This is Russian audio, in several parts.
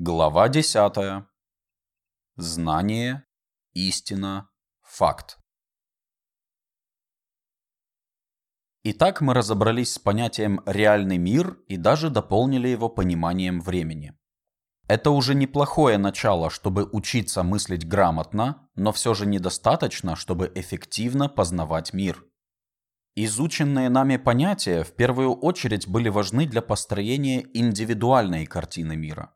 Глава 10. Знание, истина, факт. Итак, мы разобрались с понятием «реальный мир» и даже дополнили его пониманием времени. Это уже неплохое начало, чтобы учиться мыслить грамотно, но все же недостаточно, чтобы эффективно познавать мир. Изученные нами понятия в первую очередь были важны для построения индивидуальной картины мира.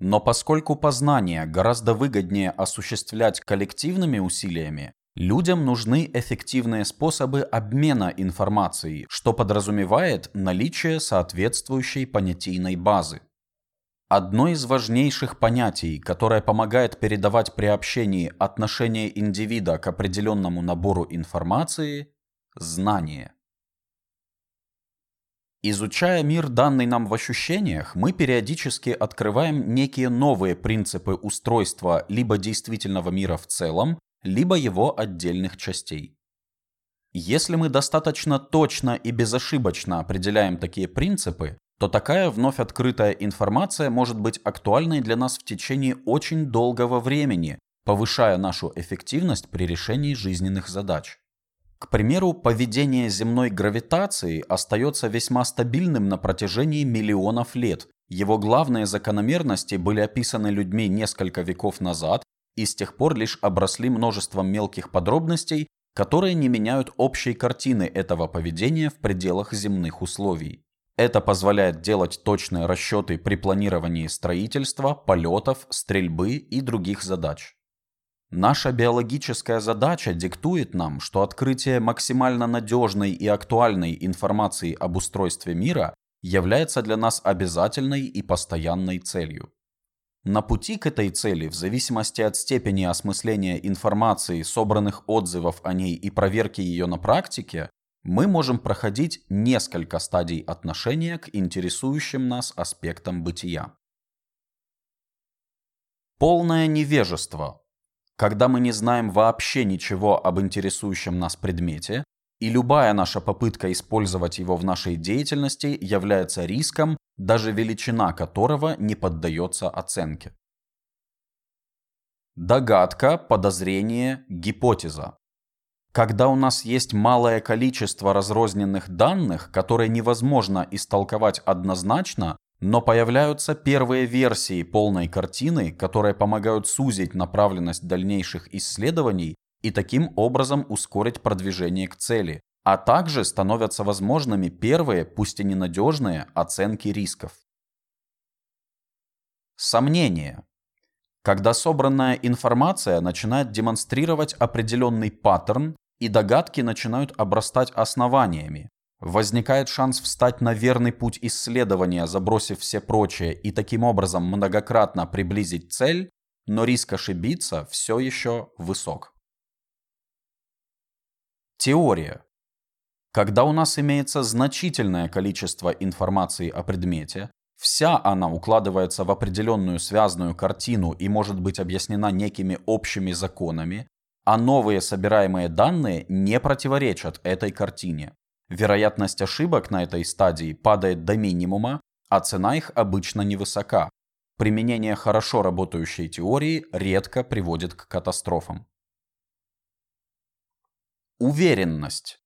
Но поскольку познание гораздо выгоднее осуществлять коллективными усилиями, людям нужны эффективные способы обмена информацией, что подразумевает наличие соответствующей понятийной базы. Одно из важнейших понятий, которое помогает передавать при общении отношение индивида к определенному набору информации знание. Изучая мир, данный нам в ощущениях, мы периодически открываем некие новые принципы устройства либо действительного мира в целом, либо его отдельных частей. Если мы достаточно точно и безошибочно определяем такие принципы, то такая вновь открытая информация может быть актуальной для нас в течение очень долгого времени, повышая нашу эффективность при решении жизненных задач. К примеру, поведение земной гравитации остается весьма стабильным на протяжении миллионов лет. Его главные закономерности были описаны людьми несколько веков назад и с тех пор лишь обросли множеством мелких подробностей, которые не меняют общей картины этого поведения в пределах земных условий. Это позволяет делать точные расчеты при планировании строительства, полетов, стрельбы и других задач. Наша биологическая задача диктует нам, что открытие максимально надежной и актуальной информации об устройстве мира является для нас обязательной и постоянной целью. На пути к этой цели, в зависимости от степени осмысления информации, собранных отзывов о ней и проверки ее на практике, мы можем проходить несколько стадий отношения к интересующим нас аспектам бытия. Полное невежество когда мы не знаем вообще ничего об интересующем нас предмете, и любая наша попытка использовать его в нашей деятельности является риском, даже величина которого не поддается оценке. Догадка, подозрение, гипотеза. Когда у нас есть малое количество разрозненных данных, которые невозможно истолковать однозначно, но появляются первые версии полной картины, которые помогают сузить направленность дальнейших исследований и таким образом ускорить продвижение к цели, а также становятся возможными первые, пусть и ненадежные, оценки рисков. Сомнение. Когда собранная информация начинает демонстрировать определенный паттерн, и догадки начинают обрастать основаниями, Возникает шанс встать на верный путь исследования, забросив все прочее, и таким образом многократно приблизить цель, но риск ошибиться все еще высок. Теория. Когда у нас имеется значительное количество информации о предмете, вся она укладывается в определенную связанную картину и может быть объяснена некими общими законами, а новые собираемые данные не противоречат этой картине. Вероятность ошибок на этой стадии падает до минимума, а цена их обычно невысока. Применение хорошо работающей теории редко приводит к катастрофам. Уверенность.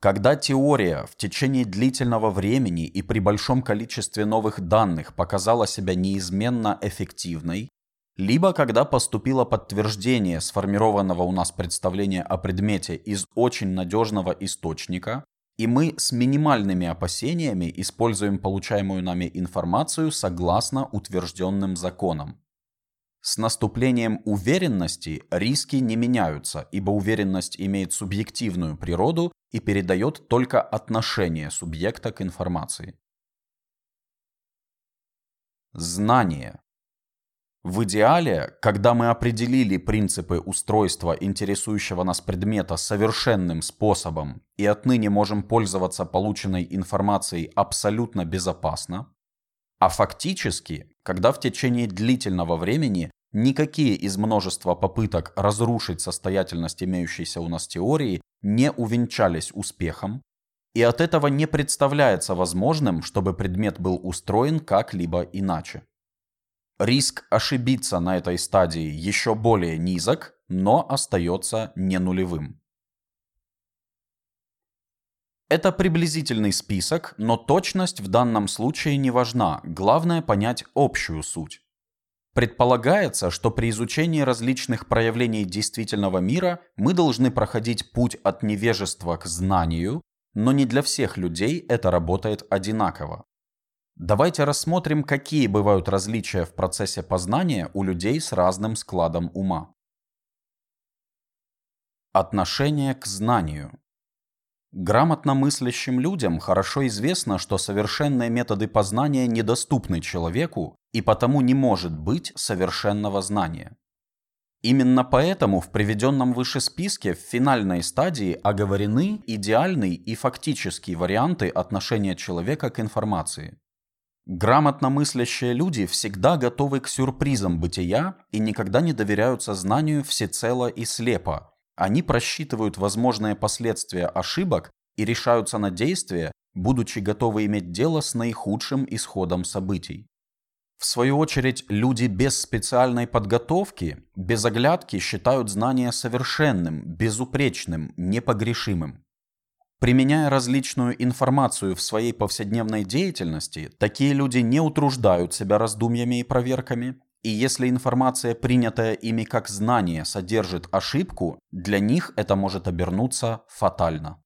Когда теория в течение длительного времени и при большом количестве новых данных показала себя неизменно эффективной, либо когда поступило подтверждение сформированного у нас представления о предмете из очень надежного источника, и мы с минимальными опасениями используем получаемую нами информацию согласно утвержденным законам. С наступлением уверенности риски не меняются, ибо уверенность имеет субъективную природу и передает только отношение субъекта к информации. Знание. В идеале, когда мы определили принципы устройства интересующего нас предмета совершенным способом и отныне можем пользоваться полученной информацией абсолютно безопасно, а фактически, когда в течение длительного времени никакие из множества попыток разрушить состоятельность имеющейся у нас теории не увенчались успехом, и от этого не представляется возможным, чтобы предмет был устроен как-либо иначе. Риск ошибиться на этой стадии еще более низок, но остается не нулевым. Это приблизительный список, но точность в данном случае не важна, главное понять общую суть. Предполагается, что при изучении различных проявлений действительного мира мы должны проходить путь от невежества к знанию, но не для всех людей это работает одинаково. Давайте рассмотрим, какие бывают различия в процессе познания у людей с разным складом ума. Отношение к знанию. Грамотно мыслящим людям хорошо известно, что совершенные методы познания недоступны человеку и потому не может быть совершенного знания. Именно поэтому в приведенном выше списке в финальной стадии оговорены идеальный и фактический варианты отношения человека к информации. Грамотно мыслящие люди всегда готовы к сюрпризам бытия и никогда не доверяют сознанию всецело и слепо. Они просчитывают возможные последствия ошибок и решаются на действия, будучи готовы иметь дело с наихудшим исходом событий. В свою очередь, люди без специальной подготовки, без оглядки считают знания совершенным, безупречным, непогрешимым. Применяя различную информацию в своей повседневной деятельности, такие люди не утруждают себя раздумьями и проверками, и если информация, принятая ими как знание, содержит ошибку, для них это может обернуться фатально.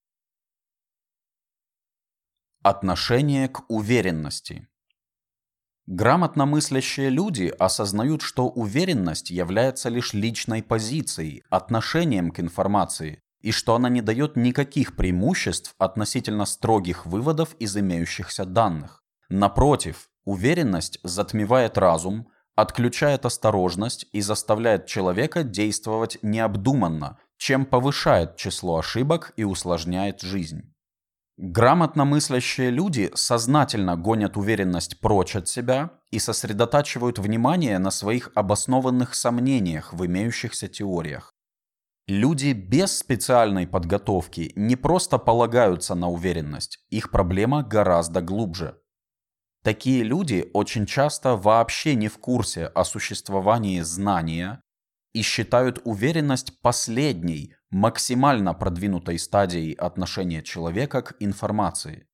Отношение к уверенности. Грамотно мыслящие люди осознают, что уверенность является лишь личной позицией, отношением к информации, и что она не дает никаких преимуществ относительно строгих выводов из имеющихся данных. Напротив, уверенность затмевает разум, отключает осторожность и заставляет человека действовать необдуманно, чем повышает число ошибок и усложняет жизнь. Грамотно мыслящие люди сознательно гонят уверенность прочь от себя и сосредотачивают внимание на своих обоснованных сомнениях в имеющихся теориях. Люди без специальной подготовки не просто полагаются на уверенность, их проблема гораздо глубже. Такие люди очень часто вообще не в курсе о существовании знания и считают уверенность последней, максимально продвинутой стадией отношения человека к информации.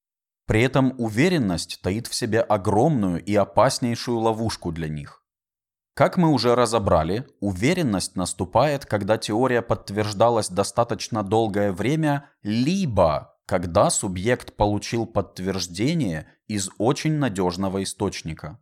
При этом уверенность таит в себе огромную и опаснейшую ловушку для них. Как мы уже разобрали, уверенность наступает, когда теория подтверждалась достаточно долгое время, либо когда субъект получил подтверждение из очень надежного источника.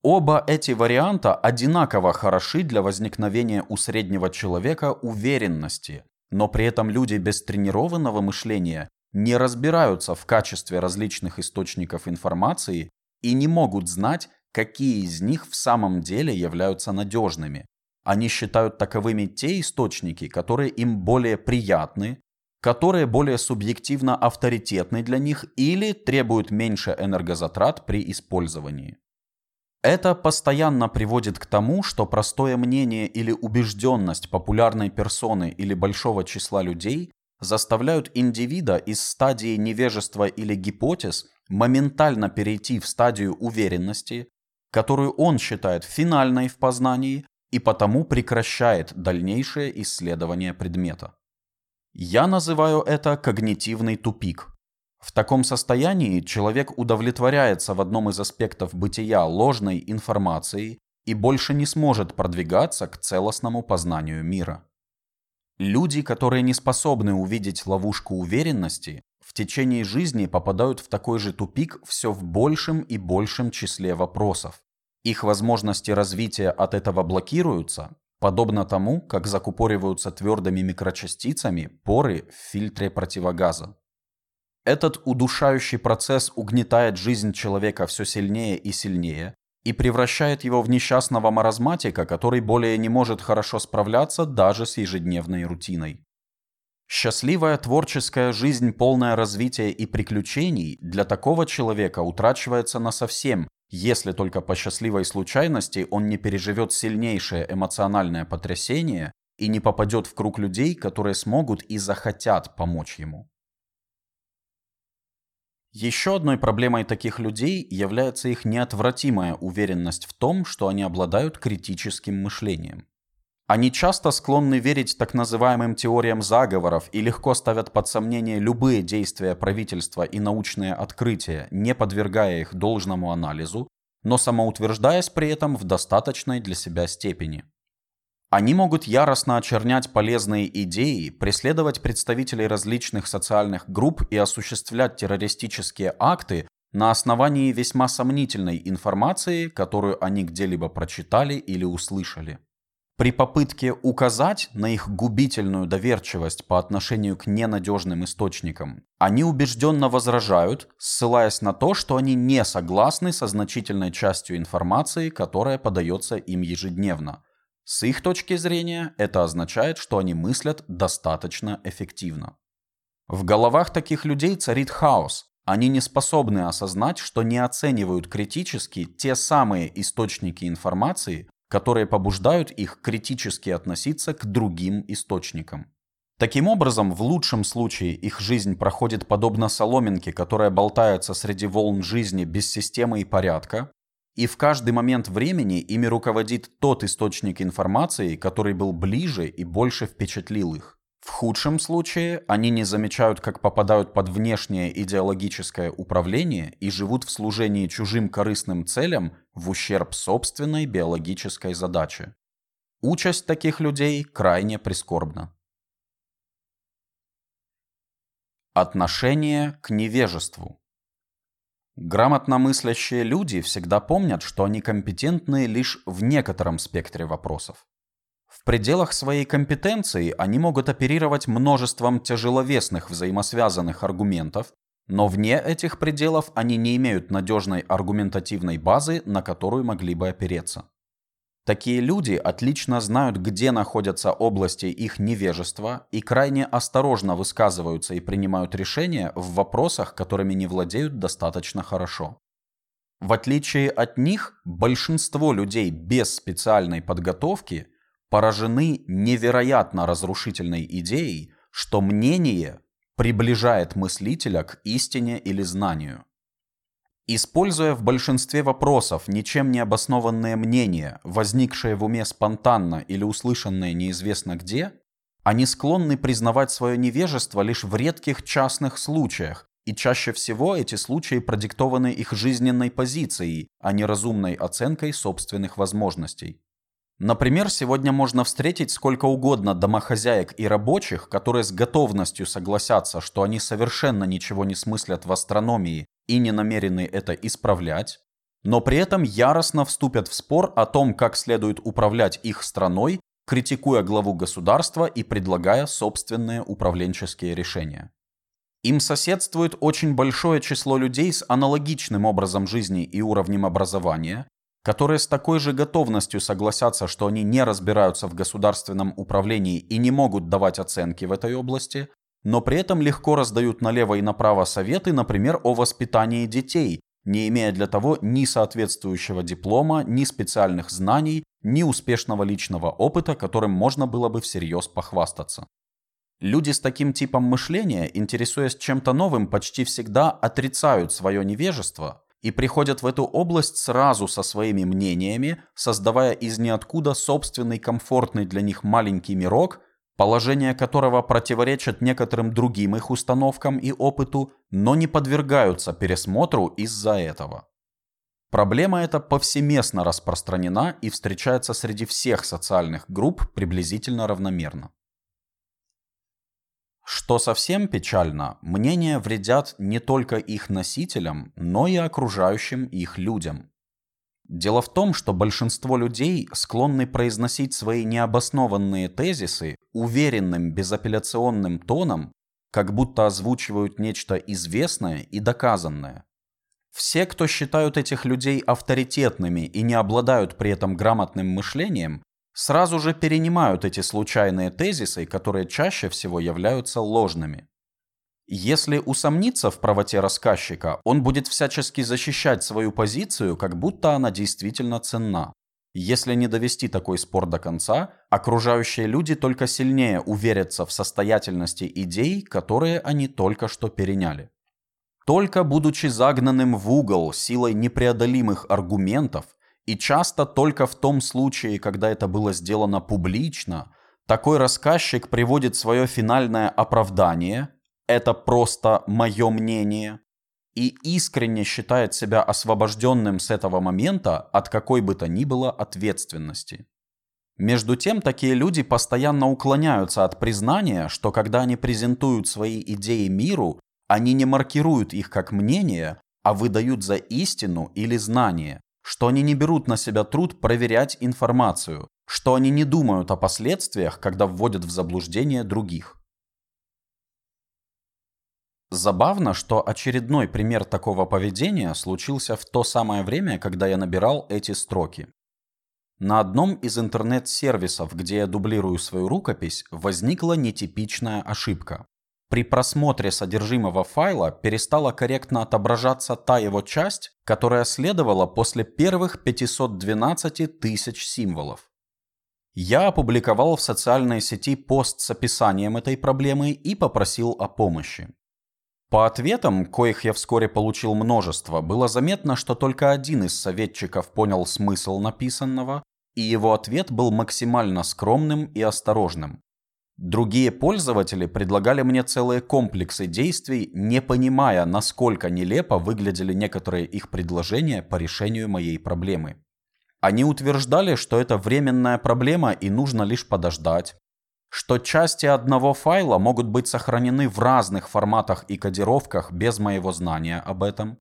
Оба эти варианта одинаково хороши для возникновения у среднего человека уверенности, но при этом люди без тренированного мышления не разбираются в качестве различных источников информации и не могут знать, какие из них в самом деле являются надежными. Они считают таковыми те источники, которые им более приятны, которые более субъективно авторитетны для них или требуют меньше энергозатрат при использовании. Это постоянно приводит к тому, что простое мнение или убежденность популярной персоны или большого числа людей заставляют индивида из стадии невежества или гипотез моментально перейти в стадию уверенности, которую он считает финальной в познании и потому прекращает дальнейшее исследование предмета. Я называю это когнитивный тупик. В таком состоянии человек удовлетворяется в одном из аспектов бытия ложной информацией и больше не сможет продвигаться к целостному познанию мира. Люди, которые не способны увидеть ловушку уверенности, в течение жизни попадают в такой же тупик все в большем и большем числе вопросов. Их возможности развития от этого блокируются, подобно тому, как закупориваются твердыми микрочастицами поры в фильтре противогаза. Этот удушающий процесс угнетает жизнь человека все сильнее и сильнее и превращает его в несчастного маразматика, который более не может хорошо справляться даже с ежедневной рутиной. Счастливая творческая жизнь, полная развития и приключений, для такого человека утрачивается насовсем, если только по счастливой случайности он не переживет сильнейшее эмоциональное потрясение и не попадет в круг людей, которые смогут и захотят помочь ему. Еще одной проблемой таких людей является их неотвратимая уверенность в том, что они обладают критическим мышлением. Они часто склонны верить так называемым теориям заговоров и легко ставят под сомнение любые действия правительства и научные открытия, не подвергая их должному анализу, но самоутверждаясь при этом в достаточной для себя степени. Они могут яростно очернять полезные идеи, преследовать представителей различных социальных групп и осуществлять террористические акты на основании весьма сомнительной информации, которую они где-либо прочитали или услышали. При попытке указать на их губительную доверчивость по отношению к ненадежным источникам, они убежденно возражают, ссылаясь на то, что они не согласны со значительной частью информации, которая подается им ежедневно. С их точки зрения это означает, что они мыслят достаточно эффективно. В головах таких людей царит хаос. Они не способны осознать, что не оценивают критически те самые источники информации, которые побуждают их критически относиться к другим источникам. Таким образом, в лучшем случае их жизнь проходит подобно соломинке, которая болтается среди волн жизни без системы и порядка, и в каждый момент времени ими руководит тот источник информации, который был ближе и больше впечатлил их. В худшем случае они не замечают, как попадают под внешнее идеологическое управление и живут в служении чужим корыстным целям в ущерб собственной биологической задаче. Участь таких людей крайне прискорбна. Отношение к невежеству. Грамотно мыслящие люди всегда помнят, что они компетентны лишь в некотором спектре вопросов. В пределах своей компетенции они могут оперировать множеством тяжеловесных взаимосвязанных аргументов, но вне этих пределов они не имеют надежной аргументативной базы, на которую могли бы опереться. Такие люди отлично знают, где находятся области их невежества и крайне осторожно высказываются и принимают решения в вопросах, которыми не владеют достаточно хорошо. В отличие от них, большинство людей без специальной подготовки – поражены невероятно разрушительной идеей, что мнение приближает мыслителя к истине или знанию. Используя в большинстве вопросов ничем не обоснованные мнения, возникшие в уме спонтанно или услышанные неизвестно где, они склонны признавать свое невежество лишь в редких частных случаях, и чаще всего эти случаи продиктованы их жизненной позицией, а не разумной оценкой собственных возможностей. Например, сегодня можно встретить сколько угодно домохозяек и рабочих, которые с готовностью согласятся, что они совершенно ничего не смыслят в астрономии и не намерены это исправлять, но при этом яростно вступят в спор о том, как следует управлять их страной, критикуя главу государства и предлагая собственные управленческие решения. Им соседствует очень большое число людей с аналогичным образом жизни и уровнем образования, которые с такой же готовностью согласятся, что они не разбираются в государственном управлении и не могут давать оценки в этой области, но при этом легко раздают налево и направо советы, например, о воспитании детей, не имея для того ни соответствующего диплома, ни специальных знаний, ни успешного личного опыта, которым можно было бы всерьез похвастаться. Люди с таким типом мышления, интересуясь чем-то новым, почти всегда отрицают свое невежество, и приходят в эту область сразу со своими мнениями, создавая из ниоткуда собственный комфортный для них маленький мирок, положение которого противоречит некоторым другим их установкам и опыту, но не подвергаются пересмотру из-за этого. Проблема эта повсеместно распространена и встречается среди всех социальных групп приблизительно равномерно. Что совсем печально, мнения вредят не только их носителям, но и окружающим их людям. Дело в том, что большинство людей склонны произносить свои необоснованные тезисы уверенным безапелляционным тоном, как будто озвучивают нечто известное и доказанное. Все, кто считают этих людей авторитетными и не обладают при этом грамотным мышлением, сразу же перенимают эти случайные тезисы, которые чаще всего являются ложными. Если усомниться в правоте рассказчика, он будет всячески защищать свою позицию, как будто она действительно ценна. Если не довести такой спор до конца, окружающие люди только сильнее уверятся в состоятельности идей, которые они только что переняли. Только будучи загнанным в угол силой непреодолимых аргументов, и часто только в том случае, когда это было сделано публично, такой рассказчик приводит свое финальное оправдание «это просто мое мнение» и искренне считает себя освобожденным с этого момента от какой бы то ни было ответственности. Между тем, такие люди постоянно уклоняются от признания, что когда они презентуют свои идеи миру, они не маркируют их как мнение, а выдают за истину или знание, что они не берут на себя труд проверять информацию, что они не думают о последствиях, когда вводят в заблуждение других. Забавно, что очередной пример такого поведения случился в то самое время, когда я набирал эти строки. На одном из интернет-сервисов, где я дублирую свою рукопись, возникла нетипичная ошибка. При просмотре содержимого файла перестала корректно отображаться та его часть, которая следовала после первых 512 тысяч символов. Я опубликовал в социальной сети пост с описанием этой проблемы и попросил о помощи. По ответам, коих я вскоре получил множество, было заметно, что только один из советчиков понял смысл написанного, и его ответ был максимально скромным и осторожным. Другие пользователи предлагали мне целые комплексы действий, не понимая, насколько нелепо выглядели некоторые их предложения по решению моей проблемы. Они утверждали, что это временная проблема и нужно лишь подождать, что части одного файла могут быть сохранены в разных форматах и кодировках без моего знания об этом,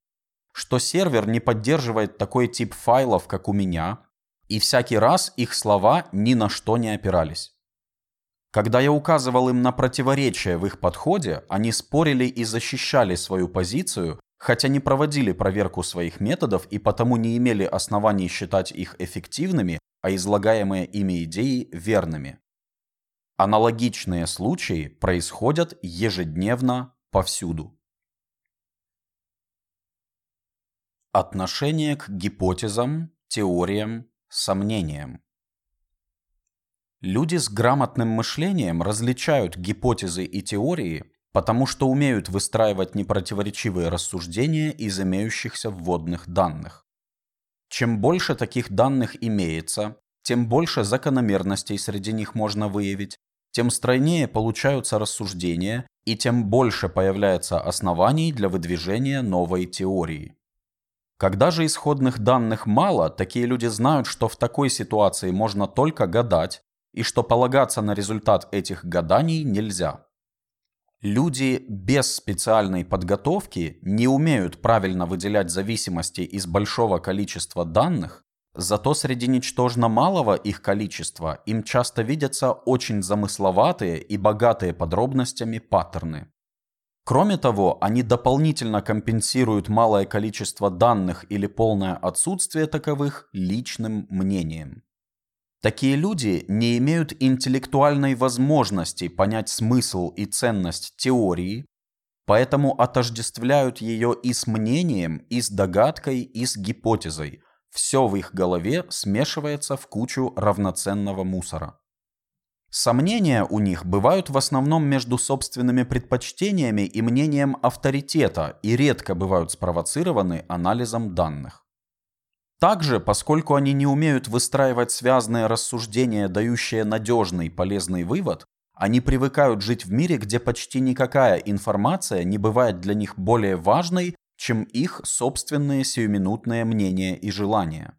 что сервер не поддерживает такой тип файлов, как у меня, и всякий раз их слова ни на что не опирались. Когда я указывал им на противоречия в их подходе, они спорили и защищали свою позицию, хотя не проводили проверку своих методов и потому не имели оснований считать их эффективными, а излагаемые ими идеи верными. Аналогичные случаи происходят ежедневно повсюду. Отношение к гипотезам, теориям, сомнениям. Люди с грамотным мышлением различают гипотезы и теории, потому что умеют выстраивать непротиворечивые рассуждения из имеющихся вводных данных. Чем больше таких данных имеется, тем больше закономерностей среди них можно выявить, тем стройнее получаются рассуждения и тем больше появляется оснований для выдвижения новой теории. Когда же исходных данных мало, такие люди знают, что в такой ситуации можно только гадать, и что полагаться на результат этих гаданий нельзя. Люди без специальной подготовки не умеют правильно выделять зависимости из большого количества данных, зато среди ничтожно малого их количества им часто видятся очень замысловатые и богатые подробностями паттерны. Кроме того, они дополнительно компенсируют малое количество данных или полное отсутствие таковых личным мнением. Такие люди не имеют интеллектуальной возможности понять смысл и ценность теории, поэтому отождествляют ее и с мнением, и с догадкой, и с гипотезой. Все в их голове смешивается в кучу равноценного мусора. Сомнения у них бывают в основном между собственными предпочтениями и мнением авторитета и редко бывают спровоцированы анализом данных. Также, поскольку они не умеют выстраивать связанные рассуждения, дающие надежный полезный вывод, они привыкают жить в мире, где почти никакая информация не бывает для них более важной, чем их собственные сиюминутные мнения и желания.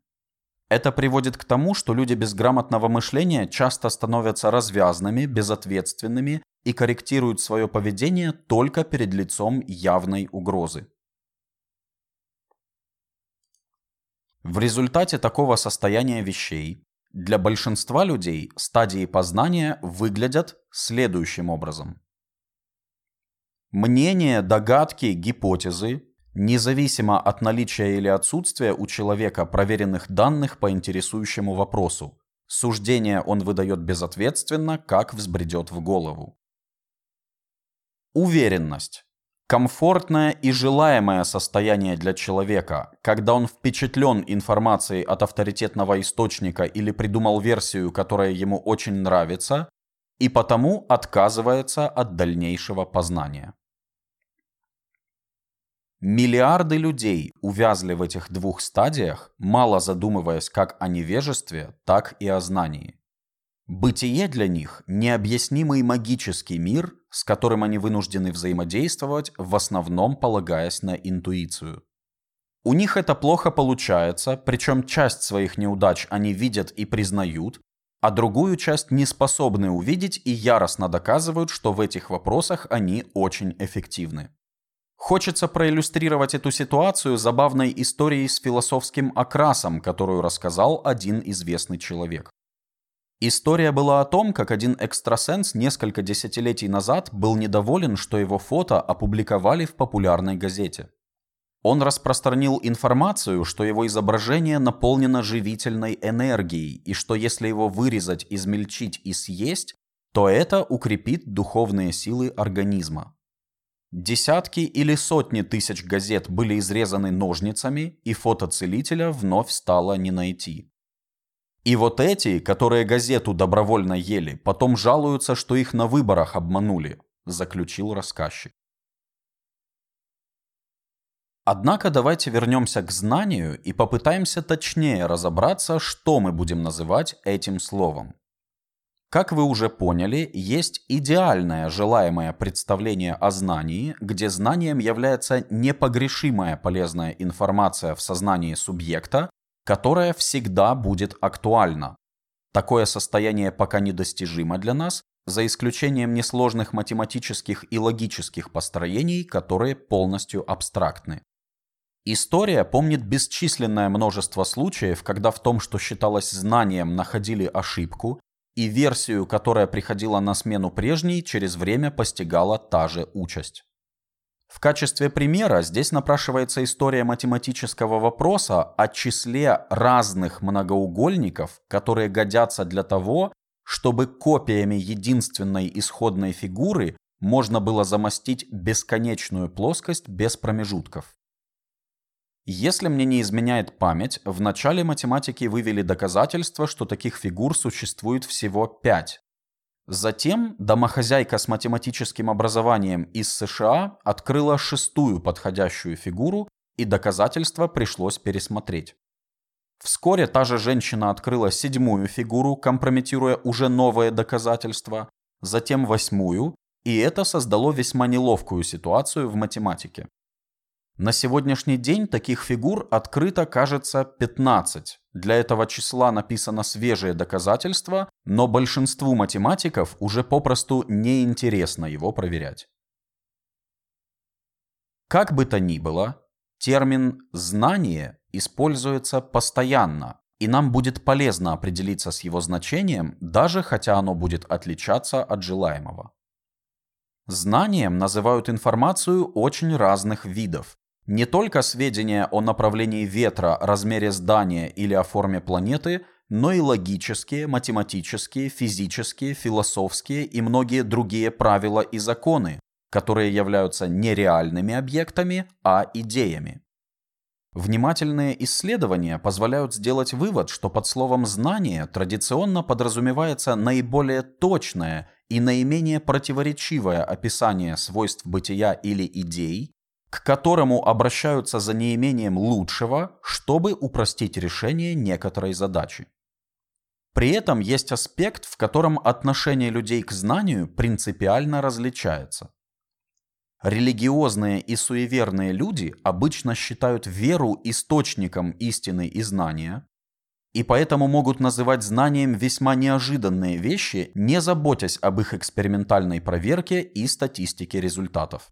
Это приводит к тому, что люди без грамотного мышления часто становятся развязными, безответственными и корректируют свое поведение только перед лицом явной угрозы. В результате такого состояния вещей для большинства людей стадии познания выглядят следующим образом. Мнения, догадки, гипотезы, независимо от наличия или отсутствия у человека проверенных данных по интересующему вопросу, суждение он выдает безответственно, как взбредет в голову. Уверенность Комфортное и желаемое состояние для человека, когда он впечатлен информацией от авторитетного источника или придумал версию, которая ему очень нравится, и потому отказывается от дальнейшего познания. Миллиарды людей увязли в этих двух стадиях, мало задумываясь как о невежестве, так и о знании. Бытие для них – необъяснимый магический мир, с которым они вынуждены взаимодействовать, в основном полагаясь на интуицию. У них это плохо получается, причем часть своих неудач они видят и признают, а другую часть не способны увидеть и яростно доказывают, что в этих вопросах они очень эффективны. Хочется проиллюстрировать эту ситуацию забавной историей с философским окрасом, которую рассказал один известный человек. История была о том, как один экстрасенс несколько десятилетий назад был недоволен, что его фото опубликовали в популярной газете. Он распространил информацию, что его изображение наполнено живительной энергией, и что если его вырезать, измельчить и съесть, то это укрепит духовные силы организма. Десятки или сотни тысяч газет были изрезаны ножницами, и фото целителя вновь стало не найти. И вот эти, которые газету добровольно ели, потом жалуются, что их на выборах обманули, заключил рассказчик. Однако давайте вернемся к знанию и попытаемся точнее разобраться, что мы будем называть этим словом. Как вы уже поняли, есть идеальное желаемое представление о знании, где знанием является непогрешимая полезная информация в сознании субъекта, которая всегда будет актуальна. Такое состояние пока недостижимо для нас, за исключением несложных математических и логических построений, которые полностью абстрактны. История помнит бесчисленное множество случаев, когда в том, что считалось знанием, находили ошибку, и версию, которая приходила на смену прежней, через время постигала та же участь. В качестве примера здесь напрашивается история математического вопроса о числе разных многоугольников, которые годятся для того, чтобы копиями единственной исходной фигуры можно было замостить бесконечную плоскость без промежутков. Если мне не изменяет память, в начале математики вывели доказательство, что таких фигур существует всего пять. Затем домохозяйка с математическим образованием из США открыла шестую подходящую фигуру, и доказательство пришлось пересмотреть. Вскоре та же женщина открыла седьмую фигуру, компрометируя уже новое доказательство, затем восьмую, и это создало весьма неловкую ситуацию в математике. На сегодняшний день таких фигур открыто, кажется, 15. Для этого числа написано свежее доказательство, но большинству математиков уже попросту неинтересно его проверять. Как бы то ни было, термин «знание» используется постоянно, и нам будет полезно определиться с его значением, даже хотя оно будет отличаться от желаемого. Знанием называют информацию очень разных видов, не только сведения о направлении ветра, размере здания или о форме планеты, но и логические, математические, физические, философские и многие другие правила и законы, которые являются не реальными объектами, а идеями. Внимательные исследования позволяют сделать вывод, что под словом «знание» традиционно подразумевается наиболее точное и наименее противоречивое описание свойств бытия или идей, к которому обращаются за неимением лучшего, чтобы упростить решение некоторой задачи. При этом есть аспект, в котором отношение людей к знанию принципиально различается. Религиозные и суеверные люди обычно считают веру источником истины и знания, и поэтому могут называть знанием весьма неожиданные вещи, не заботясь об их экспериментальной проверке и статистике результатов.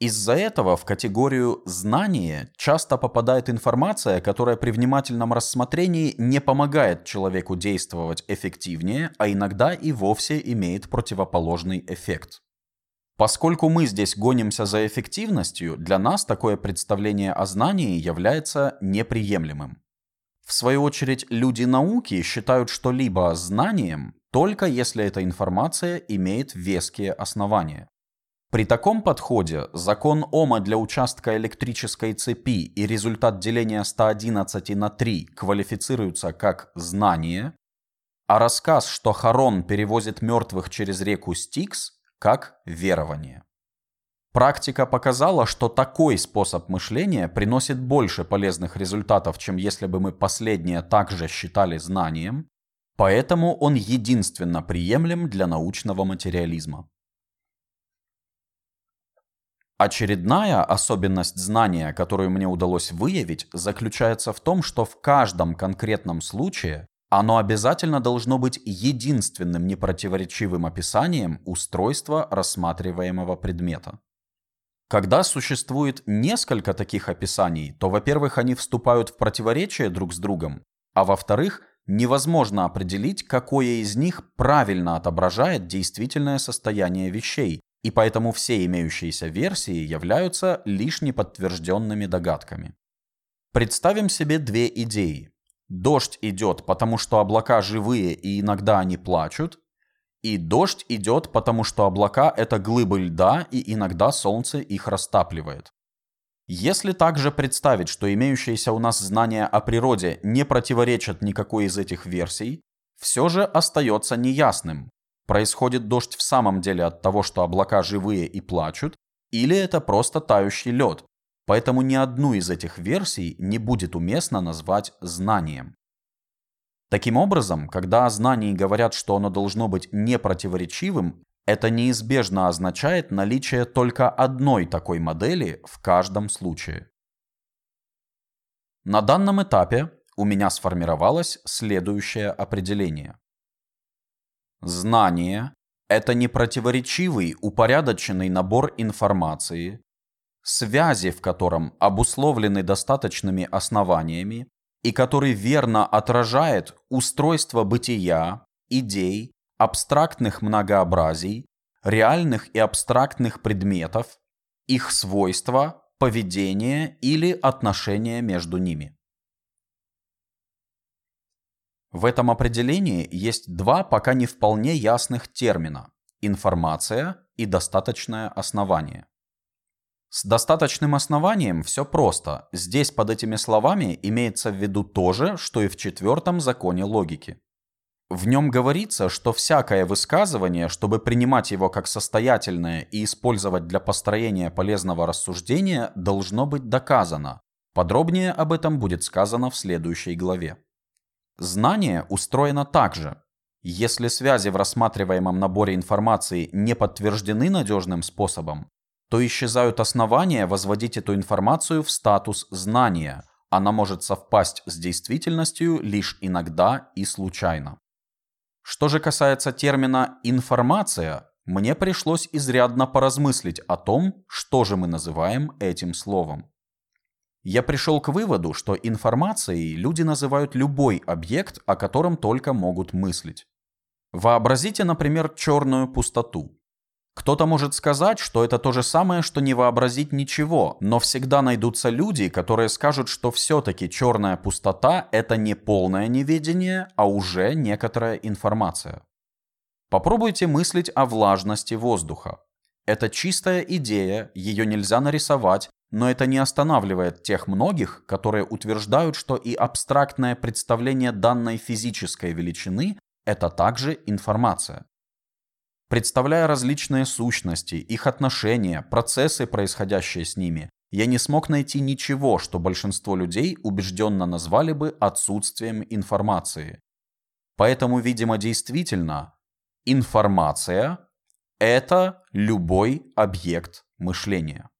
Из-за этого в категорию «знание» часто попадает информация, которая при внимательном рассмотрении не помогает человеку действовать эффективнее, а иногда и вовсе имеет противоположный эффект. Поскольку мы здесь гонимся за эффективностью, для нас такое представление о знании является неприемлемым. В свою очередь, люди науки считают что-либо знанием только если эта информация имеет веские основания. При таком подходе закон Ома для участка электрической цепи и результат деления 111 на 3 квалифицируются как знание, а рассказ, что Харон перевозит мертвых через реку Стикс, как верование. Практика показала, что такой способ мышления приносит больше полезных результатов, чем если бы мы последнее также считали знанием, поэтому он единственно приемлем для научного материализма. Очередная особенность знания, которую мне удалось выявить, заключается в том, что в каждом конкретном случае оно обязательно должно быть единственным непротиворечивым описанием устройства рассматриваемого предмета. Когда существует несколько таких описаний, то, во-первых, они вступают в противоречие друг с другом, а во-вторых, невозможно определить, какое из них правильно отображает действительное состояние вещей, и поэтому все имеющиеся версии являются лишь неподтвержденными догадками. Представим себе две идеи. Дождь идет, потому что облака живые и иногда они плачут, и дождь идет, потому что облака — это глыбы льда, и иногда солнце их растапливает. Если также представить, что имеющиеся у нас знания о природе не противоречат никакой из этих версий, все же остается неясным, происходит дождь в самом деле от того, что облака живые и плачут, или это просто тающий лед, поэтому ни одну из этих версий не будет уместно назвать знанием. Таким образом, когда о знании говорят, что оно должно быть непротиворечивым, это неизбежно означает наличие только одной такой модели в каждом случае. На данном этапе у меня сформировалось следующее определение. Знание – это непротиворечивый, упорядоченный набор информации, связи в котором обусловлены достаточными основаниями, и который верно отражает устройство бытия, идей, абстрактных многообразий, реальных и абстрактных предметов, их свойства, поведение или отношения между ними. В этом определении есть два пока не вполне ясных термина – информация и достаточное основание. С достаточным основанием все просто. Здесь под этими словами имеется в виду то же, что и в четвертом законе логики. В нем говорится, что всякое высказывание, чтобы принимать его как состоятельное и использовать для построения полезного рассуждения, должно быть доказано. Подробнее об этом будет сказано в следующей главе. Знание устроено так же. Если связи в рассматриваемом наборе информации не подтверждены надежным способом, то исчезают основания возводить эту информацию в статус знания. Она может совпасть с действительностью лишь иногда и случайно. Что же касается термина «информация», мне пришлось изрядно поразмыслить о том, что же мы называем этим словом. Я пришел к выводу, что информацией люди называют любой объект, о котором только могут мыслить. Вообразите, например, черную пустоту. Кто-то может сказать, что это то же самое, что не вообразить ничего, но всегда найдутся люди, которые скажут, что все-таки черная пустота – это не полное неведение, а уже некоторая информация. Попробуйте мыслить о влажности воздуха. Это чистая идея, ее нельзя нарисовать, но это не останавливает тех многих, которые утверждают, что и абстрактное представление данной физической величины – это также информация. Представляя различные сущности, их отношения, процессы, происходящие с ними, я не смог найти ничего, что большинство людей убежденно назвали бы отсутствием информации. Поэтому, видимо, действительно, информация – это любой объект мышления.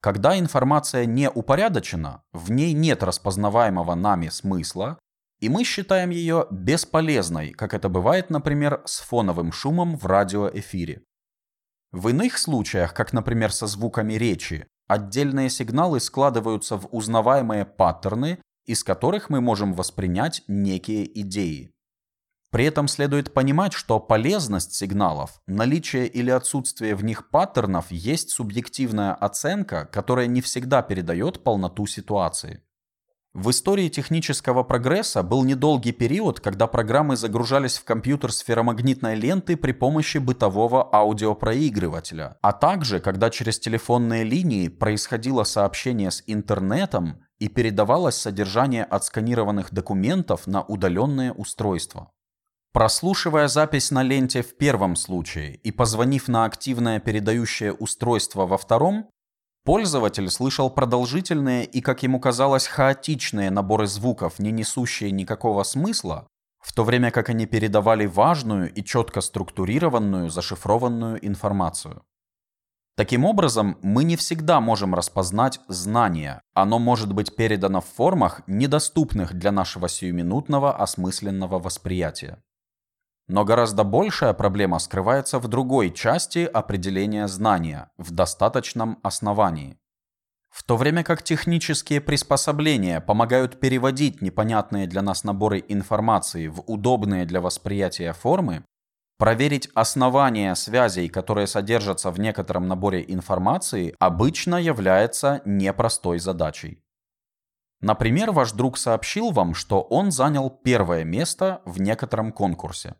Когда информация не упорядочена, в ней нет распознаваемого нами смысла, и мы считаем ее бесполезной, как это бывает, например, с фоновым шумом в радиоэфире. В иных случаях, как, например, со звуками речи, отдельные сигналы складываются в узнаваемые паттерны, из которых мы можем воспринять некие идеи. При этом следует понимать, что полезность сигналов, наличие или отсутствие в них паттернов есть субъективная оценка, которая не всегда передает полноту ситуации. В истории технического прогресса был недолгий период, когда программы загружались в компьютер с ферромагнитной ленты при помощи бытового аудиопроигрывателя, а также когда через телефонные линии происходило сообщение с интернетом и передавалось содержание отсканированных документов на удаленные устройства. Прослушивая запись на ленте в первом случае и позвонив на активное передающее устройство во втором, пользователь слышал продолжительные и, как ему казалось, хаотичные наборы звуков, не несущие никакого смысла, в то время как они передавали важную и четко структурированную зашифрованную информацию. Таким образом, мы не всегда можем распознать знание. Оно может быть передано в формах, недоступных для нашего сиюминутного осмысленного восприятия. Но гораздо большая проблема скрывается в другой части определения знания, в достаточном основании. В то время как технические приспособления помогают переводить непонятные для нас наборы информации в удобные для восприятия формы, проверить основания связей, которые содержатся в некотором наборе информации, обычно является непростой задачей. Например, ваш друг сообщил вам, что он занял первое место в некотором конкурсе.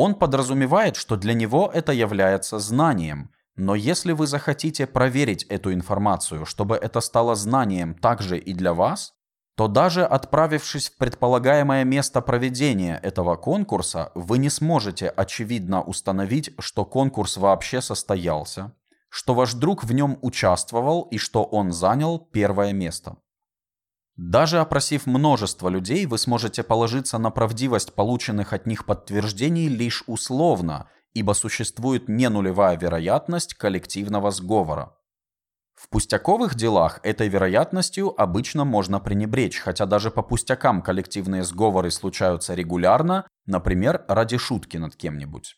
Он подразумевает, что для него это является знанием – но если вы захотите проверить эту информацию, чтобы это стало знанием также и для вас, то даже отправившись в предполагаемое место проведения этого конкурса, вы не сможете очевидно установить, что конкурс вообще состоялся, что ваш друг в нем участвовал и что он занял первое место. Даже опросив множество людей, вы сможете положиться на правдивость полученных от них подтверждений лишь условно – ибо существует не нулевая вероятность коллективного сговора. В пустяковых делах этой вероятностью обычно можно пренебречь, хотя даже по пустякам коллективные сговоры случаются регулярно, например, ради шутки над кем-нибудь.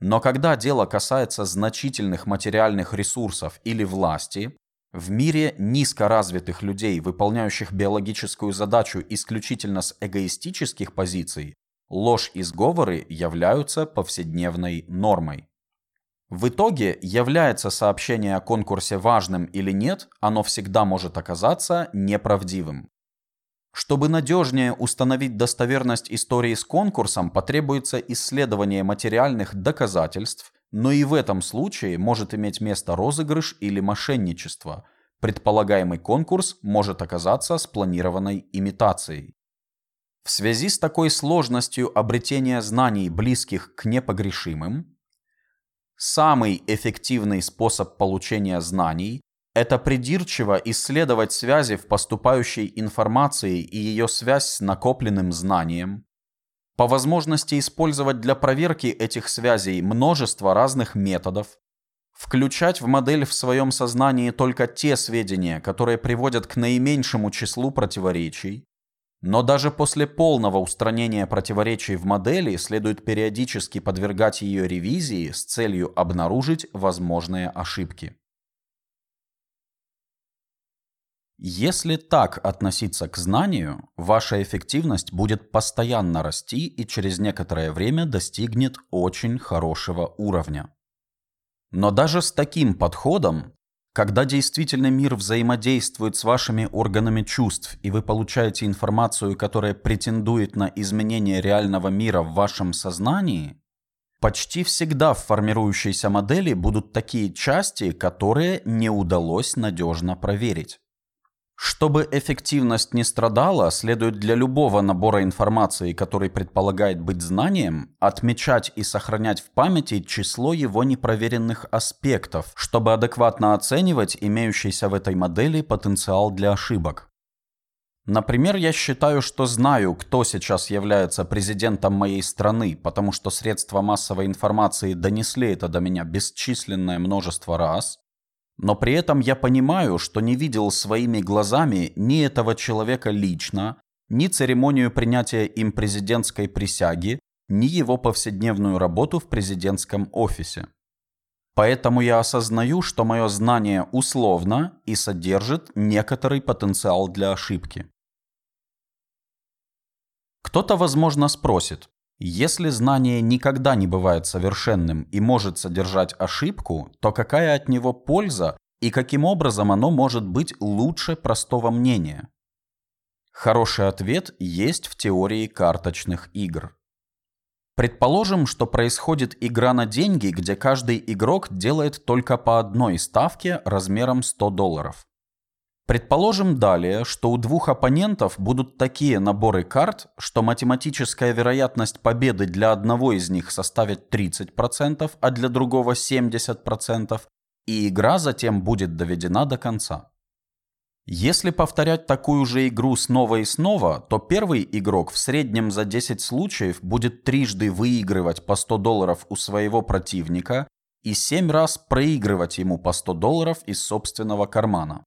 Но когда дело касается значительных материальных ресурсов или власти, в мире низкоразвитых людей, выполняющих биологическую задачу исключительно с эгоистических позиций, ложь и сговоры являются повседневной нормой. В итоге, является сообщение о конкурсе важным или нет, оно всегда может оказаться неправдивым. Чтобы надежнее установить достоверность истории с конкурсом, потребуется исследование материальных доказательств, но и в этом случае может иметь место розыгрыш или мошенничество. Предполагаемый конкурс может оказаться спланированной имитацией. В связи с такой сложностью обретения знаний, близких к непогрешимым, самый эффективный способ получения знаний – это придирчиво исследовать связи в поступающей информации и ее связь с накопленным знанием, по возможности использовать для проверки этих связей множество разных методов, включать в модель в своем сознании только те сведения, которые приводят к наименьшему числу противоречий, но даже после полного устранения противоречий в модели следует периодически подвергать ее ревизии с целью обнаружить возможные ошибки. Если так относиться к знанию, ваша эффективность будет постоянно расти и через некоторое время достигнет очень хорошего уровня. Но даже с таким подходом когда действительный мир взаимодействует с вашими органами чувств, и вы получаете информацию, которая претендует на изменение реального мира в вашем сознании, почти всегда в формирующейся модели будут такие части, которые не удалось надежно проверить. Чтобы эффективность не страдала, следует для любого набора информации, который предполагает быть знанием, отмечать и сохранять в памяти число его непроверенных аспектов, чтобы адекватно оценивать имеющийся в этой модели потенциал для ошибок. Например, я считаю, что знаю, кто сейчас является президентом моей страны, потому что средства массовой информации донесли это до меня бесчисленное множество раз, но при этом я понимаю, что не видел своими глазами ни этого человека лично, ни церемонию принятия им президентской присяги, ни его повседневную работу в президентском офисе. Поэтому я осознаю, что мое знание условно и содержит некоторый потенциал для ошибки. Кто-то, возможно, спросит, если знание никогда не бывает совершенным и может содержать ошибку, то какая от него польза и каким образом оно может быть лучше простого мнения? Хороший ответ есть в теории карточных игр. Предположим, что происходит игра на деньги, где каждый игрок делает только по одной ставке размером 100 долларов. Предположим далее, что у двух оппонентов будут такие наборы карт, что математическая вероятность победы для одного из них составит 30%, а для другого 70%, и игра затем будет доведена до конца. Если повторять такую же игру снова и снова, то первый игрок в среднем за 10 случаев будет трижды выигрывать по 100 долларов у своего противника и 7 раз проигрывать ему по 100 долларов из собственного кармана.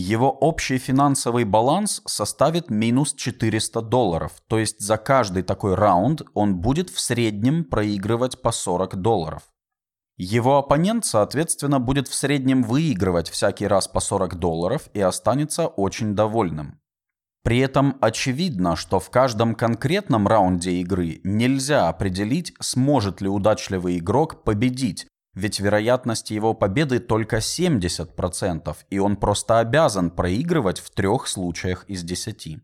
Его общий финансовый баланс составит минус 400 долларов, то есть за каждый такой раунд он будет в среднем проигрывать по 40 долларов. Его оппонент, соответственно, будет в среднем выигрывать всякий раз по 40 долларов и останется очень довольным. При этом очевидно, что в каждом конкретном раунде игры нельзя определить, сможет ли удачливый игрок победить, ведь вероятность его победы только 70%, и он просто обязан проигрывать в трех случаях из 10.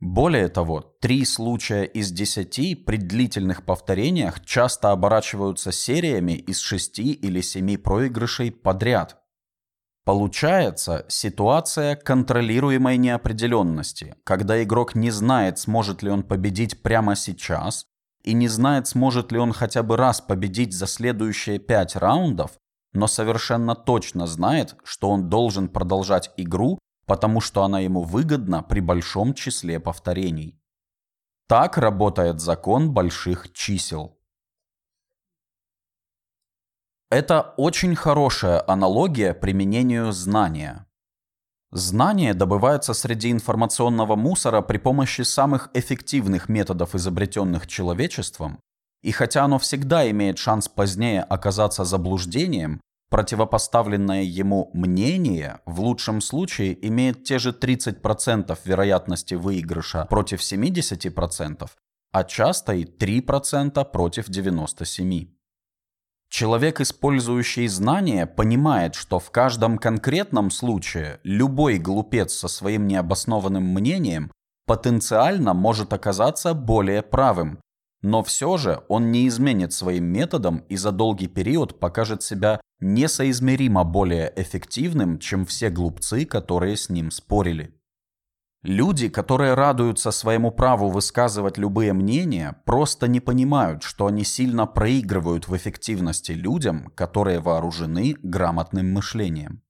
Более того, три случая из десяти при длительных повторениях часто оборачиваются сериями из шести или семи проигрышей подряд. Получается ситуация контролируемой неопределенности, когда игрок не знает, сможет ли он победить прямо сейчас, и не знает, сможет ли он хотя бы раз победить за следующие пять раундов, но совершенно точно знает, что он должен продолжать игру потому что она ему выгодна при большом числе повторений. Так работает закон больших чисел. Это очень хорошая аналогия применению знания. Знание добывается среди информационного мусора при помощи самых эффективных методов, изобретенных человечеством, и хотя оно всегда имеет шанс позднее оказаться заблуждением, Противопоставленное ему мнение в лучшем случае имеет те же 30% вероятности выигрыша против 70%, а часто и 3% против 97%. Человек, использующий знания, понимает, что в каждом конкретном случае любой глупец со своим необоснованным мнением потенциально может оказаться более правым, но все же он не изменит своим методом и за долгий период покажет себя несоизмеримо более эффективным, чем все глупцы, которые с ним спорили. Люди, которые радуются своему праву высказывать любые мнения, просто не понимают, что они сильно проигрывают в эффективности людям, которые вооружены грамотным мышлением.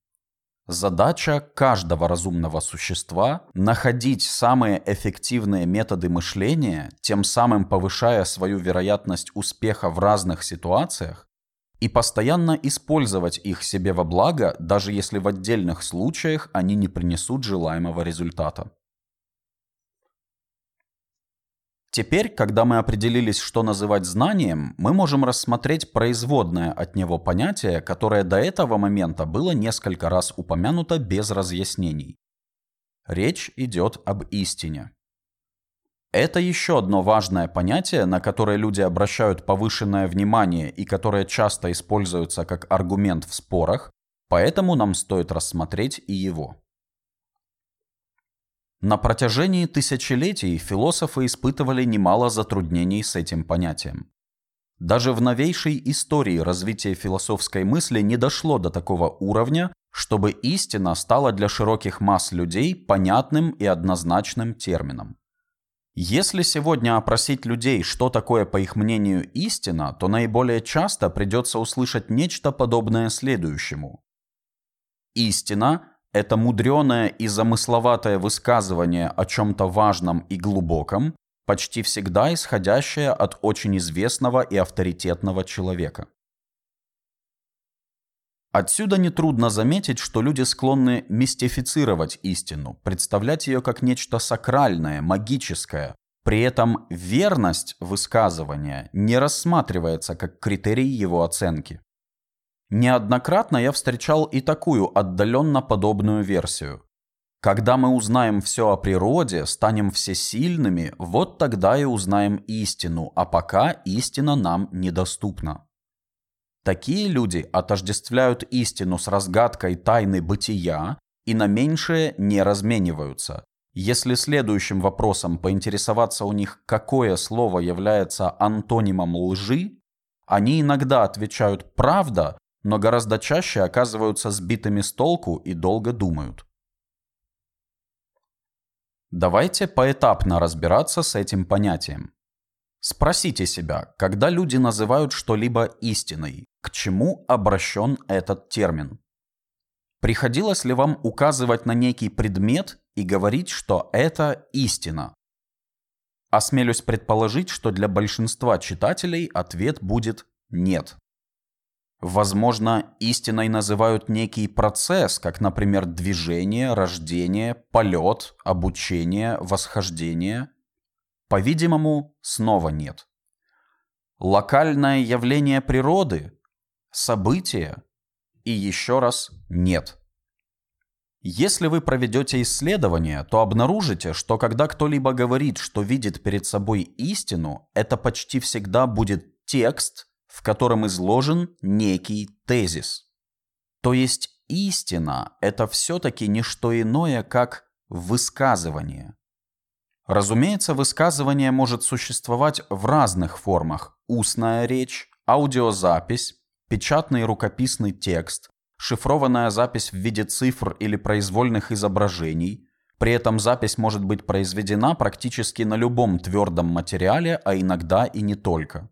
Задача каждого разумного существа – находить самые эффективные методы мышления, тем самым повышая свою вероятность успеха в разных ситуациях, и постоянно использовать их себе во благо, даже если в отдельных случаях они не принесут желаемого результата. Теперь, когда мы определились, что называть знанием, мы можем рассмотреть производное от него понятие, которое до этого момента было несколько раз упомянуто без разъяснений. Речь идет об истине. Это еще одно важное понятие, на которое люди обращают повышенное внимание и которое часто используется как аргумент в спорах, поэтому нам стоит рассмотреть и его. На протяжении тысячелетий философы испытывали немало затруднений с этим понятием. Даже в новейшей истории развития философской мысли не дошло до такого уровня, чтобы истина стала для широких масс людей понятным и однозначным термином. Если сегодня опросить людей, что такое, по их мнению, истина, то наиболее часто придется услышать нечто подобное следующему. Истина – это мудреное и замысловатое высказывание о чем-то важном и глубоком, почти всегда исходящее от очень известного и авторитетного человека. Отсюда нетрудно заметить, что люди склонны мистифицировать истину, представлять ее как нечто сакральное, магическое. При этом верность высказывания не рассматривается как критерий его оценки. Неоднократно я встречал и такую отдаленно подобную версию. Когда мы узнаем все о природе, станем всесильными, вот тогда и узнаем истину, а пока истина нам недоступна. Такие люди отождествляют истину с разгадкой тайны бытия и на меньшее не размениваются. Если следующим вопросом поинтересоваться у них, какое слово является антонимом лжи, они иногда отвечают «правда», но гораздо чаще оказываются сбитыми с толку и долго думают. Давайте поэтапно разбираться с этим понятием. Спросите себя, когда люди называют что-либо истиной, к чему обращен этот термин? Приходилось ли вам указывать на некий предмет и говорить, что это истина? Осмелюсь предположить, что для большинства читателей ответ будет «нет». Возможно, истиной называют некий процесс, как, например, движение, рождение, полет, обучение, восхождение. По-видимому, снова нет. Локальное явление природы, событие и еще раз нет. Если вы проведете исследование, то обнаружите, что когда кто-либо говорит, что видит перед собой истину, это почти всегда будет текст, в котором изложен некий тезис. То есть истина – это все-таки не что иное, как высказывание. Разумеется, высказывание может существовать в разных формах – устная речь, аудиозапись, печатный рукописный текст, шифрованная запись в виде цифр или произвольных изображений. При этом запись может быть произведена практически на любом твердом материале, а иногда и не только.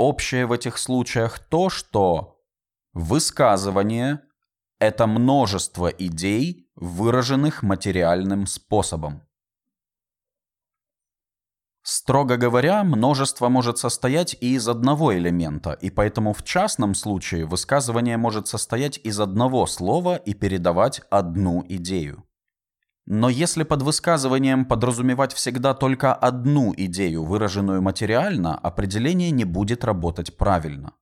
Общее в этих случаях то, что высказывание – это множество идей, выраженных материальным способом. Строго говоря, множество может состоять и из одного элемента, и поэтому в частном случае высказывание может состоять из одного слова и передавать одну идею. Но если под высказыванием подразумевать всегда только одну идею, выраженную материально, определение не будет работать правильно.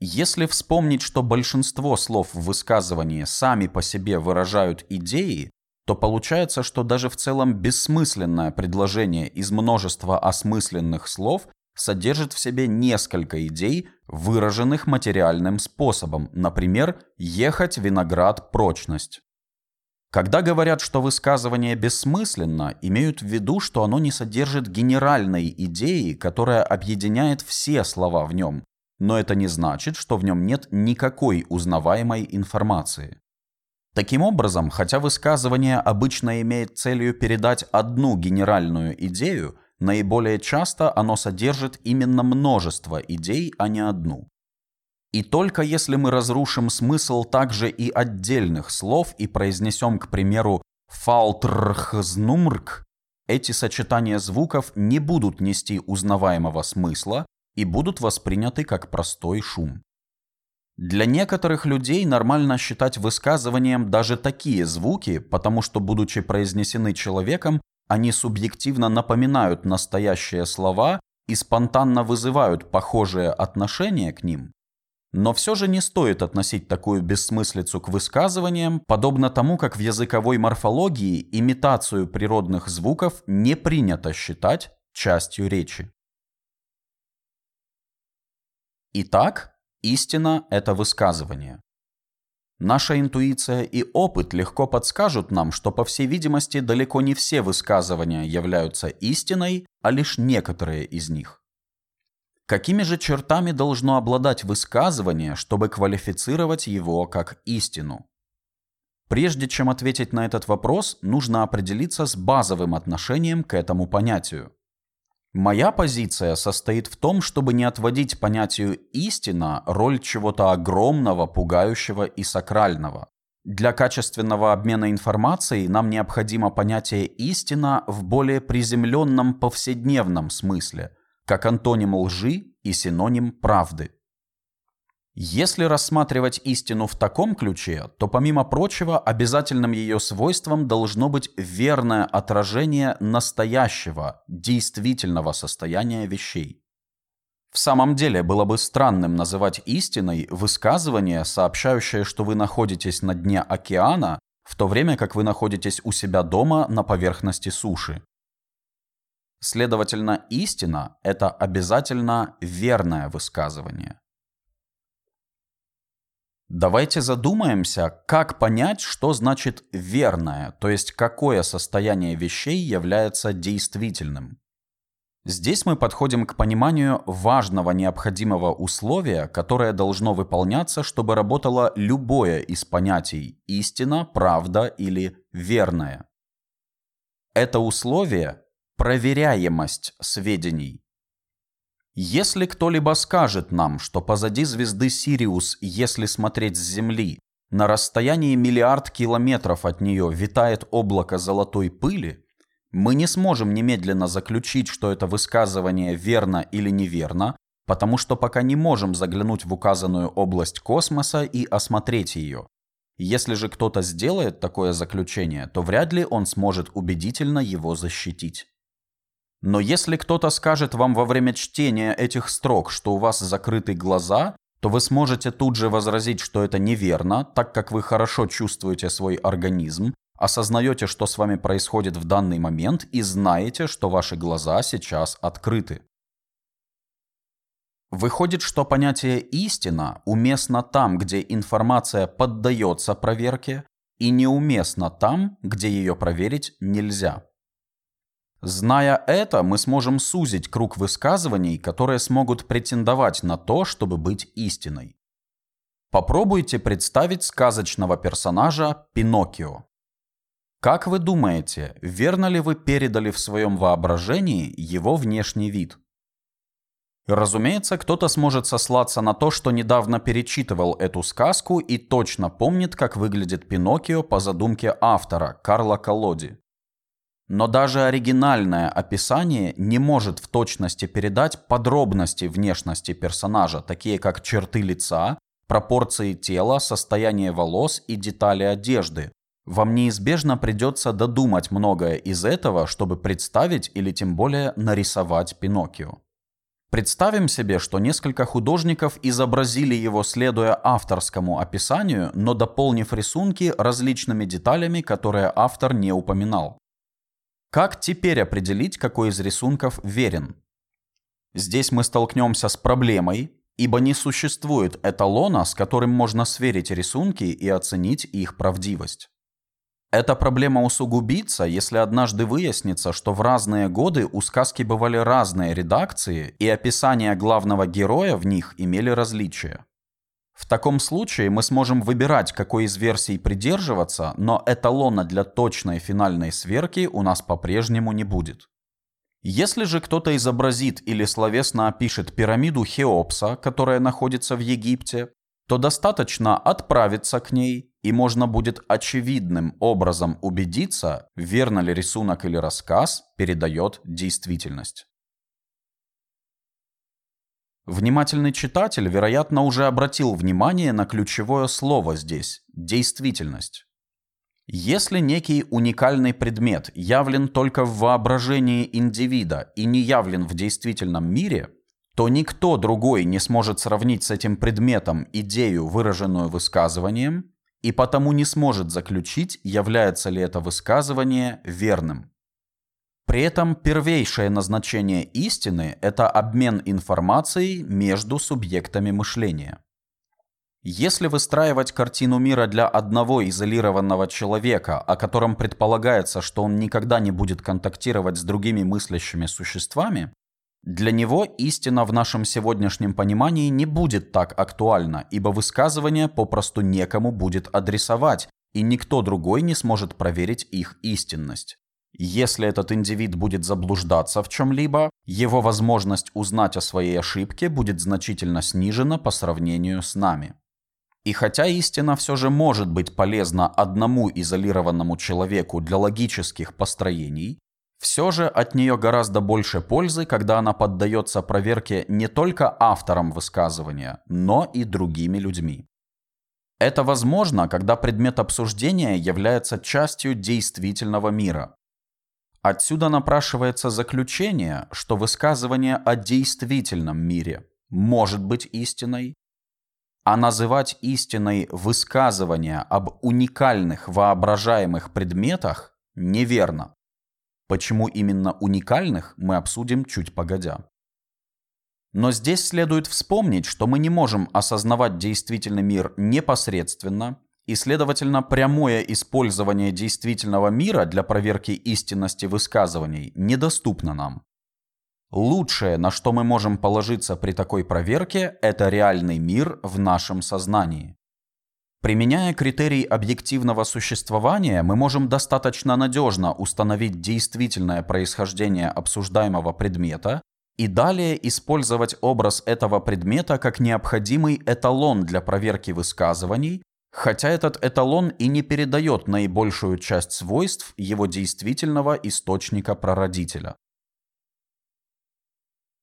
Если вспомнить, что большинство слов в высказывании сами по себе выражают идеи, то получается, что даже в целом бессмысленное предложение из множества осмысленных слов содержит в себе несколько идей, выраженных материальным способом, например, «ехать виноград прочность». Когда говорят, что высказывание бессмысленно, имеют в виду, что оно не содержит генеральной идеи, которая объединяет все слова в нем, но это не значит, что в нем нет никакой узнаваемой информации. Таким образом, хотя высказывание обычно имеет целью передать одну генеральную идею, наиболее часто оно содержит именно множество идей, а не одну. И только если мы разрушим смысл также и отдельных слов и произнесем, к примеру, «фалтрхзнумрк», эти сочетания звуков не будут нести узнаваемого смысла и будут восприняты как простой шум. Для некоторых людей нормально считать высказыванием даже такие звуки, потому что, будучи произнесены человеком, они субъективно напоминают настоящие слова и спонтанно вызывают похожее отношение к ним. Но все же не стоит относить такую бессмыслицу к высказываниям, подобно тому, как в языковой морфологии имитацию природных звуков не принято считать частью речи. Итак, истина – это высказывание. Наша интуиция и опыт легко подскажут нам, что, по всей видимости, далеко не все высказывания являются истиной, а лишь некоторые из них. Какими же чертами должно обладать высказывание, чтобы квалифицировать его как истину? Прежде чем ответить на этот вопрос, нужно определиться с базовым отношением к этому понятию. Моя позиция состоит в том, чтобы не отводить понятию «истина» роль чего-то огромного, пугающего и сакрального. Для качественного обмена информацией нам необходимо понятие «истина» в более приземленном повседневном смысле, как антоним лжи и синоним правды. Если рассматривать истину в таком ключе, то помимо прочего обязательным ее свойством должно быть верное отражение настоящего, действительного состояния вещей. В самом деле было бы странным называть истиной высказывание, сообщающее, что вы находитесь на дне океана, в то время как вы находитесь у себя дома на поверхности суши. Следовательно, истина – это обязательно верное высказывание. Давайте задумаемся, как понять, что значит верное, то есть какое состояние вещей является действительным. Здесь мы подходим к пониманию важного необходимого условия, которое должно выполняться, чтобы работало любое из понятий «истина», «правда» или «верное». Это условие – проверяемость сведений. Если кто-либо скажет нам, что позади звезды Сириус, если смотреть с Земли, на расстоянии миллиард километров от нее витает облако золотой пыли, мы не сможем немедленно заключить, что это высказывание верно или неверно, потому что пока не можем заглянуть в указанную область космоса и осмотреть ее. Если же кто-то сделает такое заключение, то вряд ли он сможет убедительно его защитить. Но если кто-то скажет вам во время чтения этих строк, что у вас закрыты глаза, то вы сможете тут же возразить, что это неверно, так как вы хорошо чувствуете свой организм, осознаете, что с вами происходит в данный момент и знаете, что ваши глаза сейчас открыты. Выходит, что понятие «истина» уместно там, где информация поддается проверке, и неуместно там, где ее проверить нельзя. Зная это, мы сможем сузить круг высказываний, которые смогут претендовать на то, чтобы быть истиной. Попробуйте представить сказочного персонажа Пиноккио. Как вы думаете, верно ли вы передали в своем воображении его внешний вид? Разумеется, кто-то сможет сослаться на то, что недавно перечитывал эту сказку и точно помнит, как выглядит Пиноккио по задумке автора Карла Колоди. Но даже оригинальное описание не может в точности передать подробности внешности персонажа, такие как черты лица, пропорции тела, состояние волос и детали одежды, вам неизбежно придется додумать многое из этого, чтобы представить или тем более нарисовать Пиноккио. Представим себе, что несколько художников изобразили его следуя авторскому описанию, но дополнив рисунки различными деталями, которые автор не упоминал. Как теперь определить, какой из рисунков верен? Здесь мы столкнемся с проблемой, ибо не существует эталона, с которым можно сверить рисунки и оценить их правдивость. Эта проблема усугубится, если однажды выяснится, что в разные годы у сказки бывали разные редакции, и описания главного героя в них имели различия. В таком случае мы сможем выбирать, какой из версий придерживаться, но эталона для точной финальной сверки у нас по-прежнему не будет. Если же кто-то изобразит или словесно опишет пирамиду Хеопса, которая находится в Египте, то достаточно отправиться к ней, и можно будет очевидным образом убедиться, верно ли рисунок или рассказ передает действительность. Внимательный читатель, вероятно, уже обратил внимание на ключевое слово здесь – действительность. Если некий уникальный предмет явлен только в воображении индивида и не явлен в действительном мире, то никто другой не сможет сравнить с этим предметом идею, выраженную высказыванием, и потому не сможет заключить, является ли это высказывание верным. При этом первейшее назначение истины – это обмен информацией между субъектами мышления. Если выстраивать картину мира для одного изолированного человека, о котором предполагается, что он никогда не будет контактировать с другими мыслящими существами, для него истина в нашем сегодняшнем понимании не будет так актуальна, ибо высказывание попросту некому будет адресовать, и никто другой не сможет проверить их истинность. Если этот индивид будет заблуждаться в чем-либо, его возможность узнать о своей ошибке будет значительно снижена по сравнению с нами. И хотя истина все же может быть полезна одному изолированному человеку для логических построений, все же от нее гораздо больше пользы, когда она поддается проверке не только автором высказывания, но и другими людьми. Это возможно, когда предмет обсуждения является частью действительного мира. Отсюда напрашивается заключение, что высказывание о действительном мире может быть истиной, а называть истиной высказывание об уникальных воображаемых предметах неверно. Почему именно уникальных, мы обсудим чуть погодя. Но здесь следует вспомнить, что мы не можем осознавать действительный мир непосредственно, и, следовательно, прямое использование действительного мира для проверки истинности высказываний недоступно нам. Лучшее, на что мы можем положиться при такой проверке, это реальный мир в нашем сознании. Применяя критерий объективного существования, мы можем достаточно надежно установить действительное происхождение обсуждаемого предмета и далее использовать образ этого предмета как необходимый эталон для проверки высказываний, хотя этот эталон и не передает наибольшую часть свойств его действительного источника-прародителя.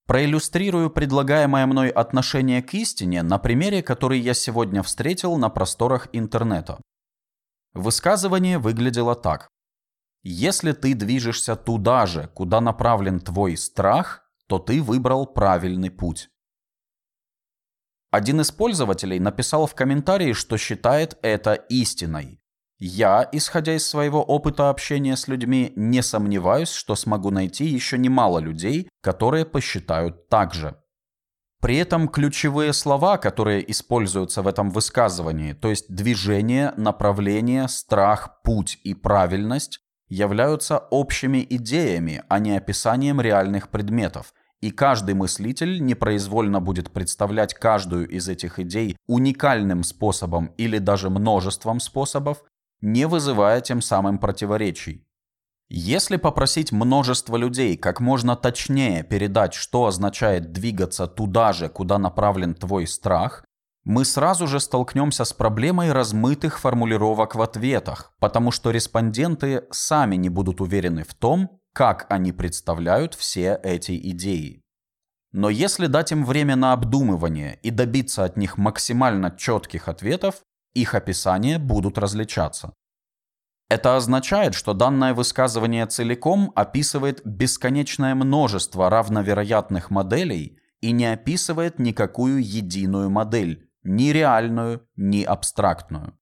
Проиллюстрирую предлагаемое мной отношение к истине на примере, который я сегодня встретил на просторах интернета. Высказывание выглядело так. Если ты движешься туда же, куда направлен твой страх, то ты выбрал правильный путь. Один из пользователей написал в комментарии, что считает это истиной. Я, исходя из своего опыта общения с людьми, не сомневаюсь, что смогу найти еще немало людей, которые посчитают так же. При этом ключевые слова, которые используются в этом высказывании, то есть движение, направление, страх, путь и правильность, являются общими идеями, а не описанием реальных предметов, и каждый мыслитель непроизвольно будет представлять каждую из этих идей уникальным способом или даже множеством способов, не вызывая тем самым противоречий. Если попросить множество людей как можно точнее передать, что означает двигаться туда же, куда направлен твой страх, мы сразу же столкнемся с проблемой размытых формулировок в ответах, потому что респонденты сами не будут уверены в том, как они представляют все эти идеи. Но если дать им время на обдумывание и добиться от них максимально четких ответов, их описания будут различаться. Это означает, что данное высказывание целиком описывает бесконечное множество равновероятных моделей и не описывает никакую единую модель, ни реальную, ни абстрактную.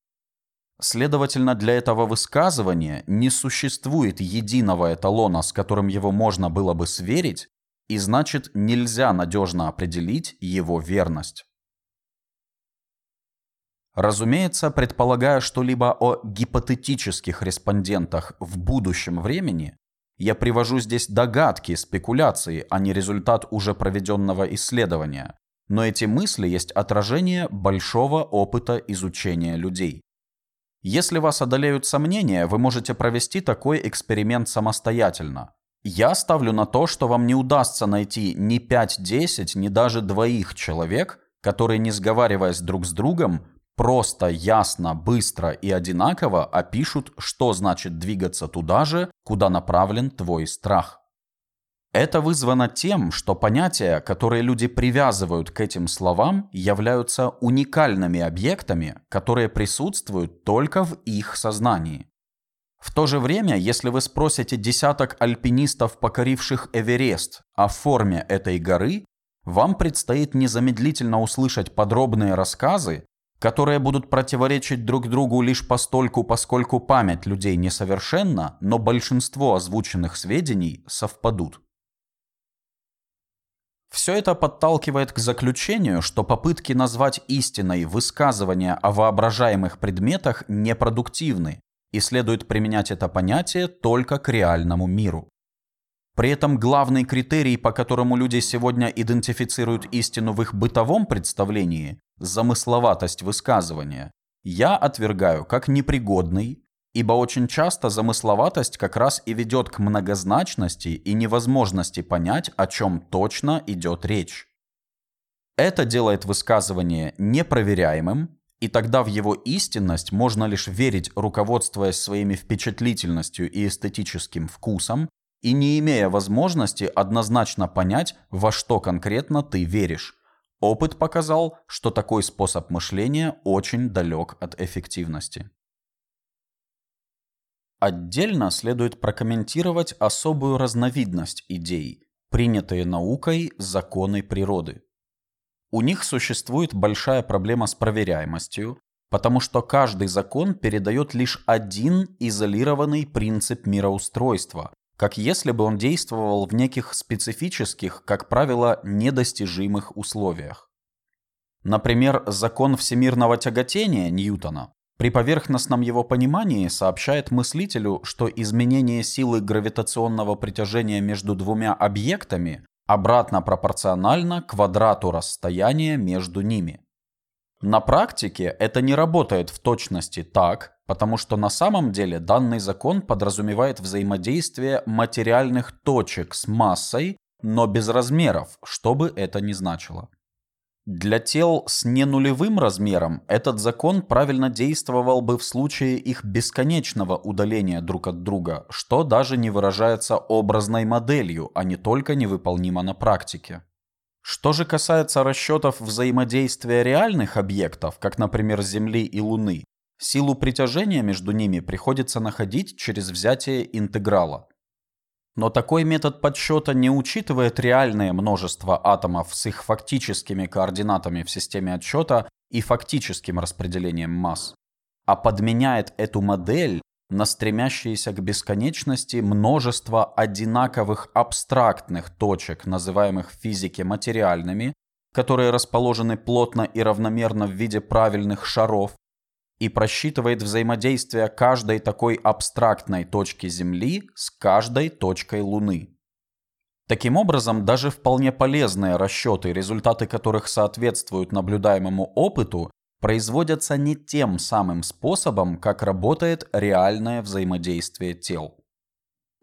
Следовательно, для этого высказывания не существует единого эталона, с которым его можно было бы сверить, и значит нельзя надежно определить его верность. Разумеется, предполагая что-либо о гипотетических респондентах в будущем времени, я привожу здесь догадки, спекуляции, а не результат уже проведенного исследования. Но эти мысли есть отражение большого опыта изучения людей. Если вас одолеют сомнения, вы можете провести такой эксперимент самостоятельно. Я ставлю на то, что вам не удастся найти ни 5-10, ни даже двоих человек, которые, не сговариваясь друг с другом, просто, ясно, быстро и одинаково опишут, что значит двигаться туда же, куда направлен твой страх. Это вызвано тем, что понятия, которые люди привязывают к этим словам, являются уникальными объектами, которые присутствуют только в их сознании. В то же время, если вы спросите десяток альпинистов, покоривших Эверест, о форме этой горы, вам предстоит незамедлительно услышать подробные рассказы, которые будут противоречить друг другу лишь постольку, поскольку память людей несовершенна, но большинство озвученных сведений совпадут. Все это подталкивает к заключению, что попытки назвать истиной высказывания о воображаемых предметах непродуктивны, и следует применять это понятие только к реальному миру. При этом главный критерий, по которому люди сегодня идентифицируют истину в их бытовом представлении, замысловатость высказывания, я отвергаю как непригодный, ибо очень часто замысловатость как раз и ведет к многозначности и невозможности понять, о чем точно идет речь. Это делает высказывание непроверяемым, и тогда в его истинность можно лишь верить, руководствуясь своими впечатлительностью и эстетическим вкусом, и не имея возможности однозначно понять, во что конкретно ты веришь. Опыт показал, что такой способ мышления очень далек от эффективности. Отдельно следует прокомментировать особую разновидность идей, принятые наукой законы природы. У них существует большая проблема с проверяемостью, потому что каждый закон передает лишь один изолированный принцип мироустройства, как если бы он действовал в неких специфических, как правило, недостижимых условиях. Например, закон всемирного тяготения Ньютона при поверхностном его понимании сообщает мыслителю, что изменение силы гравитационного притяжения между двумя объектами обратно пропорционально квадрату расстояния между ними. На практике это не работает в точности так, потому что на самом деле данный закон подразумевает взаимодействие материальных точек с массой, но без размеров, что бы это ни значило. Для тел с ненулевым размером этот закон правильно действовал бы в случае их бесконечного удаления друг от друга, что даже не выражается образной моделью, а не только невыполнимо на практике. Что же касается расчетов взаимодействия реальных объектов, как, например, Земли и Луны, силу притяжения между ними приходится находить через взятие интеграла. Но такой метод подсчета не учитывает реальное множество атомов с их фактическими координатами в системе отсчета и фактическим распределением масс, а подменяет эту модель на стремящиеся к бесконечности множество одинаковых абстрактных точек, называемых в физике материальными, которые расположены плотно и равномерно в виде правильных шаров, и просчитывает взаимодействие каждой такой абстрактной точки Земли с каждой точкой Луны. Таким образом, даже вполне полезные расчеты, результаты которых соответствуют наблюдаемому опыту, производятся не тем самым способом, как работает реальное взаимодействие тел.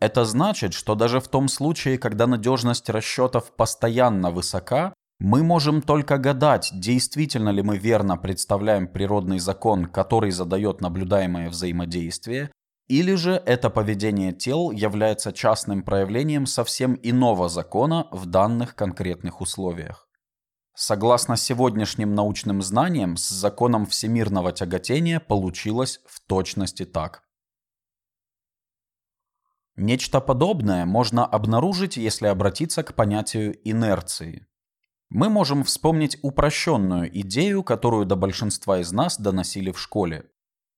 Это значит, что даже в том случае, когда надежность расчетов постоянно высока, мы можем только гадать, действительно ли мы верно представляем природный закон, который задает наблюдаемое взаимодействие, или же это поведение тел является частным проявлением совсем иного закона в данных конкретных условиях. Согласно сегодняшним научным знаниям, с законом всемирного тяготения получилось в точности так. Нечто подобное можно обнаружить, если обратиться к понятию инерции. Мы можем вспомнить упрощенную идею, которую до большинства из нас доносили в школе.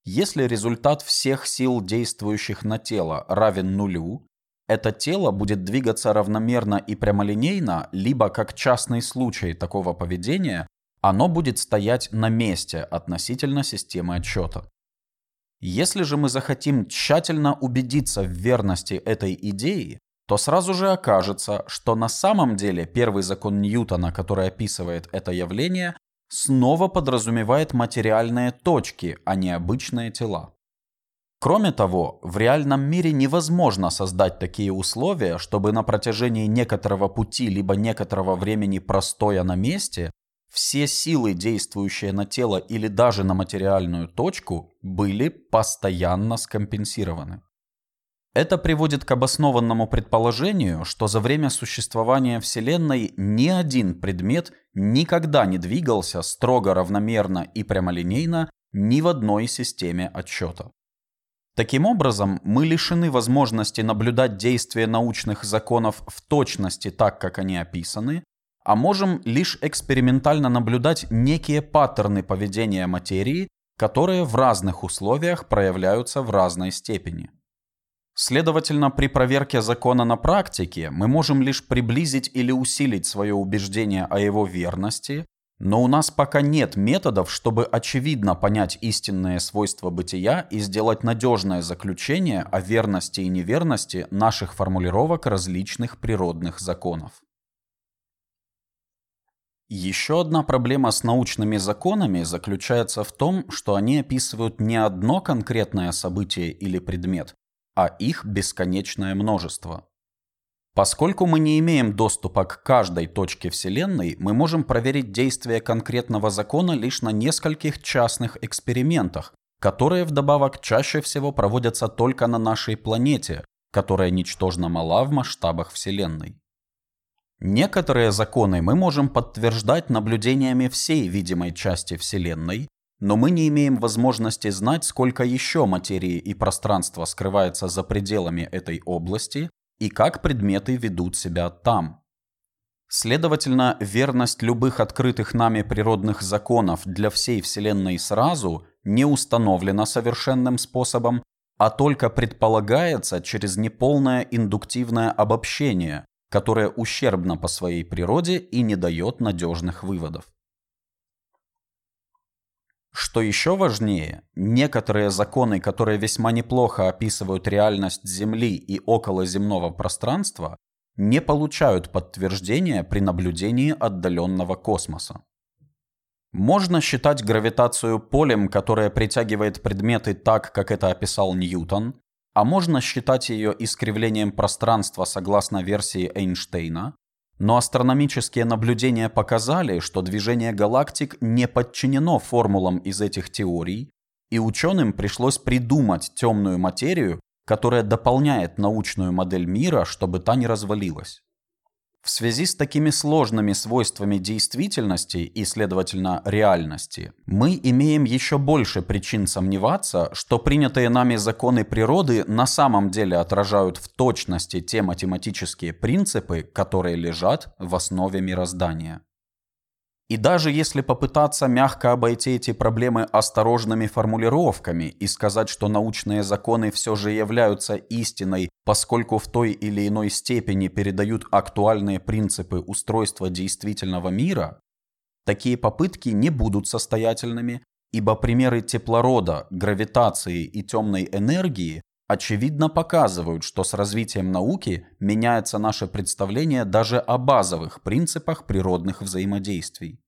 Если результат всех сил, действующих на тело, равен нулю, это тело будет двигаться равномерно и прямолинейно, либо как частный случай такого поведения, оно будет стоять на месте относительно системы отсчета. Если же мы захотим тщательно убедиться в верности этой идеи, то сразу же окажется, что на самом деле первый закон Ньютона, который описывает это явление, снова подразумевает материальные точки, а не обычные тела. Кроме того, в реальном мире невозможно создать такие условия, чтобы на протяжении некоторого пути либо некоторого времени простоя на месте все силы, действующие на тело или даже на материальную точку, были постоянно скомпенсированы. Это приводит к обоснованному предположению, что за время существования Вселенной ни один предмет никогда не двигался строго равномерно и прямолинейно ни в одной системе отсчета. Таким образом, мы лишены возможности наблюдать действия научных законов в точности так, как они описаны, а можем лишь экспериментально наблюдать некие паттерны поведения материи, которые в разных условиях проявляются в разной степени. Следовательно, при проверке закона на практике мы можем лишь приблизить или усилить свое убеждение о его верности, но у нас пока нет методов, чтобы очевидно понять истинные свойства бытия и сделать надежное заключение о верности и неверности наших формулировок различных природных законов. Еще одна проблема с научными законами заключается в том, что они описывают не одно конкретное событие или предмет, а их бесконечное множество. Поскольку мы не имеем доступа к каждой точке Вселенной, мы можем проверить действие конкретного закона лишь на нескольких частных экспериментах, которые вдобавок чаще всего проводятся только на нашей планете, которая ничтожно мала в масштабах Вселенной. Некоторые законы мы можем подтверждать наблюдениями всей видимой части Вселенной, но мы не имеем возможности знать, сколько еще материи и пространства скрывается за пределами этой области, и как предметы ведут себя там. Следовательно, верность любых открытых нами природных законов для всей Вселенной сразу не установлена совершенным способом, а только предполагается через неполное индуктивное обобщение, которое ущербно по своей природе и не дает надежных выводов. Что еще важнее, некоторые законы, которые весьма неплохо описывают реальность Земли и околоземного пространства, не получают подтверждения при наблюдении отдаленного космоса. Можно считать гравитацию полем, которое притягивает предметы так, как это описал Ньютон, а можно считать ее искривлением пространства согласно версии Эйнштейна, но астрономические наблюдения показали, что движение галактик не подчинено формулам из этих теорий, и ученым пришлось придумать темную материю, которая дополняет научную модель мира, чтобы та не развалилась. В связи с такими сложными свойствами действительности и, следовательно, реальности, мы имеем еще больше причин сомневаться, что принятые нами законы природы на самом деле отражают в точности те математические принципы, которые лежат в основе мироздания. И даже если попытаться мягко обойти эти проблемы осторожными формулировками и сказать, что научные законы все же являются истиной, поскольку в той или иной степени передают актуальные принципы устройства действительного мира, такие попытки не будут состоятельными, ибо примеры теплорода, гравитации и темной энергии очевидно показывают, что с развитием науки меняется наше представление даже о базовых принципах природных взаимодействий.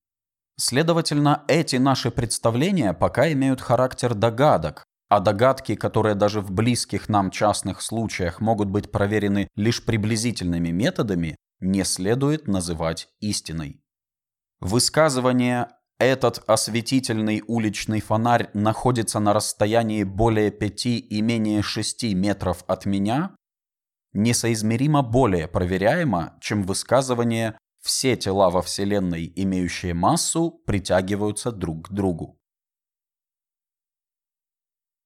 Следовательно, эти наши представления пока имеют характер догадок, а догадки, которые даже в близких нам частных случаях могут быть проверены лишь приблизительными методами, не следует называть истиной. Высказывание этот осветительный уличный фонарь находится на расстоянии более 5 и менее 6 метров от меня, несоизмеримо более проверяемо, чем высказывание «все тела во Вселенной, имеющие массу, притягиваются друг к другу».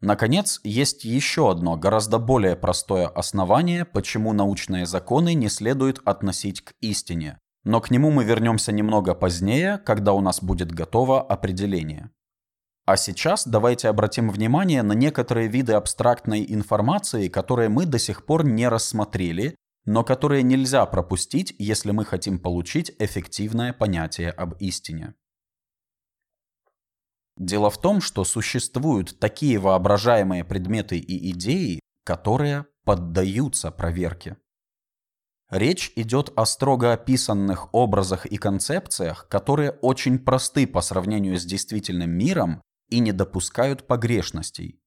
Наконец, есть еще одно гораздо более простое основание, почему научные законы не следует относить к истине, но к нему мы вернемся немного позднее, когда у нас будет готово определение. А сейчас давайте обратим внимание на некоторые виды абстрактной информации, которые мы до сих пор не рассмотрели, но которые нельзя пропустить, если мы хотим получить эффективное понятие об истине. Дело в том, что существуют такие воображаемые предметы и идеи, которые поддаются проверке. Речь идет о строго описанных образах и концепциях, которые очень просты по сравнению с действительным миром и не допускают погрешностей.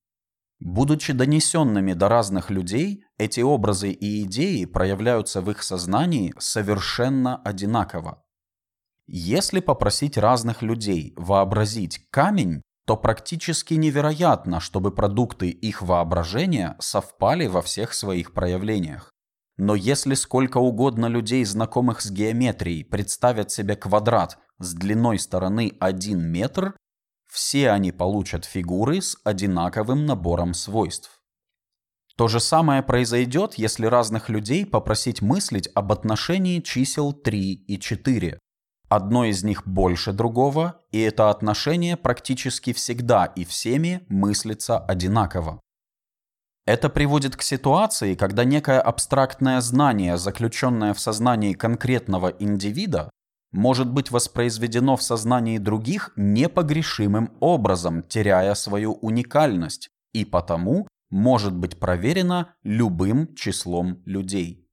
Будучи донесенными до разных людей, эти образы и идеи проявляются в их сознании совершенно одинаково. Если попросить разных людей вообразить камень, то практически невероятно, чтобы продукты их воображения совпали во всех своих проявлениях. Но если сколько угодно людей, знакомых с геометрией, представят себе квадрат с длиной стороны 1 метр, все они получат фигуры с одинаковым набором свойств. То же самое произойдет, если разных людей попросить мыслить об отношении чисел 3 и 4. Одно из них больше другого, и это отношение практически всегда и всеми мыслится одинаково. Это приводит к ситуации, когда некое абстрактное знание, заключенное в сознании конкретного индивида, может быть воспроизведено в сознании других непогрешимым образом, теряя свою уникальность, и потому может быть проверено любым числом людей.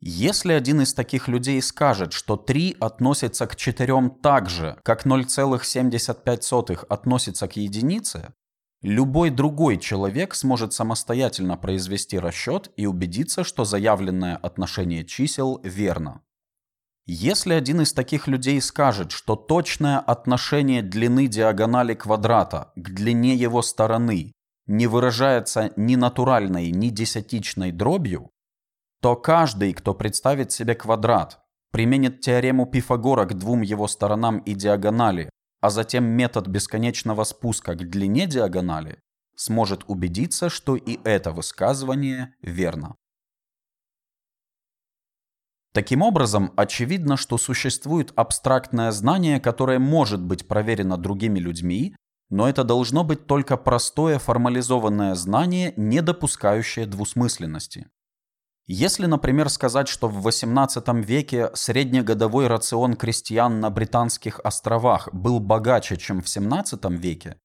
Если один из таких людей скажет, что 3 относится к 4 так же, как 0,75 относится к единице, Любой другой человек сможет самостоятельно произвести расчет и убедиться, что заявленное отношение чисел верно. Если один из таких людей скажет, что точное отношение длины диагонали квадрата к длине его стороны не выражается ни натуральной, ни десятичной дробью, то каждый, кто представит себе квадрат, применит теорему Пифагора к двум его сторонам и диагонали, а затем метод бесконечного спуска к длине диагонали, сможет убедиться, что и это высказывание верно. Таким образом, очевидно, что существует абстрактное знание, которое может быть проверено другими людьми, но это должно быть только простое формализованное знание, не допускающее двусмысленности. Если, например, сказать, что в XVIII веке среднегодовой рацион крестьян на Британских островах был богаче, чем в XVII веке,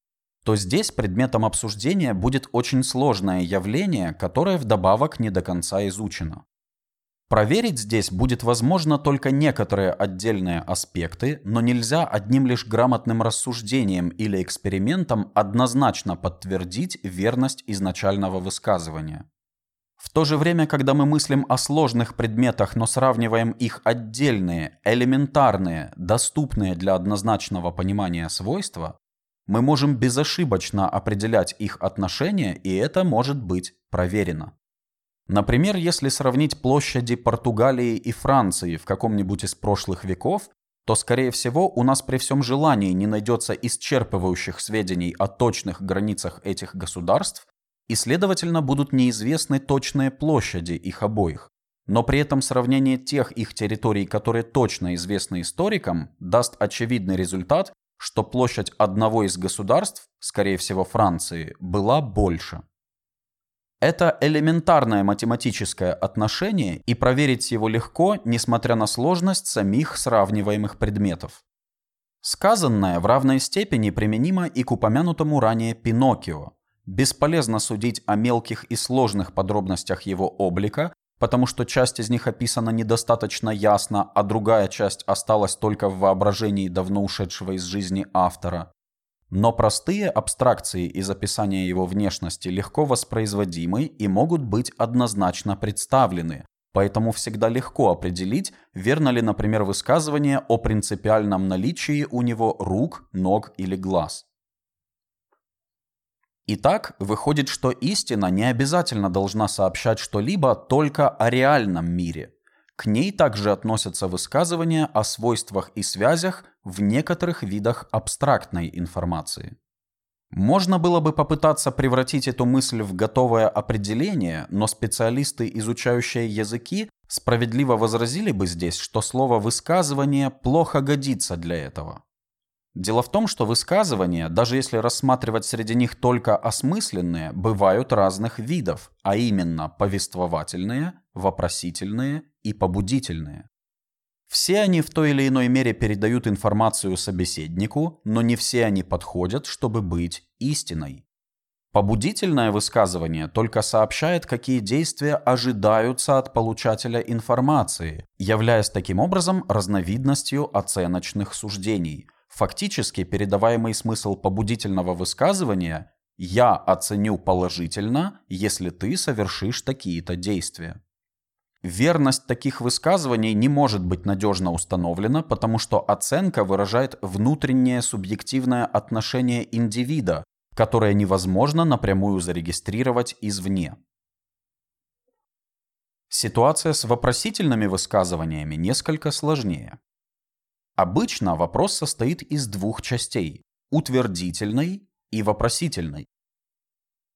то здесь предметом обсуждения будет очень сложное явление, которое вдобавок не до конца изучено. Проверить здесь будет возможно только некоторые отдельные аспекты, но нельзя одним лишь грамотным рассуждением или экспериментом однозначно подтвердить верность изначального высказывания. В то же время, когда мы мыслим о сложных предметах, но сравниваем их отдельные, элементарные, доступные для однозначного понимания свойства, мы можем безошибочно определять их отношения, и это может быть проверено. Например, если сравнить площади Португалии и Франции в каком-нибудь из прошлых веков, то, скорее всего, у нас при всем желании не найдется исчерпывающих сведений о точных границах этих государств, и, следовательно, будут неизвестны точные площади их обоих. Но при этом сравнение тех их территорий, которые точно известны историкам, даст очевидный результат, что площадь одного из государств, скорее всего Франции, была больше. Это элементарное математическое отношение, и проверить его легко, несмотря на сложность самих сравниваемых предметов. Сказанное в равной степени применимо и к упомянутому ранее Пиноккио. Бесполезно судить о мелких и сложных подробностях его облика, потому что часть из них описана недостаточно ясно, а другая часть осталась только в воображении давно ушедшего из жизни автора. Но простые абстракции из описания его внешности легко воспроизводимы и могут быть однозначно представлены, поэтому всегда легко определить, верно ли, например, высказывание о принципиальном наличии у него рук, ног или глаз. Итак, выходит, что истина не обязательно должна сообщать что-либо только о реальном мире – к ней также относятся высказывания о свойствах и связях в некоторых видах абстрактной информации. Можно было бы попытаться превратить эту мысль в готовое определение, но специалисты, изучающие языки, справедливо возразили бы здесь, что слово «высказывание» плохо годится для этого. Дело в том, что высказывания, даже если рассматривать среди них только осмысленные, бывают разных видов, а именно повествовательные, вопросительные и побудительные. Все они в той или иной мере передают информацию собеседнику, но не все они подходят, чтобы быть истиной. Побудительное высказывание только сообщает, какие действия ожидаются от получателя информации, являясь таким образом разновидностью оценочных суждений – Фактически передаваемый смысл побудительного высказывания «я оценю положительно, если ты совершишь такие-то действия». Верность таких высказываний не может быть надежно установлена, потому что оценка выражает внутреннее субъективное отношение индивида, которое невозможно напрямую зарегистрировать извне. Ситуация с вопросительными высказываниями несколько сложнее. Обычно вопрос состоит из двух частей – утвердительной и вопросительной.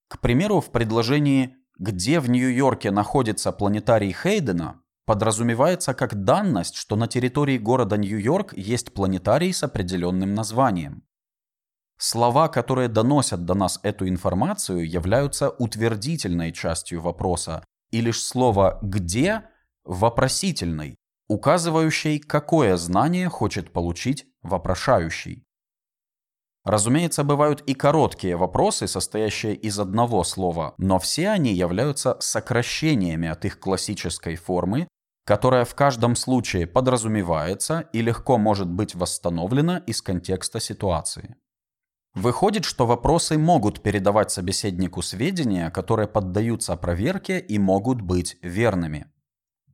К примеру, в предложении «Где в Нью-Йорке находится планетарий Хейдена» подразумевается как данность, что на территории города Нью-Йорк есть планетарий с определенным названием. Слова, которые доносят до нас эту информацию, являются утвердительной частью вопроса, и лишь слово «где» – вопросительной, указывающей, какое знание хочет получить вопрошающий. Разумеется, бывают и короткие вопросы, состоящие из одного слова, но все они являются сокращениями от их классической формы, которая в каждом случае подразумевается и легко может быть восстановлена из контекста ситуации. Выходит, что вопросы могут передавать собеседнику сведения, которые поддаются проверке и могут быть верными.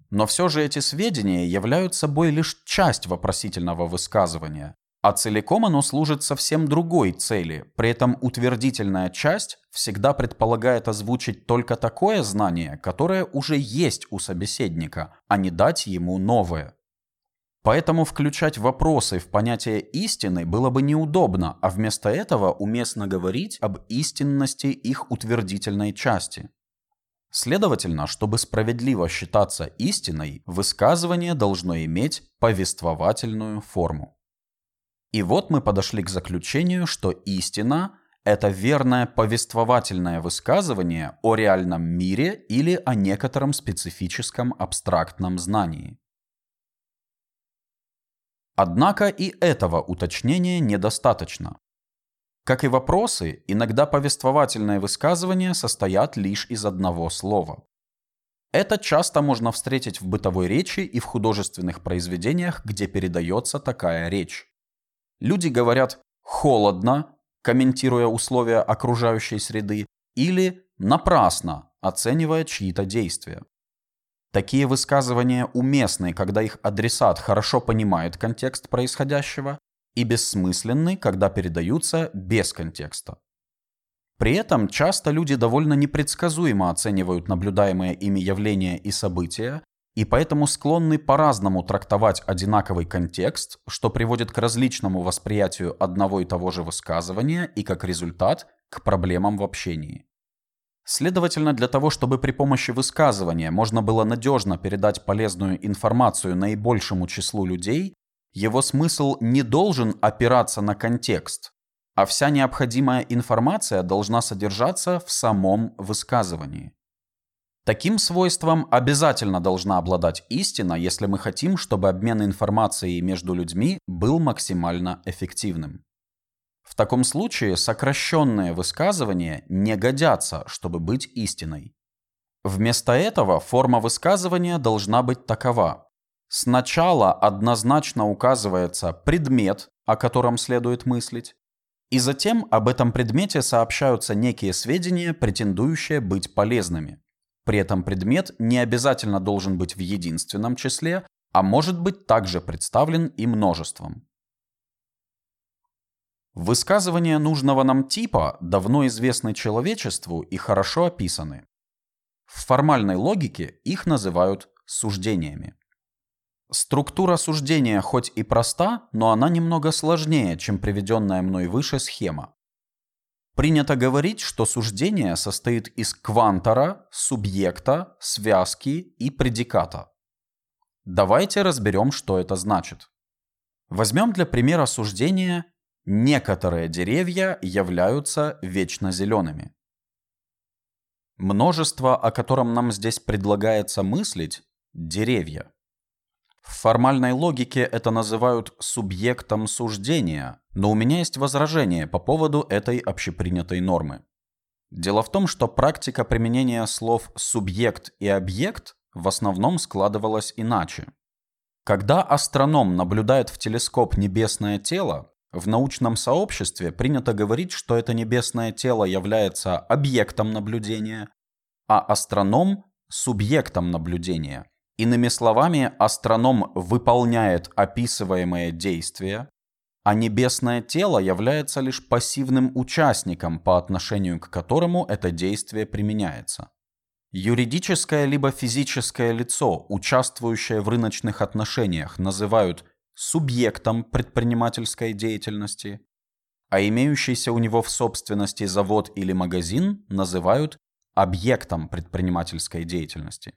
Но все же эти сведения являются собой лишь часть вопросительного высказывания, а целиком оно служит совсем другой цели. При этом утвердительная часть всегда предполагает озвучить только такое знание, которое уже есть у собеседника, а не дать ему новое. Поэтому включать вопросы в понятие истины было бы неудобно, а вместо этого уместно говорить об истинности их утвердительной части. Следовательно, чтобы справедливо считаться истиной, высказывание должно иметь повествовательную форму. И вот мы подошли к заключению, что истина – это верное повествовательное высказывание о реальном мире или о некотором специфическом абстрактном знании. Однако и этого уточнения недостаточно. Как и вопросы, иногда повествовательные высказывания состоят лишь из одного слова. Это часто можно встретить в бытовой речи и в художественных произведениях, где передается такая речь. Люди говорят «холодно», комментируя условия окружающей среды, или «напрасно», оценивая чьи-то действия. Такие высказывания уместны, когда их адресат хорошо понимает контекст происходящего, и бессмысленны, когда передаются без контекста. При этом часто люди довольно непредсказуемо оценивают наблюдаемые ими явления и события, и поэтому склонны по-разному трактовать одинаковый контекст, что приводит к различному восприятию одного и того же высказывания и как результат к проблемам в общении. Следовательно, для того, чтобы при помощи высказывания можно было надежно передать полезную информацию наибольшему числу людей, его смысл не должен опираться на контекст, а вся необходимая информация должна содержаться в самом высказывании. Таким свойством обязательно должна обладать истина, если мы хотим, чтобы обмен информацией между людьми был максимально эффективным. В таком случае сокращенные высказывания не годятся, чтобы быть истиной. Вместо этого форма высказывания должна быть такова. Сначала однозначно указывается предмет, о котором следует мыслить, и затем об этом предмете сообщаются некие сведения, претендующие быть полезными. При этом предмет не обязательно должен быть в единственном числе, а может быть также представлен и множеством. Высказывания нужного нам типа давно известны человечеству и хорошо описаны. В формальной логике их называют суждениями. Структура суждения хоть и проста, но она немного сложнее, чем приведенная мной выше схема. Принято говорить, что суждение состоит из квантора, субъекта, связки и предиката. Давайте разберем, что это значит. Возьмем для примера суждения Некоторые деревья являются вечно зелеными. Множество, о котором нам здесь предлагается мыслить, деревья. В формальной логике это называют субъектом суждения, но у меня есть возражение по поводу этой общепринятой нормы. Дело в том, что практика применения слов «субъект» и «объект» в основном складывалась иначе. Когда астроном наблюдает в телескоп небесное тело, в научном сообществе принято говорить, что это небесное тело является объектом наблюдения, а астроном – субъектом наблюдения. Иными словами, астроном выполняет описываемое действие, а небесное тело является лишь пассивным участником, по отношению к которому это действие применяется. Юридическое либо физическое лицо, участвующее в рыночных отношениях, называют субъектом предпринимательской деятельности, а имеющийся у него в собственности завод или магазин называют объектом предпринимательской деятельности.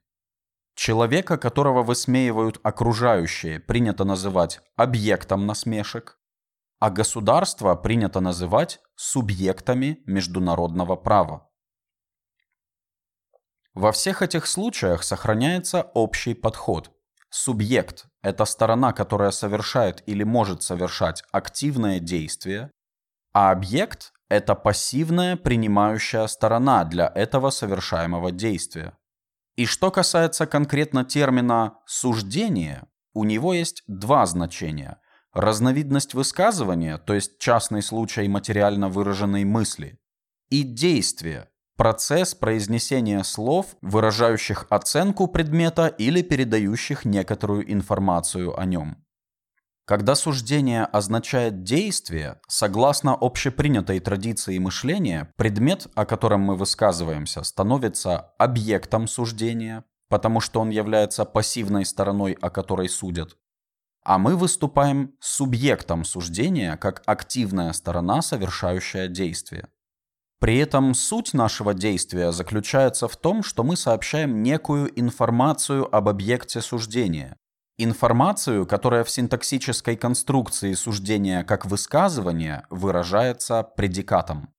Человека, которого высмеивают окружающие, принято называть объектом насмешек, а государство принято называть субъектами международного права. Во всех этих случаях сохраняется общий подход – Субъект – это сторона, которая совершает или может совершать активное действие, а объект – это пассивная принимающая сторона для этого совершаемого действия. И что касается конкретно термина «суждение», у него есть два значения. Разновидность высказывания, то есть частный случай материально выраженной мысли, и действие, процесс произнесения слов, выражающих оценку предмета или передающих некоторую информацию о нем. Когда суждение означает действие, согласно общепринятой традиции мышления, предмет, о котором мы высказываемся, становится объектом суждения, потому что он является пассивной стороной, о которой судят, а мы выступаем субъектом суждения как активная сторона, совершающая действие. При этом суть нашего действия заключается в том, что мы сообщаем некую информацию об объекте суждения. Информацию, которая в синтаксической конструкции суждения как высказывание выражается предикатом.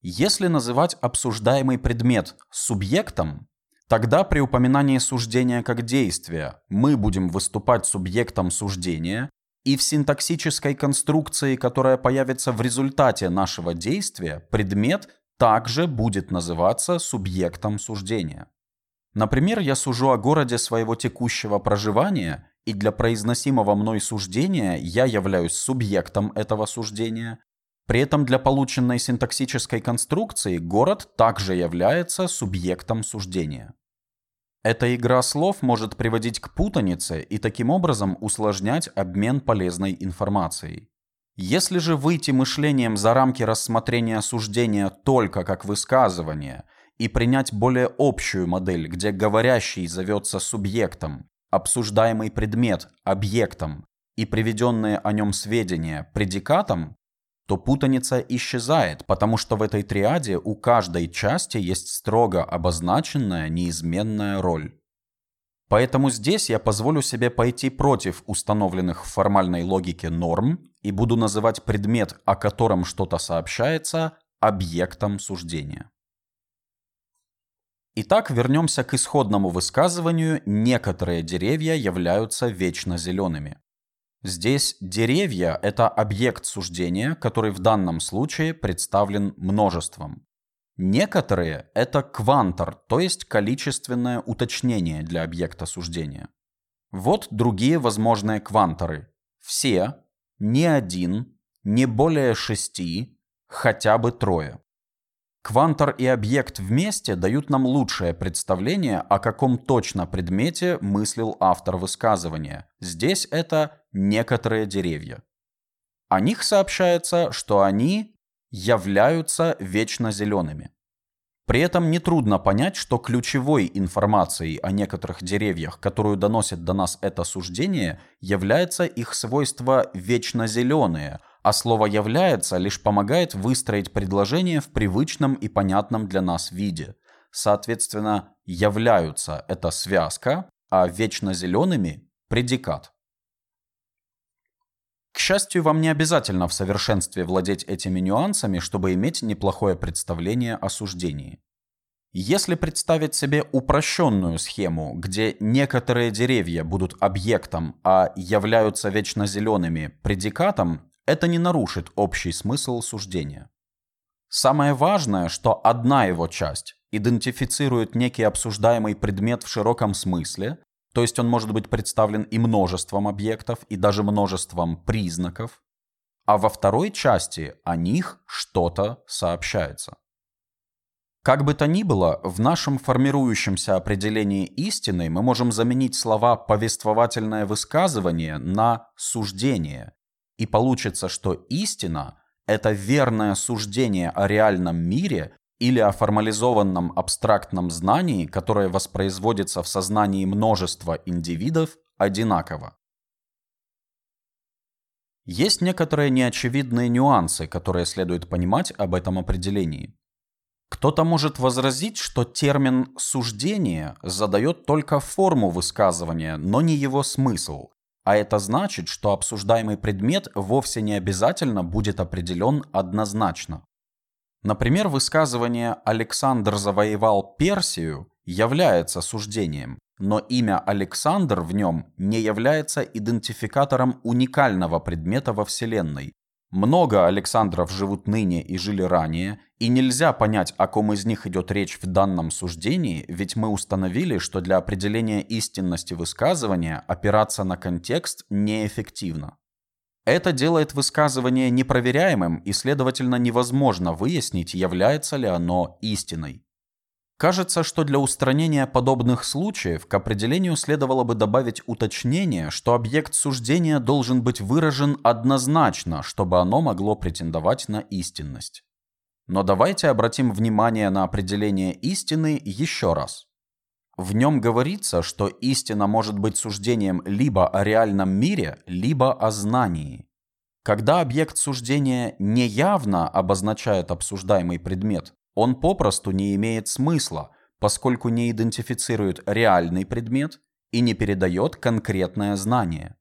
Если называть обсуждаемый предмет субъектом, тогда при упоминании суждения как действия мы будем выступать субъектом суждения, и в синтаксической конструкции, которая появится в результате нашего действия, предмет также будет называться субъектом суждения. Например, я сужу о городе своего текущего проживания, и для произносимого мной суждения я являюсь субъектом этого суждения. При этом для полученной синтаксической конструкции город также является субъектом суждения. Эта игра слов может приводить к путанице и таким образом усложнять обмен полезной информацией. Если же выйти мышлением за рамки рассмотрения суждения только как высказывание и принять более общую модель, где говорящий зовется субъектом, обсуждаемый предмет – объектом и приведенные о нем сведения – предикатом, то путаница исчезает, потому что в этой триаде у каждой части есть строго обозначенная неизменная роль. Поэтому здесь я позволю себе пойти против установленных в формальной логике норм и буду называть предмет, о котором что-то сообщается, объектом суждения. Итак, вернемся к исходному высказыванию «некоторые деревья являются вечно зелеными». Здесь деревья – это объект суждения, который в данном случае представлен множеством. Некоторые – это квантор, то есть количественное уточнение для объекта суждения. Вот другие возможные кванторы. Все, не один, не более шести, хотя бы трое. Квантор и объект вместе дают нам лучшее представление, о каком точно предмете мыслил автор высказывания. Здесь это некоторые деревья. О них сообщается, что они являются вечно зелеными. При этом нетрудно понять, что ключевой информацией о некоторых деревьях, которую доносит до нас это суждение, является их свойство вечно зеленые – а слово «является» лишь помогает выстроить предложение в привычном и понятном для нас виде. Соответственно, «являются» — это связка, а «вечно зелеными» — предикат. К счастью, вам не обязательно в совершенстве владеть этими нюансами, чтобы иметь неплохое представление о суждении. Если представить себе упрощенную схему, где некоторые деревья будут объектом, а являются вечно зелеными предикатом, это не нарушит общий смысл суждения. Самое важное, что одна его часть идентифицирует некий обсуждаемый предмет в широком смысле, то есть он может быть представлен и множеством объектов, и даже множеством признаков, а во второй части о них что-то сообщается. Как бы то ни было, в нашем формирующемся определении истины мы можем заменить слова «повествовательное высказывание» на «суждение», и получится, что истина – это верное суждение о реальном мире или о формализованном абстрактном знании, которое воспроизводится в сознании множества индивидов одинаково. Есть некоторые неочевидные нюансы, которые следует понимать об этом определении. Кто-то может возразить, что термин «суждение» задает только форму высказывания, но не его смысл, а это значит, что обсуждаемый предмет вовсе не обязательно будет определен однозначно. Например, высказывание «Александр завоевал Персию» является суждением, но имя Александр в нем не является идентификатором уникального предмета во Вселенной, много Александров живут ныне и жили ранее, и нельзя понять, о ком из них идет речь в данном суждении, ведь мы установили, что для определения истинности высказывания опираться на контекст неэффективно. Это делает высказывание непроверяемым и, следовательно, невозможно выяснить, является ли оно истиной. Кажется, что для устранения подобных случаев к определению следовало бы добавить уточнение, что объект суждения должен быть выражен однозначно, чтобы оно могло претендовать на истинность. Но давайте обратим внимание на определение истины еще раз. В нем говорится, что истина может быть суждением либо о реальном мире, либо о знании. Когда объект суждения неявно обозначает обсуждаемый предмет, он попросту не имеет смысла, поскольку не идентифицирует реальный предмет и не передает конкретное знание.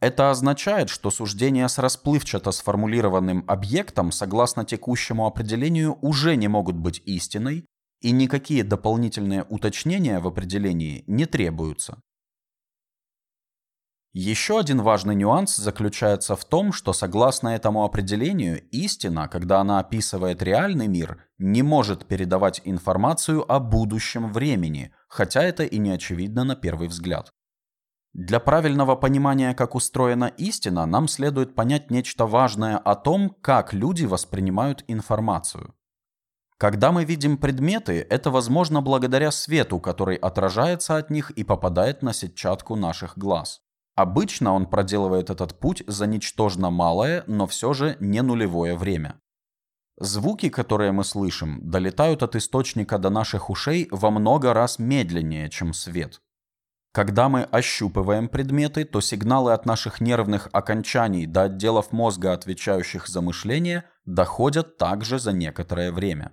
Это означает, что суждения с расплывчато сформулированным объектом согласно текущему определению уже не могут быть истиной, и никакие дополнительные уточнения в определении не требуются. Еще один важный нюанс заключается в том, что согласно этому определению, истина, когда она описывает реальный мир, не может передавать информацию о будущем времени, хотя это и не очевидно на первый взгляд. Для правильного понимания, как устроена истина, нам следует понять нечто важное о том, как люди воспринимают информацию. Когда мы видим предметы, это возможно благодаря свету, который отражается от них и попадает на сетчатку наших глаз. Обычно он проделывает этот путь за ничтожно малое, но все же не нулевое время. Звуки, которые мы слышим, долетают от источника до наших ушей во много раз медленнее, чем свет. Когда мы ощупываем предметы, то сигналы от наших нервных окончаний до отделов мозга, отвечающих за мышление, доходят также за некоторое время.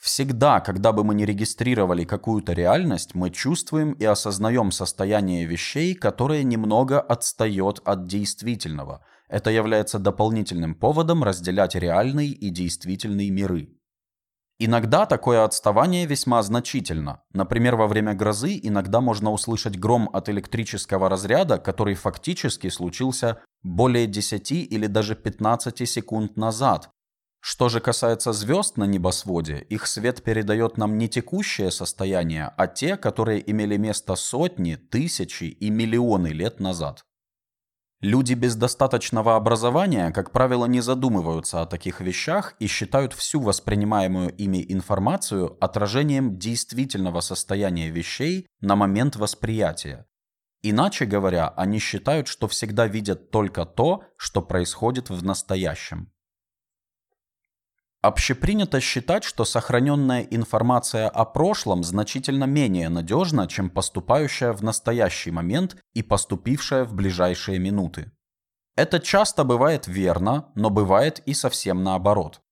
Всегда, когда бы мы не регистрировали какую-то реальность, мы чувствуем и осознаем состояние вещей, которое немного отстает от действительного. Это является дополнительным поводом разделять реальный и действительный миры. Иногда такое отставание весьма значительно. Например, во время грозы иногда можно услышать гром от электрического разряда, который фактически случился более 10 или даже 15 секунд назад, что же касается звезд на небосводе, их свет передает нам не текущее состояние, а те, которые имели место сотни, тысячи и миллионы лет назад. Люди без достаточного образования, как правило, не задумываются о таких вещах и считают всю воспринимаемую ими информацию отражением действительного состояния вещей на момент восприятия. Иначе говоря, они считают, что всегда видят только то, что происходит в настоящем. Общепринято считать, что сохраненная информация о прошлом значительно менее надежна, чем поступающая в настоящий момент и поступившая в ближайшие минуты. Это часто бывает верно, но бывает и совсем наоборот.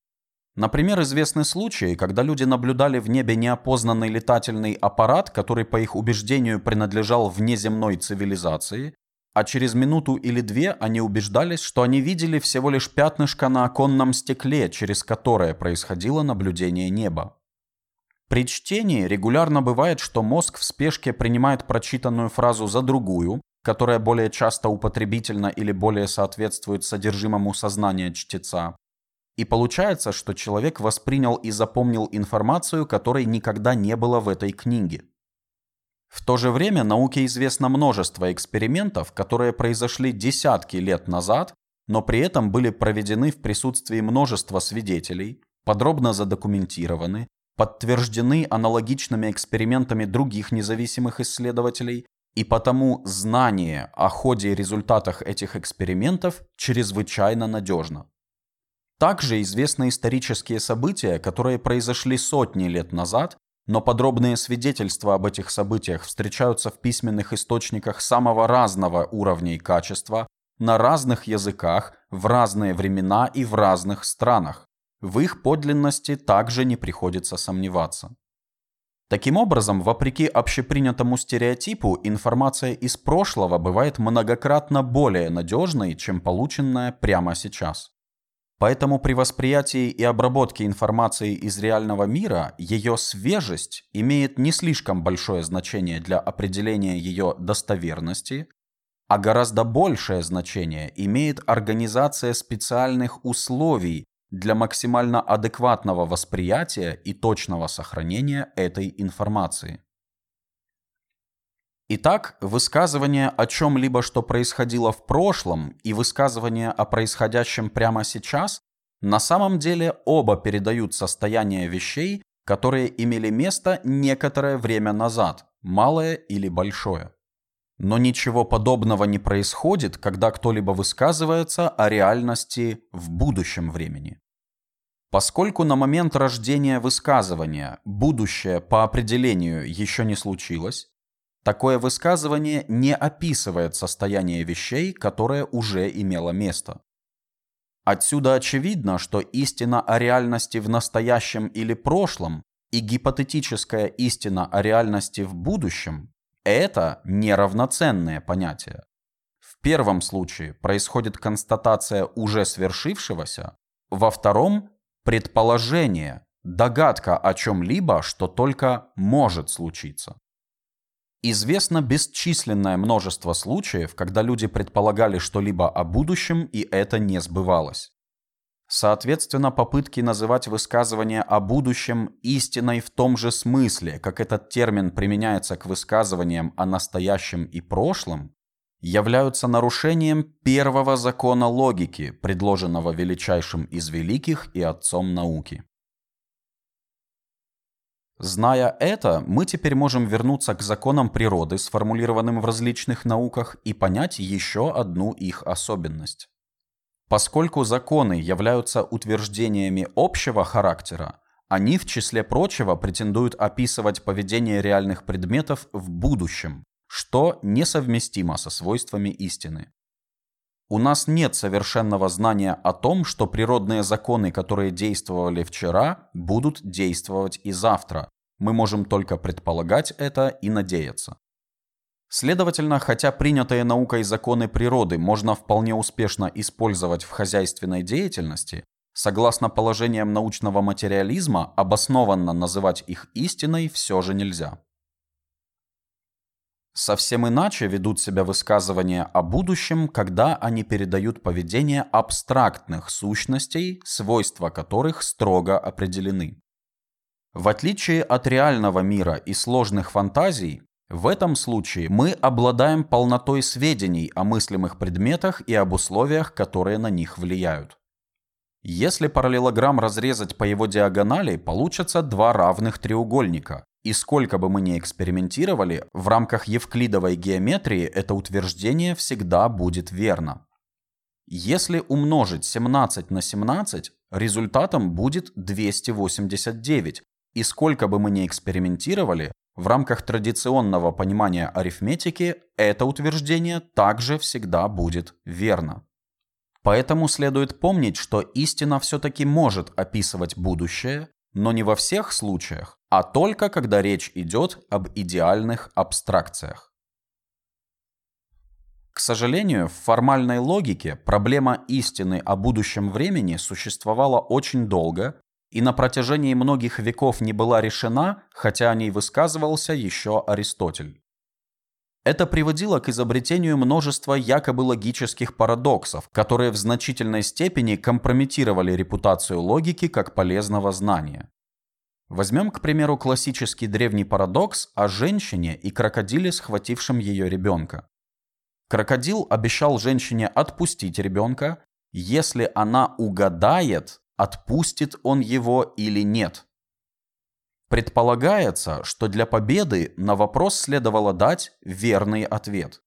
Например, известны случаи, когда люди наблюдали в небе неопознанный летательный аппарат, который по их убеждению принадлежал внеземной цивилизации, а через минуту или две они убеждались, что они видели всего лишь пятнышко на оконном стекле, через которое происходило наблюдение неба. При чтении регулярно бывает, что мозг в спешке принимает прочитанную фразу за другую, которая более часто употребительна или более соответствует содержимому сознания чтеца. И получается, что человек воспринял и запомнил информацию, которой никогда не было в этой книге. В то же время науке известно множество экспериментов, которые произошли десятки лет назад, но при этом были проведены в присутствии множества свидетелей, подробно задокументированы, подтверждены аналогичными экспериментами других независимых исследователей, и потому знание о ходе и результатах этих экспериментов чрезвычайно надежно. Также известны исторические события, которые произошли сотни лет назад но подробные свидетельства об этих событиях встречаются в письменных источниках самого разного уровня и качества, на разных языках, в разные времена и в разных странах. В их подлинности также не приходится сомневаться. Таким образом, вопреки общепринятому стереотипу, информация из прошлого бывает многократно более надежной, чем полученная прямо сейчас. Поэтому при восприятии и обработке информации из реального мира ее свежесть имеет не слишком большое значение для определения ее достоверности, а гораздо большее значение имеет организация специальных условий для максимально адекватного восприятия и точного сохранения этой информации. Итак, высказывание о чем-либо, что происходило в прошлом, и высказывание о происходящем прямо сейчас, на самом деле оба передают состояние вещей, которые имели место некоторое время назад, малое или большое. Но ничего подобного не происходит, когда кто-либо высказывается о реальности в будущем времени. Поскольку на момент рождения высказывания будущее по определению еще не случилось, Такое высказывание не описывает состояние вещей, которое уже имело место. Отсюда очевидно, что истина о реальности в настоящем или прошлом и гипотетическая истина о реальности в будущем – это неравноценные понятия. В первом случае происходит констатация уже свершившегося, во втором – предположение, догадка о чем-либо, что только может случиться. Известно бесчисленное множество случаев, когда люди предполагали что-либо о будущем, и это не сбывалось. Соответственно, попытки называть высказывание о будущем истиной в том же смысле, как этот термин применяется к высказываниям о настоящем и прошлом, являются нарушением первого закона логики, предложенного величайшим из великих и отцом науки. Зная это, мы теперь можем вернуться к законам природы, сформулированным в различных науках, и понять еще одну их особенность. Поскольку законы являются утверждениями общего характера, они, в числе прочего, претендуют описывать поведение реальных предметов в будущем, что несовместимо со свойствами истины. У нас нет совершенного знания о том, что природные законы, которые действовали вчера, будут действовать и завтра. Мы можем только предполагать это и надеяться. Следовательно, хотя принятые наукой законы природы можно вполне успешно использовать в хозяйственной деятельности, согласно положениям научного материализма, обоснованно называть их истиной все же нельзя. Совсем иначе ведут себя высказывания о будущем, когда они передают поведение абстрактных сущностей, свойства которых строго определены. В отличие от реального мира и сложных фантазий, в этом случае мы обладаем полнотой сведений о мыслимых предметах и об условиях, которые на них влияют. Если параллелограмм разрезать по его диагонали, получатся два равных треугольника, и сколько бы мы ни экспериментировали, в рамках евклидовой геометрии это утверждение всегда будет верно. Если умножить 17 на 17, результатом будет 289, и сколько бы мы ни экспериментировали, в рамках традиционного понимания арифметики это утверждение также всегда будет верно. Поэтому следует помнить, что истина все-таки может описывать будущее, но не во всех случаях, а только когда речь идет об идеальных абстракциях. К сожалению, в формальной логике проблема истины о будущем времени существовала очень долго и на протяжении многих веков не была решена, хотя о ней высказывался еще Аристотель. Это приводило к изобретению множества якобы логических парадоксов, которые в значительной степени компрометировали репутацию логики как полезного знания. Возьмем, к примеру, классический древний парадокс о женщине и крокодиле, схватившем ее ребенка. Крокодил обещал женщине отпустить ребенка, если она угадает, отпустит он его или нет. Предполагается, что для победы на вопрос следовало дать верный ответ.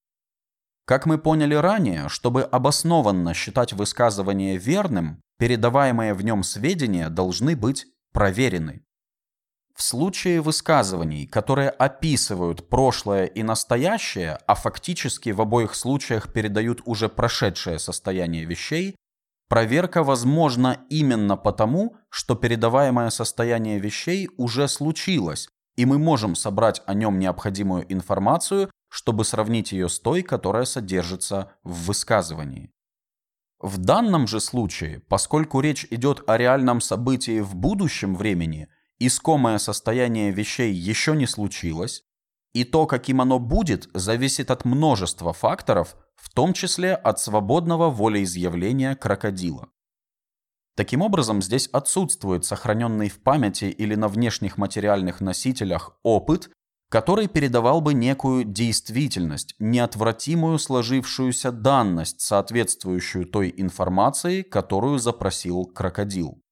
Как мы поняли ранее, чтобы обоснованно считать высказывание верным, передаваемые в нем сведения должны быть проверены. В случае высказываний, которые описывают прошлое и настоящее, а фактически в обоих случаях передают уже прошедшее состояние вещей, проверка возможна именно потому, что передаваемое состояние вещей уже случилось, и мы можем собрать о нем необходимую информацию, чтобы сравнить ее с той, которая содержится в высказывании. В данном же случае, поскольку речь идет о реальном событии в будущем времени – искомое состояние вещей еще не случилось, и то, каким оно будет, зависит от множества факторов, в том числе от свободного волеизъявления крокодила. Таким образом, здесь отсутствует сохраненный в памяти или на внешних материальных носителях опыт, который передавал бы некую действительность, неотвратимую сложившуюся данность, соответствующую той информации, которую запросил крокодил.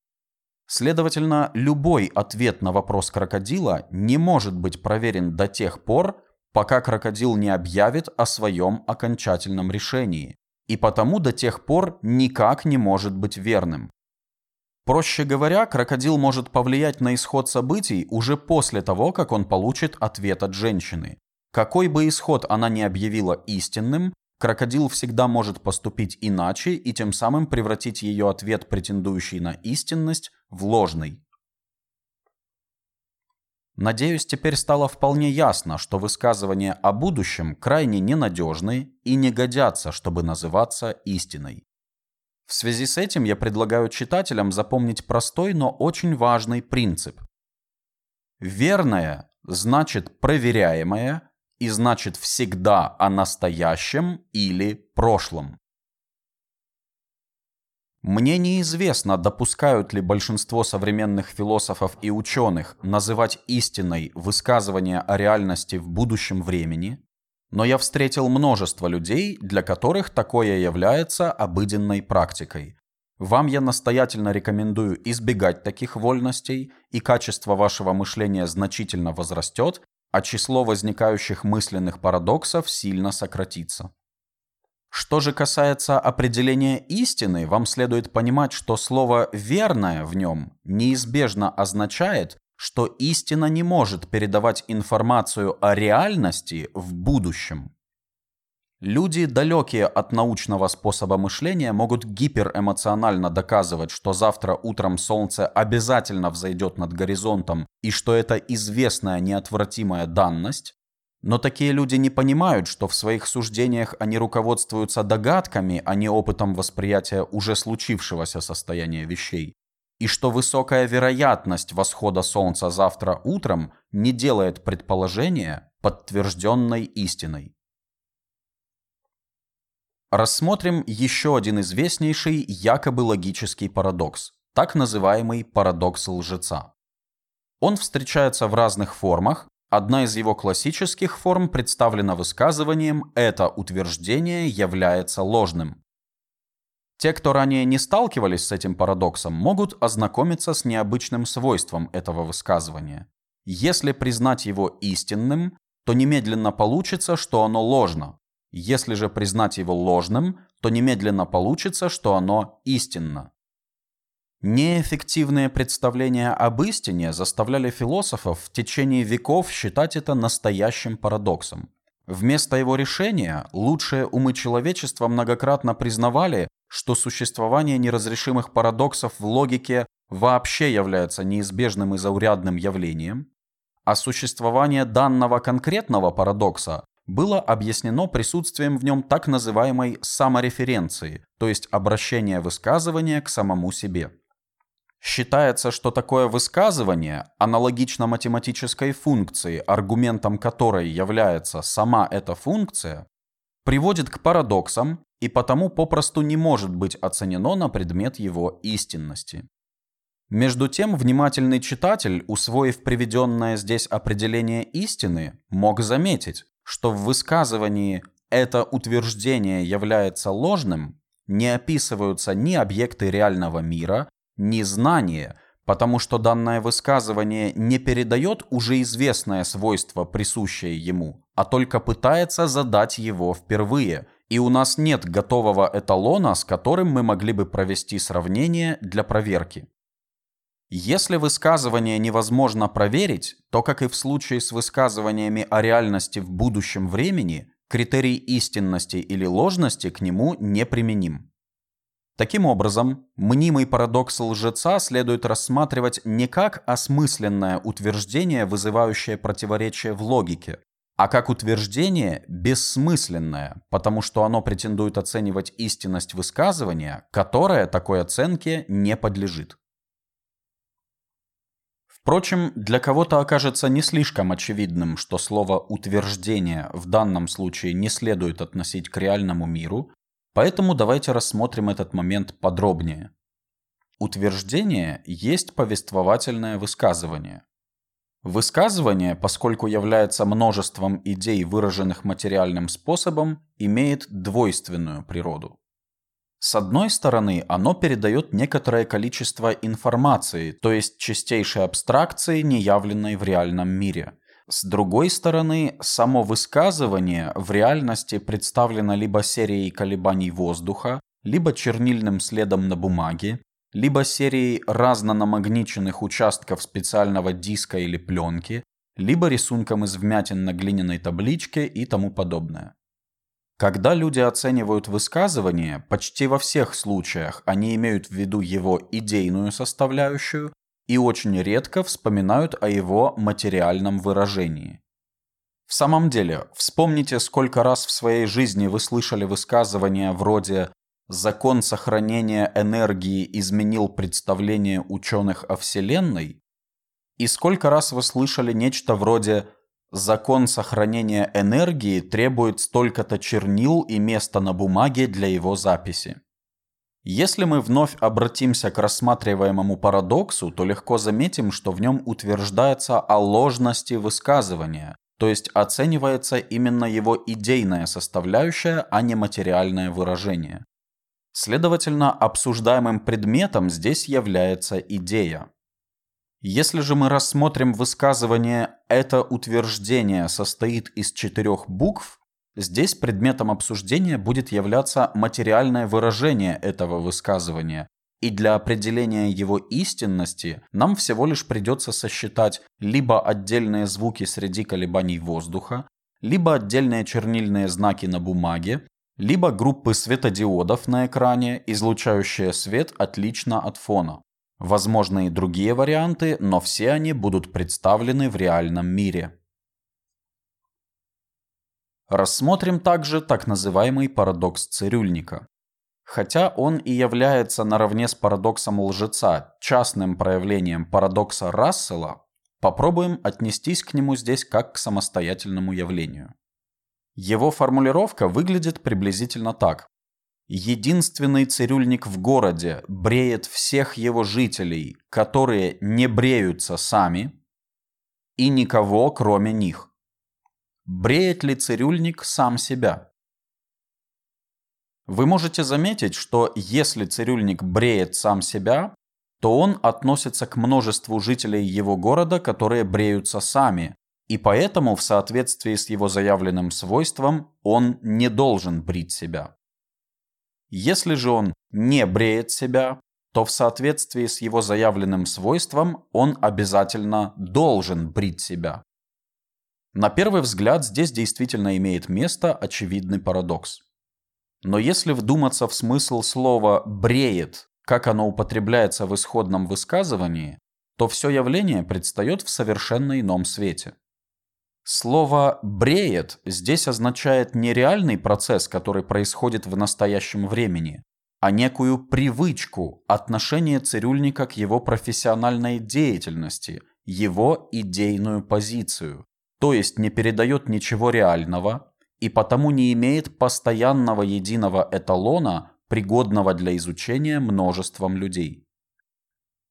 Следовательно, любой ответ на вопрос крокодила не может быть проверен до тех пор, пока крокодил не объявит о своем окончательном решении, и потому до тех пор никак не может быть верным. Проще говоря, крокодил может повлиять на исход событий уже после того, как он получит ответ от женщины. Какой бы исход она ни объявила истинным, Крокодил всегда может поступить иначе и тем самым превратить ее ответ, претендующий на истинность, в ложный. Надеюсь, теперь стало вполне ясно, что высказывания о будущем крайне ненадежны и не годятся, чтобы называться истиной. В связи с этим я предлагаю читателям запомнить простой, но очень важный принцип. Верное значит проверяемое, и значит всегда о настоящем или прошлом. Мне неизвестно, допускают ли большинство современных философов и ученых называть истиной высказывания о реальности в будущем времени, но я встретил множество людей, для которых такое является обыденной практикой. Вам я настоятельно рекомендую избегать таких вольностей, и качество вашего мышления значительно возрастет, а число возникающих мысленных парадоксов сильно сократится. Что же касается определения истины, вам следует понимать, что слово «верное» в нем неизбежно означает, что истина не может передавать информацию о реальности в будущем. Люди, далекие от научного способа мышления, могут гиперэмоционально доказывать, что завтра утром солнце обязательно взойдет над горизонтом и что это известная неотвратимая данность, но такие люди не понимают, что в своих суждениях они руководствуются догадками, а не опытом восприятия уже случившегося состояния вещей. И что высокая вероятность восхода Солнца завтра утром не делает предположения подтвержденной истиной. Рассмотрим еще один известнейший якобы логический парадокс, так называемый парадокс лжеца. Он встречается в разных формах, Одна из его классических форм представлена высказыванием «это утверждение является ложным». Те, кто ранее не сталкивались с этим парадоксом, могут ознакомиться с необычным свойством этого высказывания. Если признать его истинным, то немедленно получится, что оно ложно. Если же признать его ложным, то немедленно получится, что оно истинно. Неэффективные представления об истине заставляли философов в течение веков считать это настоящим парадоксом. Вместо его решения лучшие умы человечества многократно признавали, что существование неразрешимых парадоксов в логике вообще является неизбежным и заурядным явлением, а существование данного конкретного парадокса было объяснено присутствием в нем так называемой самореференции, то есть обращения высказывания к самому себе. Считается, что такое высказывание, аналогично математической функции, аргументом которой является сама эта функция, приводит к парадоксам и потому попросту не может быть оценено на предмет его истинности. Между тем, внимательный читатель, усвоив приведенное здесь определение истины, мог заметить, что в высказывании «это утверждение является ложным» не описываются ни объекты реального мира, незнание, потому что данное высказывание не передает уже известное свойство, присущее ему, а только пытается задать его впервые, и у нас нет готового эталона, с которым мы могли бы провести сравнение для проверки. Если высказывание невозможно проверить, то, как и в случае с высказываниями о реальности в будущем времени, критерий истинности или ложности к нему не применим. Таким образом, мнимый парадокс лжеца следует рассматривать не как осмысленное утверждение, вызывающее противоречие в логике, а как утверждение бессмысленное, потому что оно претендует оценивать истинность высказывания, которое такой оценке не подлежит. Впрочем, для кого-то окажется не слишком очевидным, что слово «утверждение» в данном случае не следует относить к реальному миру, Поэтому давайте рассмотрим этот момент подробнее. Утверждение есть повествовательное высказывание. Высказывание, поскольку является множеством идей, выраженных материальным способом, имеет двойственную природу. С одной стороны, оно передает некоторое количество информации, то есть чистейшей абстракции, не явленной в реальном мире – с другой стороны, само высказывание в реальности представлено либо серией колебаний воздуха, либо чернильным следом на бумаге, либо серией разнонамагниченных участков специального диска или пленки, либо рисунком из вмятин на глиняной табличке и тому подобное. Когда люди оценивают высказывание, почти во всех случаях они имеют в виду его идейную составляющую, и очень редко вспоминают о его материальном выражении. В самом деле, вспомните, сколько раз в своей жизни вы слышали высказывания вроде «закон сохранения энергии изменил представление ученых о Вселенной», и сколько раз вы слышали нечто вроде Закон сохранения энергии требует столько-то чернил и места на бумаге для его записи. Если мы вновь обратимся к рассматриваемому парадоксу, то легко заметим, что в нем утверждается о ложности высказывания, то есть оценивается именно его идейная составляющая, а не материальное выражение. Следовательно, обсуждаемым предметом здесь является идея. Если же мы рассмотрим высказывание «это утверждение состоит из четырех букв», здесь предметом обсуждения будет являться материальное выражение этого высказывания, и для определения его истинности нам всего лишь придется сосчитать либо отдельные звуки среди колебаний воздуха, либо отдельные чернильные знаки на бумаге, либо группы светодиодов на экране, излучающие свет отлично от фона. Возможны и другие варианты, но все они будут представлены в реальном мире. Рассмотрим также так называемый парадокс цирюльника. Хотя он и является наравне с парадоксом лжеца частным проявлением парадокса Рассела, попробуем отнестись к нему здесь как к самостоятельному явлению. Его формулировка выглядит приблизительно так. Единственный цирюльник в городе бреет всех его жителей, которые не бреются сами, и никого, кроме них. Бреет ли цирюльник сам себя? Вы можете заметить, что если цирюльник бреет сам себя, то он относится к множеству жителей его города, которые бреются сами, и поэтому в соответствии с его заявленным свойством он не должен брить себя. Если же он не бреет себя, то в соответствии с его заявленным свойством он обязательно должен брить себя. На первый взгляд здесь действительно имеет место очевидный парадокс. Но если вдуматься в смысл слова «бреет», как оно употребляется в исходном высказывании, то все явление предстает в совершенно ином свете. Слово «бреет» здесь означает не реальный процесс, который происходит в настоящем времени, а некую привычку, отношение цирюльника к его профессиональной деятельности, его идейную позицию, то есть не передает ничего реального и потому не имеет постоянного единого эталона, пригодного для изучения множеством людей.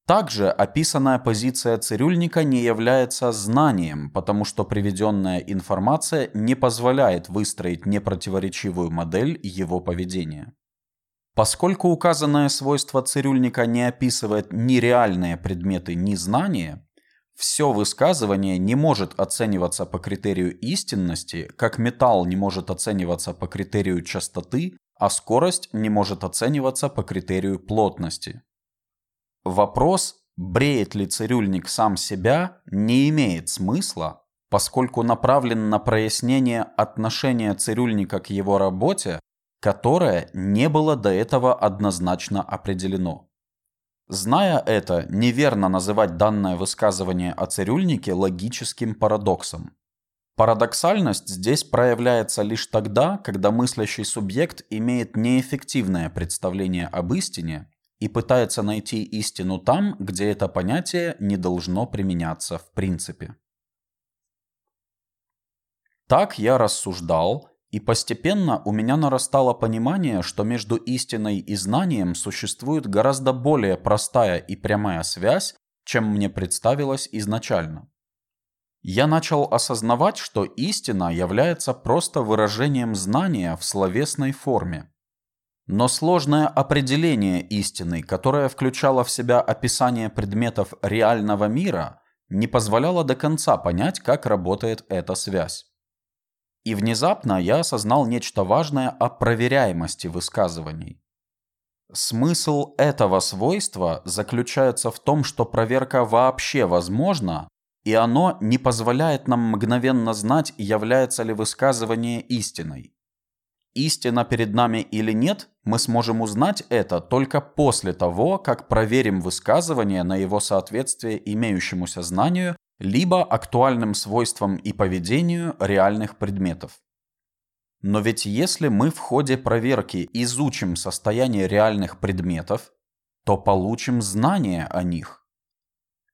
Также описанная позиция цирюльника не является знанием, потому что приведенная информация не позволяет выстроить непротиворечивую модель его поведения. Поскольку указанное свойство цирюльника не описывает ни реальные предметы, ни знания, все высказывание не может оцениваться по критерию истинности, как металл не может оцениваться по критерию частоты, а скорость не может оцениваться по критерию плотности. Вопрос, бреет ли цирюльник сам себя, не имеет смысла, поскольку направлен на прояснение отношения цирюльника к его работе, которое не было до этого однозначно определено. Зная это, неверно называть данное высказывание о цирюльнике логическим парадоксом. Парадоксальность здесь проявляется лишь тогда, когда мыслящий субъект имеет неэффективное представление об истине и пытается найти истину там, где это понятие не должно применяться в принципе. Так я рассуждал, и постепенно у меня нарастало понимание, что между истиной и знанием существует гораздо более простая и прямая связь, чем мне представилось изначально. Я начал осознавать, что истина является просто выражением знания в словесной форме. Но сложное определение истины, которое включало в себя описание предметов реального мира, не позволяло до конца понять, как работает эта связь. И внезапно я осознал нечто важное о проверяемости высказываний. Смысл этого свойства заключается в том, что проверка вообще возможна, и оно не позволяет нам мгновенно знать, является ли высказывание истиной истина перед нами или нет, мы сможем узнать это только после того, как проверим высказывание на его соответствие имеющемуся знанию либо актуальным свойствам и поведению реальных предметов. Но ведь если мы в ходе проверки изучим состояние реальных предметов, то получим знание о них.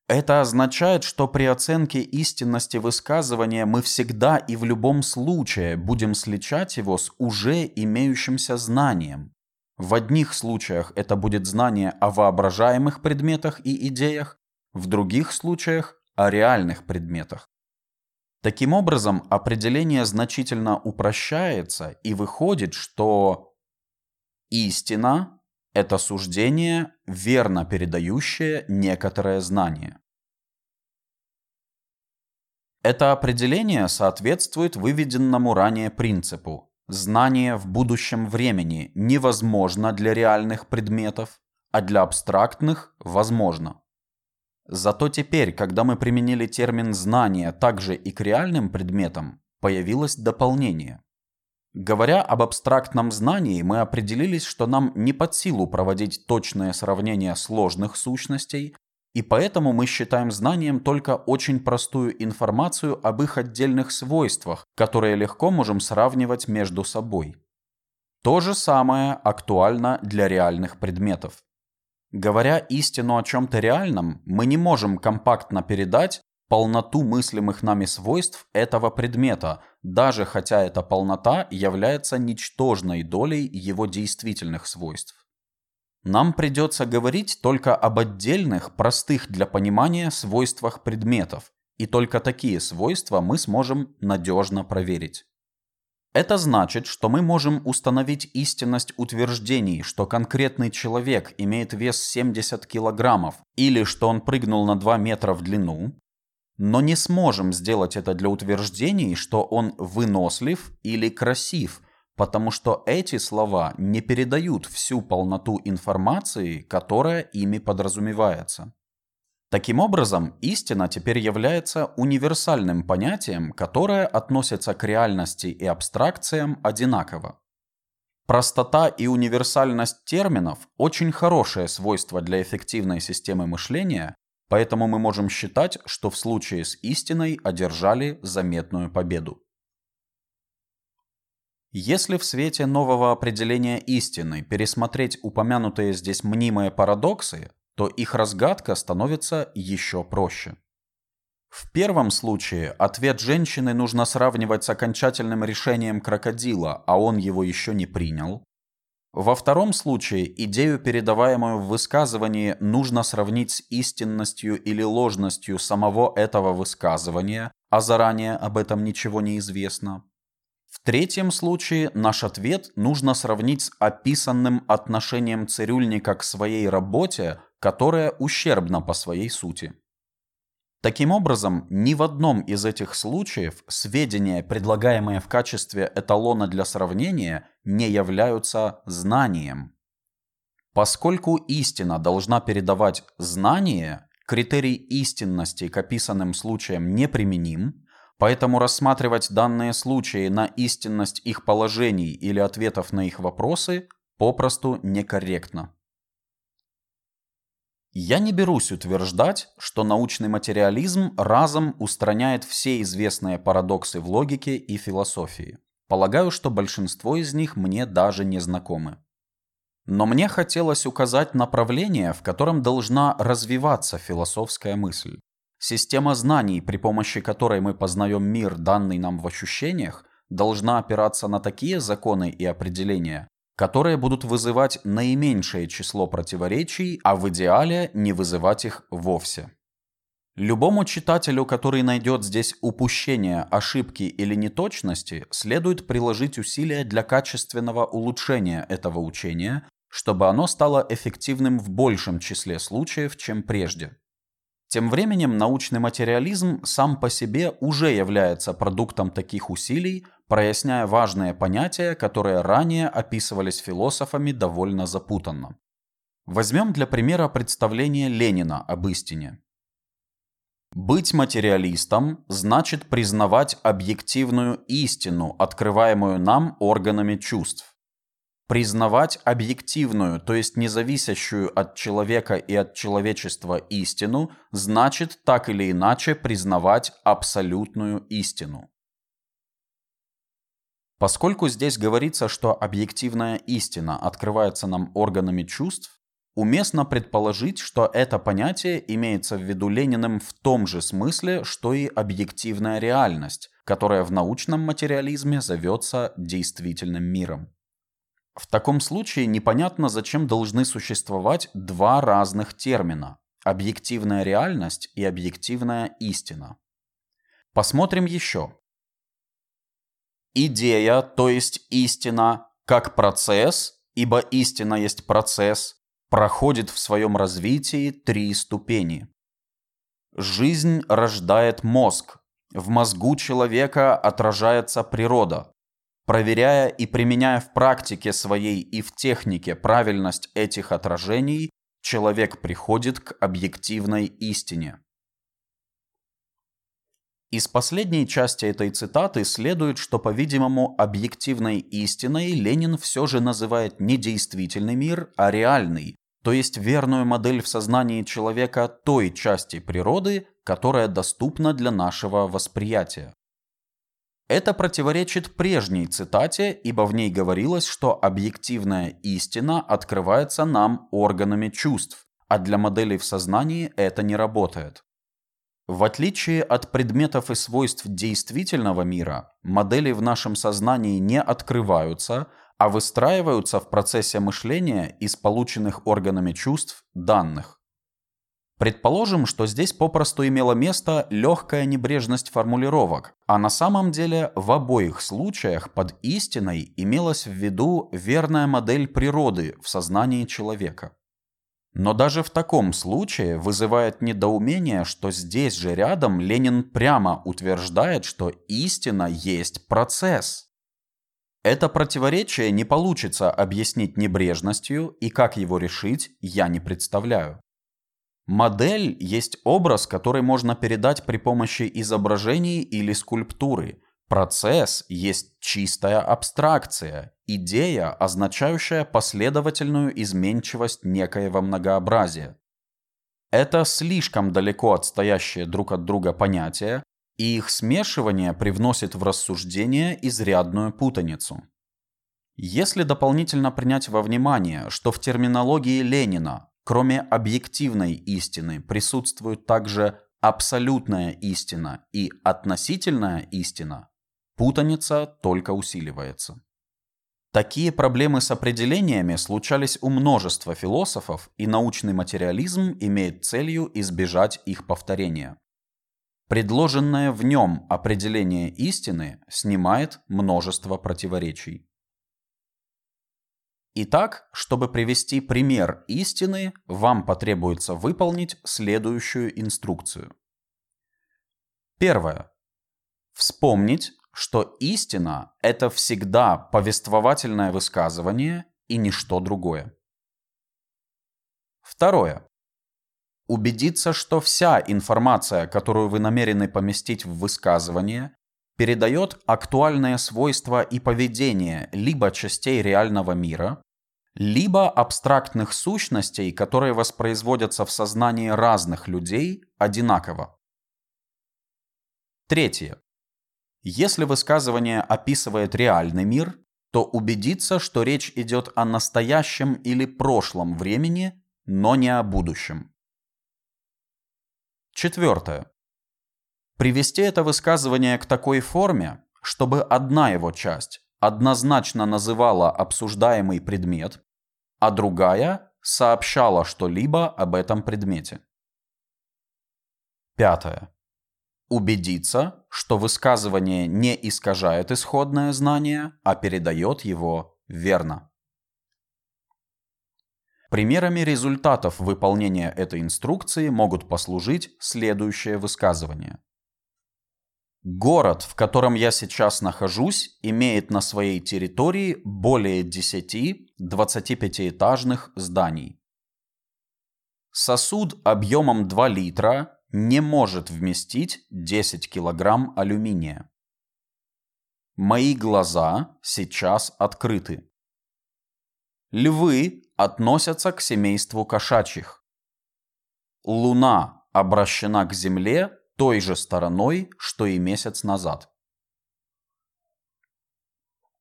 Это означает, что при оценке истинности высказывания мы всегда и в любом случае будем сличать его с уже имеющимся знанием. В одних случаях это будет знание о воображаемых предметах и идеях, в других случаях о реальных предметах. Таким образом, определение значительно упрощается и выходит, что истина – это суждение, верно передающее некоторое знание. Это определение соответствует выведенному ранее принципу. Знание в будущем времени невозможно для реальных предметов, а для абстрактных – возможно. Зато теперь, когда мы применили термин «знание» также и к реальным предметам, появилось дополнение. Говоря об абстрактном знании, мы определились, что нам не под силу проводить точное сравнение сложных сущностей, и поэтому мы считаем знанием только очень простую информацию об их отдельных свойствах, которые легко можем сравнивать между собой. То же самое актуально для реальных предметов. Говоря истину о чем-то реальном, мы не можем компактно передать полноту мыслимых нами свойств этого предмета, даже хотя эта полнота является ничтожной долей его действительных свойств. Нам придется говорить только об отдельных, простых для понимания свойствах предметов, и только такие свойства мы сможем надежно проверить. Это значит, что мы можем установить истинность утверждений, что конкретный человек имеет вес 70 килограммов или что он прыгнул на 2 метра в длину, но не сможем сделать это для утверждений, что он вынослив или красив – потому что эти слова не передают всю полноту информации, которая ими подразумевается. Таким образом, истина теперь является универсальным понятием, которое относится к реальности и абстракциям одинаково. Простота и универсальность терминов – очень хорошее свойство для эффективной системы мышления, поэтому мы можем считать, что в случае с истиной одержали заметную победу. Если в свете нового определения истины пересмотреть упомянутые здесь мнимые парадоксы, то их разгадка становится еще проще. В первом случае ответ женщины нужно сравнивать с окончательным решением крокодила, а он его еще не принял. Во втором случае идею, передаваемую в высказывании, нужно сравнить с истинностью или ложностью самого этого высказывания, а заранее об этом ничего не известно. В третьем случае наш ответ нужно сравнить с описанным отношением цирюльника к своей работе, которая ущербна по своей сути. Таким образом, ни в одном из этих случаев сведения, предлагаемые в качестве эталона для сравнения, не являются знанием. Поскольку истина должна передавать знание, критерий истинности к описанным случаям неприменим, Поэтому рассматривать данные случаи на истинность их положений или ответов на их вопросы попросту некорректно. Я не берусь утверждать, что научный материализм разом устраняет все известные парадоксы в логике и философии. Полагаю, что большинство из них мне даже не знакомы. Но мне хотелось указать направление, в котором должна развиваться философская мысль. Система знаний, при помощи которой мы познаем мир, данный нам в ощущениях, должна опираться на такие законы и определения, которые будут вызывать наименьшее число противоречий, а в идеале не вызывать их вовсе. Любому читателю, который найдет здесь упущения, ошибки или неточности, следует приложить усилия для качественного улучшения этого учения, чтобы оно стало эффективным в большем числе случаев, чем прежде. Тем временем научный материализм сам по себе уже является продуктом таких усилий, проясняя важные понятия, которые ранее описывались философами довольно запутанно. Возьмем для примера представление Ленина об истине. Быть материалистом значит признавать объективную истину, открываемую нам органами чувств. Признавать объективную, то есть независящую от человека и от человечества истину, значит так или иначе признавать абсолютную истину. Поскольку здесь говорится, что объективная истина открывается нам органами чувств, уместно предположить, что это понятие имеется в виду Лениным в том же смысле, что и объективная реальность, которая в научном материализме зовется действительным миром. В таком случае непонятно, зачем должны существовать два разных термина – объективная реальность и объективная истина. Посмотрим еще. Идея, то есть истина, как процесс, ибо истина есть процесс, проходит в своем развитии три ступени. Жизнь рождает мозг. В мозгу человека отражается природа. Проверяя и применяя в практике своей и в технике правильность этих отражений, человек приходит к объективной истине. Из последней части этой цитаты следует, что, по-видимому, объективной истиной Ленин все же называет не действительный мир, а реальный, то есть верную модель в сознании человека той части природы, которая доступна для нашего восприятия. Это противоречит прежней цитате, ибо в ней говорилось, что объективная истина открывается нам органами чувств, а для моделей в сознании это не работает. В отличие от предметов и свойств действительного мира, модели в нашем сознании не открываются, а выстраиваются в процессе мышления из полученных органами чувств данных. Предположим, что здесь попросту имела место легкая небрежность формулировок, а на самом деле в обоих случаях под истиной имелась в виду верная модель природы в сознании человека. Но даже в таком случае вызывает недоумение, что здесь же рядом Ленин прямо утверждает, что истина есть процесс. Это противоречие не получится объяснить небрежностью, и как его решить, я не представляю. Модель есть образ, который можно передать при помощи изображений или скульптуры. Процесс есть чистая абстракция, идея, означающая последовательную изменчивость некоего многообразия. Это слишком далеко отстоящие друг от друга понятия, и их смешивание привносит в рассуждение изрядную путаницу. Если дополнительно принять во внимание, что в терминологии Ленина, кроме объективной истины, присутствует также абсолютная истина и относительная истина, путаница только усиливается. Такие проблемы с определениями случались у множества философов, и научный материализм имеет целью избежать их повторения. Предложенное в нем определение истины снимает множество противоречий. Итак, чтобы привести пример истины, вам потребуется выполнить следующую инструкцию. Первое. Вспомнить, что истина – это всегда повествовательное высказывание и ничто другое. Второе убедиться, что вся информация, которую вы намерены поместить в высказывание, передает актуальные свойства и поведение либо частей реального мира, либо абстрактных сущностей, которые воспроизводятся в сознании разных людей одинаково. Третье. Если высказывание описывает реальный мир, то убедиться, что речь идет о настоящем или прошлом времени, но не о будущем. Четвертое. Привести это высказывание к такой форме, чтобы одна его часть однозначно называла обсуждаемый предмет, а другая сообщала что-либо об этом предмете. Пятое. Убедиться, что высказывание не искажает исходное знание, а передает его верно. Примерами результатов выполнения этой инструкции могут послужить следующее высказывание. Город, в котором я сейчас нахожусь, имеет на своей территории более 10 25-этажных зданий. Сосуд объемом 2 литра не может вместить 10 килограмм алюминия. Мои глаза сейчас открыты. Львы относятся к семейству кошачьих. Луна обращена к Земле той же стороной, что и месяц назад.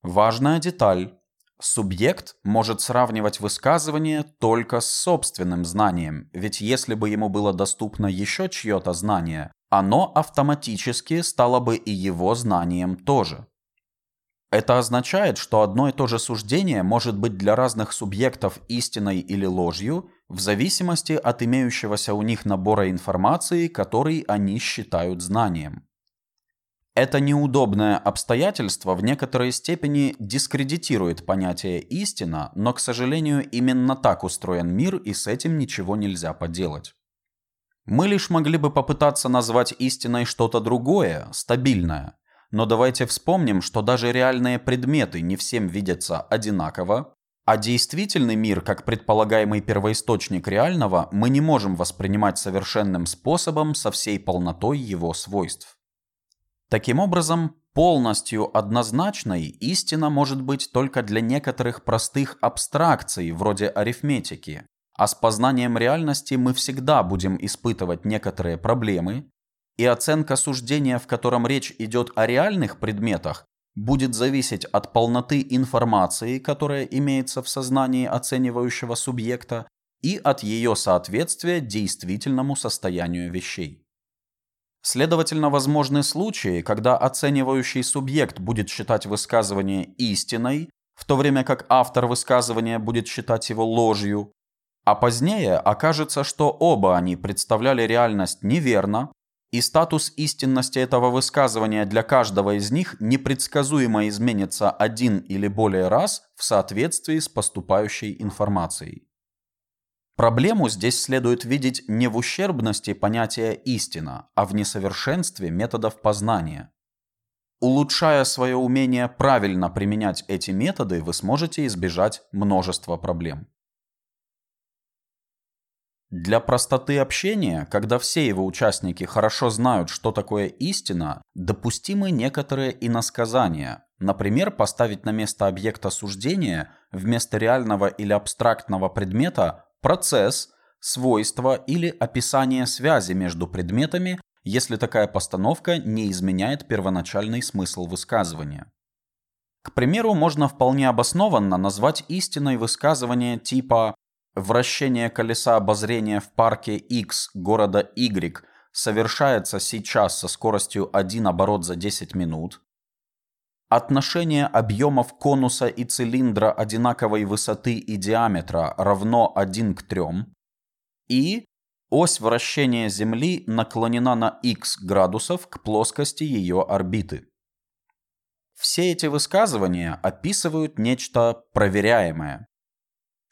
Важная деталь. Субъект может сравнивать высказывание только с собственным знанием, ведь если бы ему было доступно еще чье-то знание, оно автоматически стало бы и его знанием тоже. Это означает, что одно и то же суждение может быть для разных субъектов истиной или ложью в зависимости от имеющегося у них набора информации, который они считают знанием. Это неудобное обстоятельство в некоторой степени дискредитирует понятие «истина», но, к сожалению, именно так устроен мир, и с этим ничего нельзя поделать. Мы лишь могли бы попытаться назвать истиной что-то другое, стабильное. Но давайте вспомним, что даже реальные предметы не всем видятся одинаково, а действительный мир, как предполагаемый первоисточник реального, мы не можем воспринимать совершенным способом со всей полнотой его свойств. Таким образом, полностью однозначной истина может быть только для некоторых простых абстракций, вроде арифметики, а с познанием реальности мы всегда будем испытывать некоторые проблемы, и оценка суждения, в котором речь идет о реальных предметах, будет зависеть от полноты информации, которая имеется в сознании оценивающего субъекта, и от ее соответствия действительному состоянию вещей. Следовательно, возможны случаи, когда оценивающий субъект будет считать высказывание истиной, в то время как автор высказывания будет считать его ложью, а позднее окажется, что оба они представляли реальность неверно, и статус истинности этого высказывания для каждого из них непредсказуемо изменится один или более раз в соответствии с поступающей информацией. Проблему здесь следует видеть не в ущербности понятия истина, а в несовершенстве методов познания. Улучшая свое умение правильно применять эти методы, вы сможете избежать множества проблем. Для простоты общения, когда все его участники хорошо знают, что такое истина, допустимы некоторые иносказания. Например, поставить на место объекта суждения вместо реального или абстрактного предмета процесс, свойство или описание связи между предметами, если такая постановка не изменяет первоначальный смысл высказывания. К примеру, можно вполне обоснованно назвать истиной высказывание типа «Вращение колеса обозрения в парке X города Y совершается сейчас со скоростью 1 оборот за 10 минут», Отношение объемов конуса и цилиндра одинаковой высоты и диаметра равно 1 к 3. И ось вращения Земли наклонена на x градусов к плоскости ее орбиты. Все эти высказывания описывают нечто проверяемое.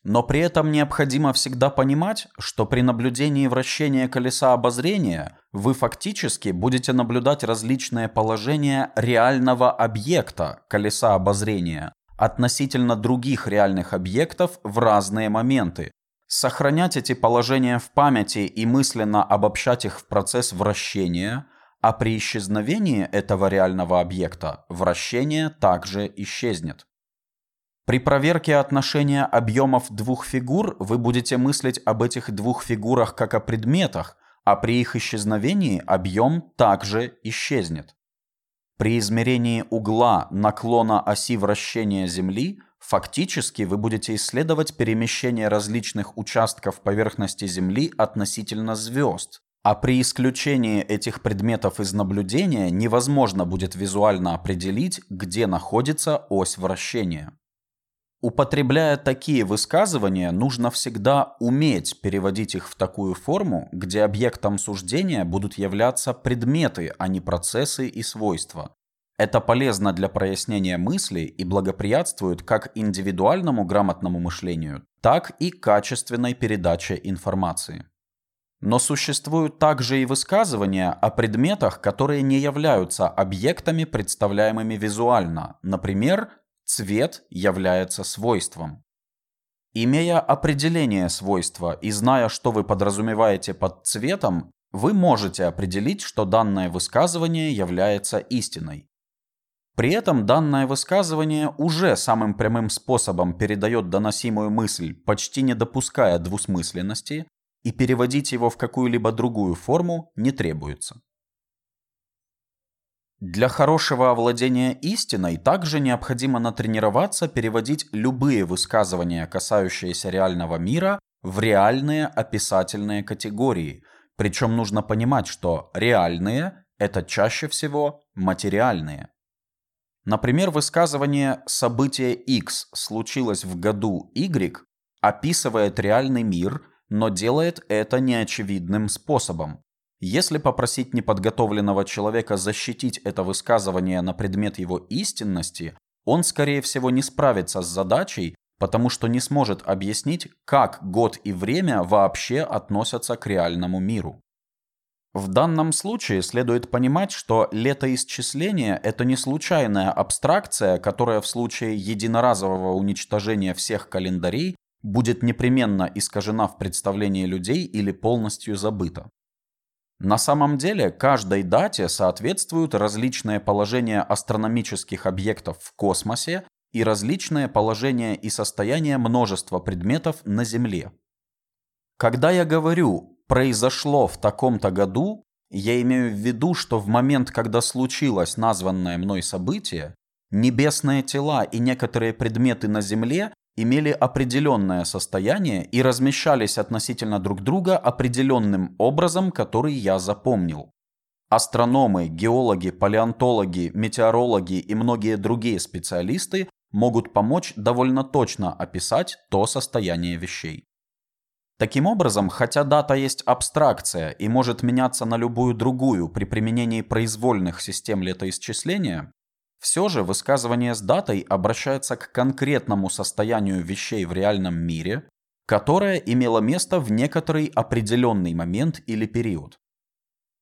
Но при этом необходимо всегда понимать, что при наблюдении вращения колеса обозрения вы фактически будете наблюдать различные положения реального объекта колеса обозрения относительно других реальных объектов в разные моменты. Сохранять эти положения в памяти и мысленно обобщать их в процесс вращения, а при исчезновении этого реального объекта вращение также исчезнет. При проверке отношения объемов двух фигур вы будете мыслить об этих двух фигурах как о предметах, а при их исчезновении объем также исчезнет. При измерении угла наклона оси вращения Земли фактически вы будете исследовать перемещение различных участков поверхности Земли относительно звезд, а при исключении этих предметов из наблюдения невозможно будет визуально определить, где находится ось вращения. Употребляя такие высказывания, нужно всегда уметь переводить их в такую форму, где объектом суждения будут являться предметы, а не процессы и свойства. Это полезно для прояснения мыслей и благоприятствует как индивидуальному грамотному мышлению, так и качественной передаче информации. Но существуют также и высказывания о предметах, которые не являются объектами, представляемыми визуально, например, Цвет является свойством. Имея определение свойства и зная, что вы подразумеваете под цветом, вы можете определить, что данное высказывание является истиной. При этом данное высказывание уже самым прямым способом передает доносимую мысль, почти не допуская двусмысленности, и переводить его в какую-либо другую форму не требуется. Для хорошего овладения истиной также необходимо натренироваться переводить любые высказывания, касающиеся реального мира, в реальные описательные категории. Причем нужно понимать, что реальные – это чаще всего материальные. Например, высказывание «событие X случилось в году Y» описывает реальный мир, но делает это неочевидным способом. Если попросить неподготовленного человека защитить это высказывание на предмет его истинности, он, скорее всего, не справится с задачей, потому что не сможет объяснить, как год и время вообще относятся к реальному миру. В данном случае следует понимать, что летоисчисление – это не случайная абстракция, которая в случае единоразового уничтожения всех календарей будет непременно искажена в представлении людей или полностью забыта. На самом деле, каждой дате соответствуют различные положения астрономических объектов в космосе и различные положения и состояния множества предметов на Земле. Когда я говорю «произошло в таком-то году», я имею в виду, что в момент, когда случилось названное мной событие, небесные тела и некоторые предметы на Земле имели определенное состояние и размещались относительно друг друга определенным образом, который я запомнил. Астрономы, геологи, палеонтологи, метеорологи и многие другие специалисты могут помочь довольно точно описать то состояние вещей. Таким образом, хотя дата есть абстракция и может меняться на любую другую при применении произвольных систем летоисчисления, все же высказывание с датой обращается к конкретному состоянию вещей в реальном мире, которое имело место в некоторый определенный момент или период.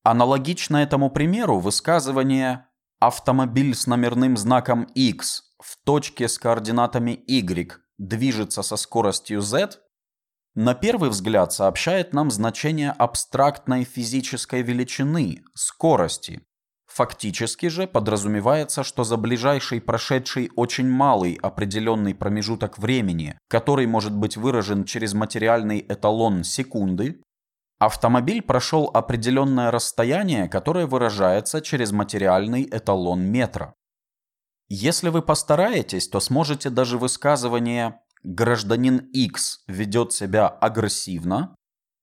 Аналогично этому примеру высказывание «автомобиль с номерным знаком X в точке с координатами Y движется со скоростью Z» на первый взгляд сообщает нам значение абстрактной физической величины – скорости, Фактически же подразумевается, что за ближайший прошедший очень малый определенный промежуток времени, который может быть выражен через материальный эталон секунды, автомобиль прошел определенное расстояние, которое выражается через материальный эталон метра. Если вы постараетесь, то сможете даже высказывание «гражданин X ведет себя агрессивно»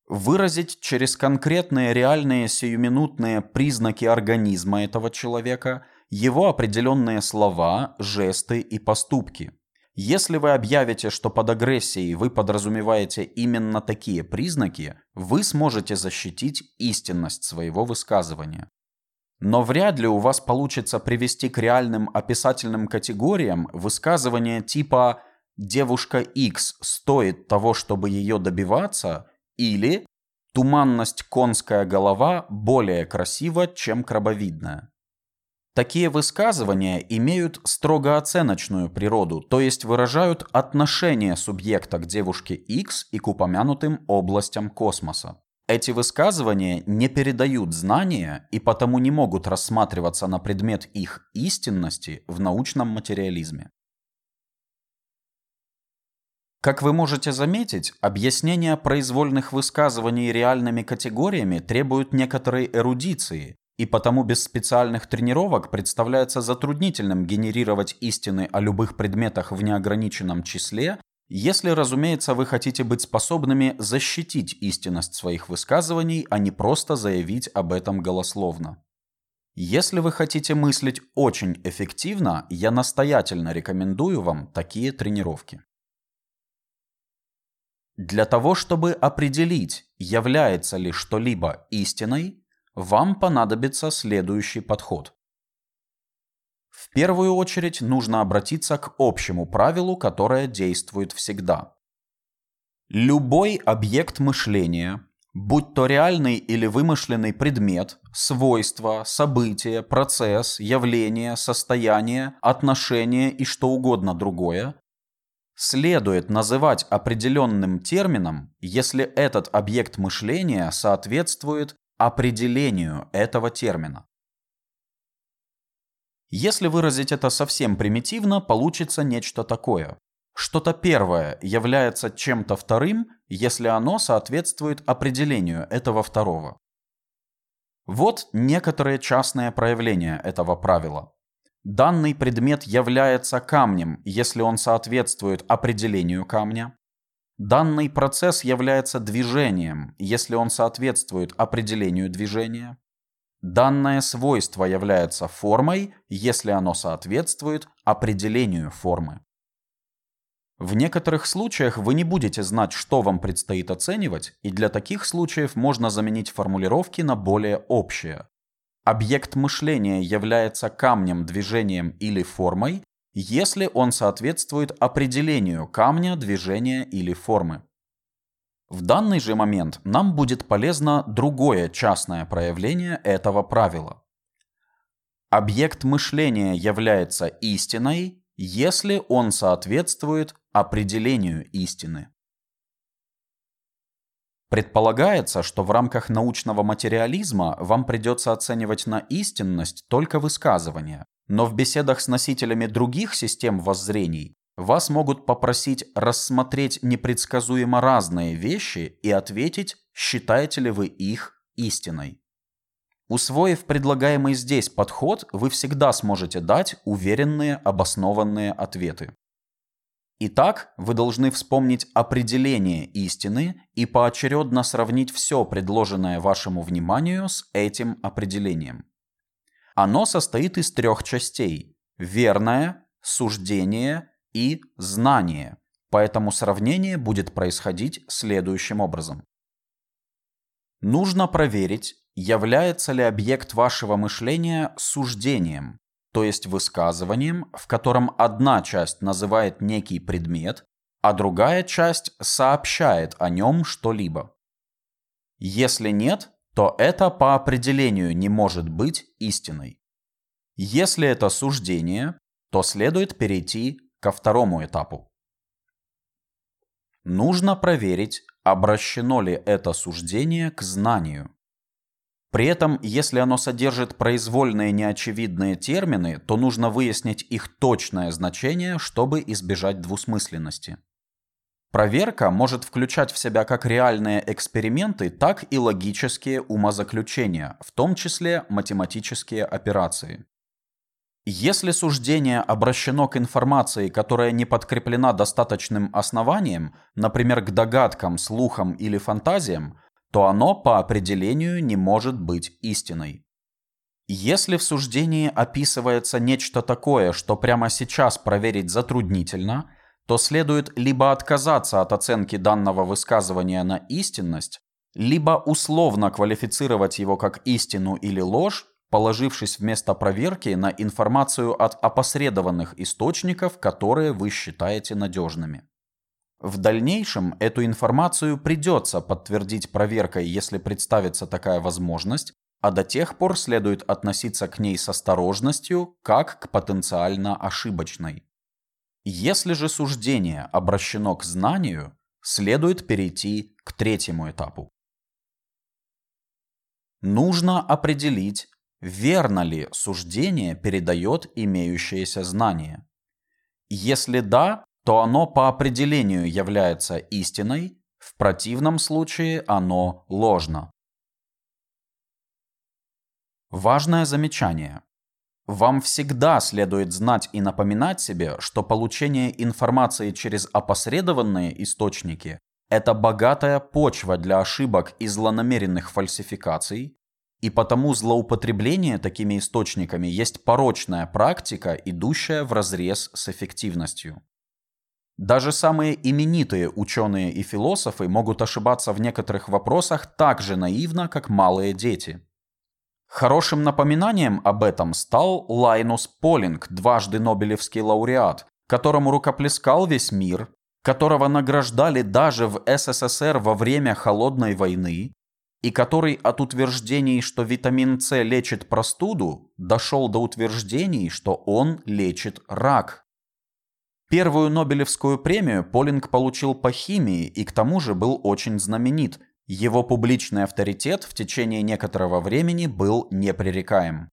выразить через конкретные реальные сиюминутные признаки организма этого человека его определенные слова, жесты и поступки. Если вы объявите, что под агрессией вы подразумеваете именно такие признаки, вы сможете защитить истинность своего высказывания. Но вряд ли у вас получится привести к реальным описательным категориям высказывания типа «девушка X стоит того, чтобы ее добиваться» Или туманность конская голова более красива, чем крабовидная. Такие высказывания имеют строго оценочную природу, то есть выражают отношение субъекта к девушке X и к упомянутым областям космоса. Эти высказывания не передают знания и потому не могут рассматриваться на предмет их истинности в научном материализме. Как вы можете заметить, объяснение произвольных высказываний реальными категориями требует некоторой эрудиции, и потому без специальных тренировок представляется затруднительным генерировать истины о любых предметах в неограниченном числе, если, разумеется, вы хотите быть способными защитить истинность своих высказываний, а не просто заявить об этом голословно. Если вы хотите мыслить очень эффективно, я настоятельно рекомендую вам такие тренировки. Для того, чтобы определить, является ли что-либо истиной, вам понадобится следующий подход. В первую очередь нужно обратиться к общему правилу, которое действует всегда. Любой объект мышления, будь то реальный или вымышленный предмет, свойство, событие, процесс, явление, состояние, отношение и что угодно другое, следует называть определенным термином, если этот объект мышления соответствует определению этого термина. Если выразить это совсем примитивно, получится нечто такое. Что-то первое является чем-то вторым, если оно соответствует определению этого второго. Вот некоторые частные проявления этого правила. Данный предмет является камнем, если он соответствует определению камня. Данный процесс является движением, если он соответствует определению движения. Данное свойство является формой, если оно соответствует определению формы. В некоторых случаях вы не будете знать, что вам предстоит оценивать, и для таких случаев можно заменить формулировки на более общие. Объект мышления является камнем, движением или формой, если он соответствует определению камня, движения или формы. В данный же момент нам будет полезно другое частное проявление этого правила. Объект мышления является истиной, если он соответствует определению истины. Предполагается, что в рамках научного материализма вам придется оценивать на истинность только высказывания, но в беседах с носителями других систем воззрений вас могут попросить рассмотреть непредсказуемо разные вещи и ответить, считаете ли вы их истиной. Усвоив предлагаемый здесь подход, вы всегда сможете дать уверенные, обоснованные ответы. Итак, вы должны вспомнить определение истины и поочередно сравнить все предложенное вашему вниманию с этим определением. Оно состоит из трех частей – верное, суждение и знание, поэтому сравнение будет происходить следующим образом. Нужно проверить, является ли объект вашего мышления суждением, то есть высказыванием, в котором одна часть называет некий предмет, а другая часть сообщает о нем что-либо. Если нет, то это по определению не может быть истиной. Если это суждение, то следует перейти ко второму этапу. Нужно проверить, обращено ли это суждение к знанию. При этом, если оно содержит произвольные неочевидные термины, то нужно выяснить их точное значение, чтобы избежать двусмысленности. Проверка может включать в себя как реальные эксперименты, так и логические умозаключения, в том числе математические операции. Если суждение обращено к информации, которая не подкреплена достаточным основанием, например, к догадкам, слухам или фантазиям, то оно по определению не может быть истиной. Если в суждении описывается нечто такое, что прямо сейчас проверить затруднительно, то следует либо отказаться от оценки данного высказывания на истинность, либо условно квалифицировать его как истину или ложь, положившись вместо проверки на информацию от опосредованных источников, которые вы считаете надежными. В дальнейшем эту информацию придется подтвердить проверкой, если представится такая возможность, а до тех пор следует относиться к ней с осторожностью, как к потенциально ошибочной. Если же суждение обращено к знанию, следует перейти к третьему этапу. Нужно определить, верно ли суждение передает имеющееся знание. Если да, то оно по определению является истиной, в противном случае оно ложно. Важное замечание. Вам всегда следует знать и напоминать себе, что получение информации через опосредованные источники – это богатая почва для ошибок и злонамеренных фальсификаций, и потому злоупотребление такими источниками есть порочная практика, идущая вразрез с эффективностью. Даже самые именитые ученые и философы могут ошибаться в некоторых вопросах так же наивно, как малые дети. Хорошим напоминанием об этом стал Лайнус Полинг, дважды Нобелевский лауреат, которому рукоплескал весь мир, которого награждали даже в СССР во время Холодной войны, и который от утверждений, что витамин С лечит простуду, дошел до утверждений, что он лечит рак. Первую Нобелевскую премию Полинг получил по химии и к тому же был очень знаменит. Его публичный авторитет в течение некоторого времени был непререкаем.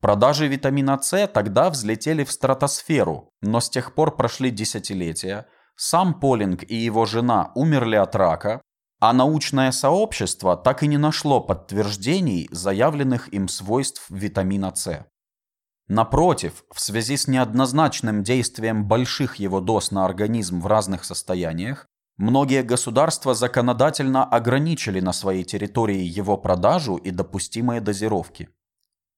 Продажи витамина С тогда взлетели в стратосферу, но с тех пор прошли десятилетия. Сам Полинг и его жена умерли от рака. А научное сообщество так и не нашло подтверждений заявленных им свойств витамина С. Напротив, в связи с неоднозначным действием больших его доз на организм в разных состояниях, многие государства законодательно ограничили на своей территории его продажу и допустимые дозировки.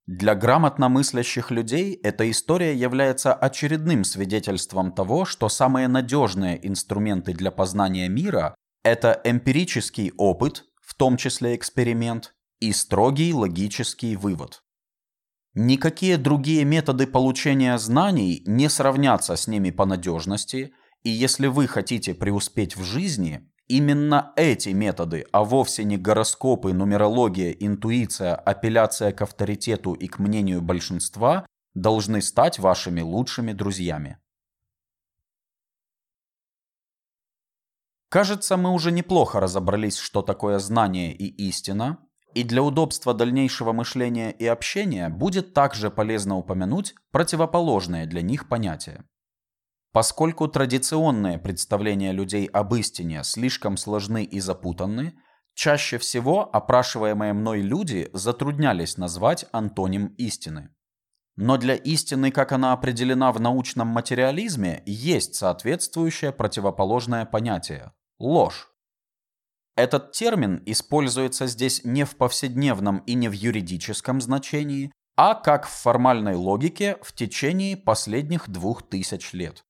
Для грамотно мыслящих людей эта история является очередным свидетельством того, что самые надежные инструменты для познания мира – это эмпирический опыт, в том числе эксперимент, и строгий логический вывод. Никакие другие методы получения знаний не сравнятся с ними по надежности, и если вы хотите преуспеть в жизни, именно эти методы, а вовсе не гороскопы, нумерология, интуиция, апелляция к авторитету и к мнению большинства, должны стать вашими лучшими друзьями. Кажется, мы уже неплохо разобрались, что такое знание и истина, и для удобства дальнейшего мышления и общения будет также полезно упомянуть противоположные для них понятия. Поскольку традиционные представления людей об истине слишком сложны и запутанны, чаще всего опрашиваемые мной люди затруднялись назвать антоним истины. Но для истины, как она определена в научном материализме, есть соответствующее противоположное понятие – ложь. Этот термин используется здесь не в повседневном и не в юридическом значении, а как в формальной логике в течение последних двух тысяч лет.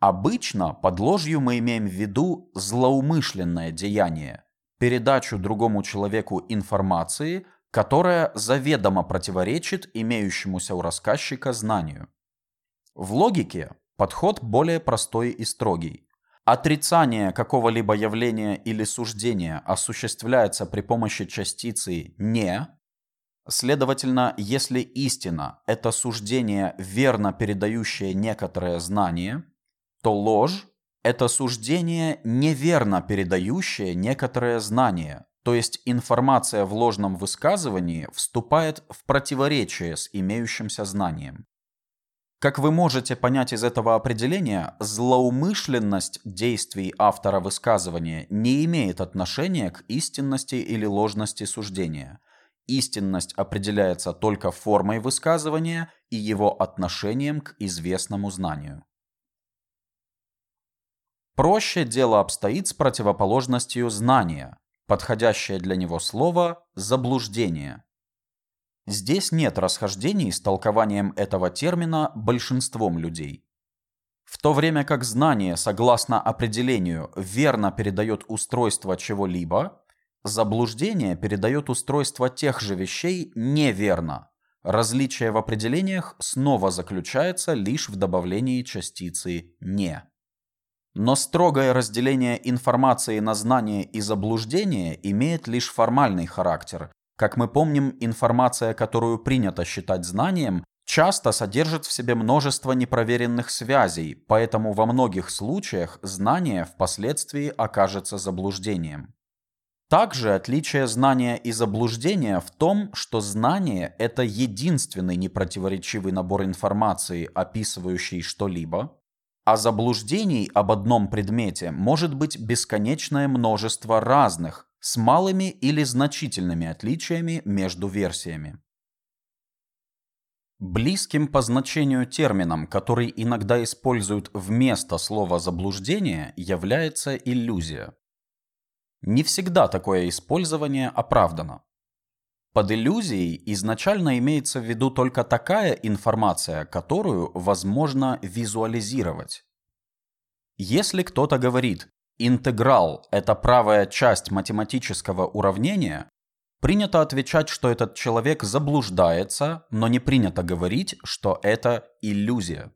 Обычно под ложью мы имеем в виду злоумышленное деяние, передачу другому человеку информации, которая заведомо противоречит имеющемуся у рассказчика знанию. В логике подход более простой и строгий. Отрицание какого-либо явления или суждения осуществляется при помощи частицы «не». Следовательно, если истина – это суждение, верно передающее некоторое знание, то ложь – это суждение, неверно передающее некоторое знание, то есть информация в ложном высказывании вступает в противоречие с имеющимся знанием. Как вы можете понять из этого определения, злоумышленность действий автора высказывания не имеет отношения к истинности или ложности суждения. Истинность определяется только формой высказывания и его отношением к известному знанию. Проще дело обстоит с противоположностью знания, подходящее для него слово «заблуждение». Здесь нет расхождений с толкованием этого термина большинством людей. В то время как знание, согласно определению, верно передает устройство чего-либо, заблуждение передает устройство тех же вещей неверно. Различие в определениях снова заключается лишь в добавлении частицы «не». Но строгое разделение информации на знание и заблуждение имеет лишь формальный характер как мы помним, информация, которую принято считать знанием, часто содержит в себе множество непроверенных связей, поэтому во многих случаях знание впоследствии окажется заблуждением. Также отличие знания и заблуждения в том, что знание – это единственный непротиворечивый набор информации, описывающий что-либо, а заблуждений об одном предмете может быть бесконечное множество разных, с малыми или значительными отличиями между версиями. Близким по значению термином, который иногда используют вместо слова «заблуждение», является иллюзия. Не всегда такое использование оправдано. Под иллюзией изначально имеется в виду только такая информация, которую возможно визуализировать. Если кто-то говорит интеграл – это правая часть математического уравнения, принято отвечать, что этот человек заблуждается, но не принято говорить, что это иллюзия.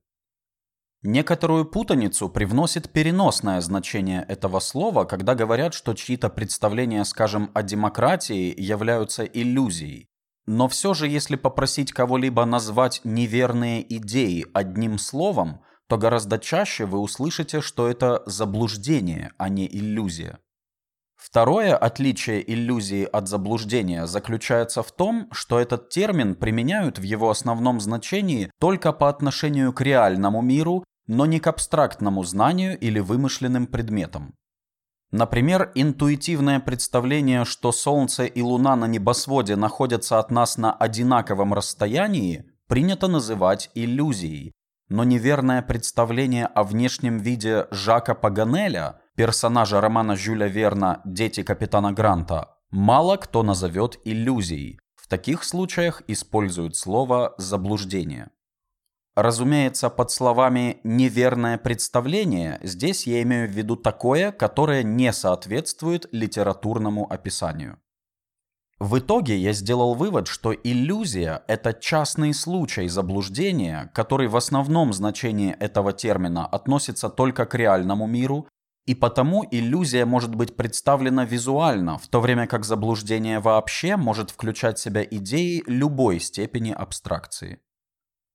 Некоторую путаницу привносит переносное значение этого слова, когда говорят, что чьи-то представления, скажем, о демократии являются иллюзией. Но все же, если попросить кого-либо назвать неверные идеи одним словом, то гораздо чаще вы услышите, что это заблуждение, а не иллюзия. Второе отличие иллюзии от заблуждения заключается в том, что этот термин применяют в его основном значении только по отношению к реальному миру, но не к абстрактному знанию или вымышленным предметам. Например, интуитивное представление, что Солнце и Луна на небосводе находятся от нас на одинаковом расстоянии, принято называть иллюзией. Но неверное представление о внешнем виде Жака Паганеля, персонажа романа Жюля Верна «Дети капитана Гранта», мало кто назовет иллюзией. В таких случаях используют слово «заблуждение». Разумеется, под словами «неверное представление» здесь я имею в виду такое, которое не соответствует литературному описанию. В итоге я сделал вывод, что иллюзия – это частный случай заблуждения, который в основном значении этого термина относится только к реальному миру, и потому иллюзия может быть представлена визуально, в то время как заблуждение вообще может включать в себя идеи любой степени абстракции.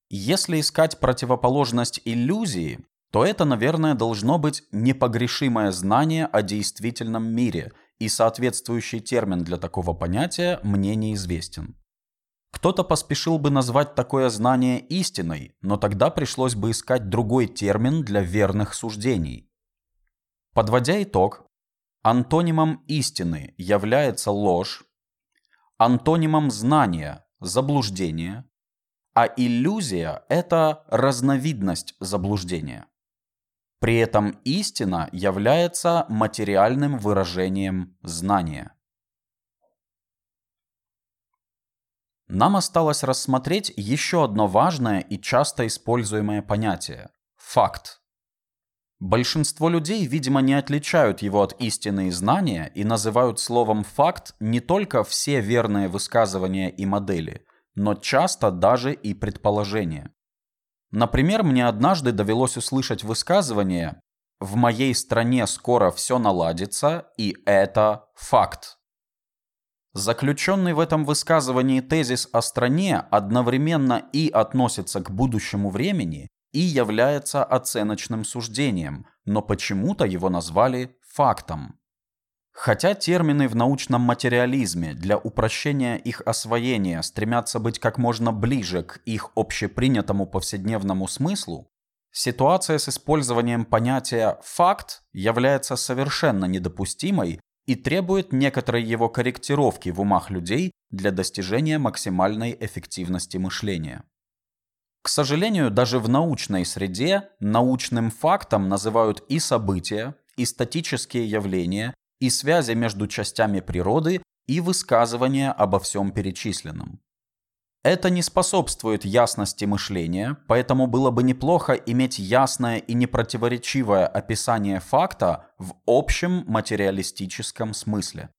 Если искать противоположность иллюзии, то это, наверное, должно быть непогрешимое знание о действительном мире, и соответствующий термин для такого понятия мне неизвестен. Кто-то поспешил бы назвать такое знание истиной, но тогда пришлось бы искать другой термин для верных суждений. Подводя итог, антонимом истины является ложь, антонимом знания – заблуждение, а иллюзия – это разновидность заблуждения. При этом истина является материальным выражением знания. Нам осталось рассмотреть еще одно важное и часто используемое понятие – факт. Большинство людей, видимо, не отличают его от истины и знания и называют словом «факт» не только все верные высказывания и модели – но часто даже и предположения. Например, мне однажды довелось услышать высказывание «В моей стране скоро все наладится, и это факт». Заключенный в этом высказывании тезис о стране одновременно и относится к будущему времени, и является оценочным суждением, но почему-то его назвали фактом. Хотя термины в научном материализме для упрощения их освоения стремятся быть как можно ближе к их общепринятому повседневному смыслу, ситуация с использованием понятия «факт» является совершенно недопустимой и требует некоторой его корректировки в умах людей для достижения максимальной эффективности мышления. К сожалению, даже в научной среде научным фактом называют и события, и статические явления, и связи между частями природы и высказывания обо всем перечисленном. Это не способствует ясности мышления, поэтому было бы неплохо иметь ясное и непротиворечивое описание факта в общем материалистическом смысле.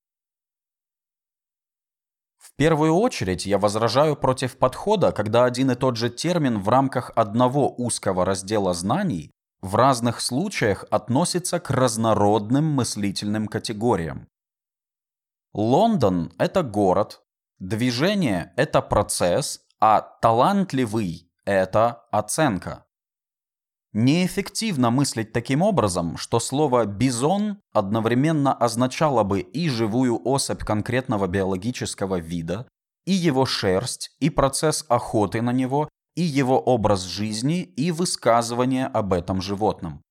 В первую очередь я возражаю против подхода, когда один и тот же термин в рамках одного узкого раздела знаний в разных случаях относится к разнородным мыслительным категориям. Лондон – это город, движение – это процесс, а талантливый – это оценка. Неэффективно мыслить таким образом, что слово «бизон» одновременно означало бы и живую особь конкретного биологического вида, и его шерсть, и процесс охоты на него, и его образ жизни, и высказывания об этом животном.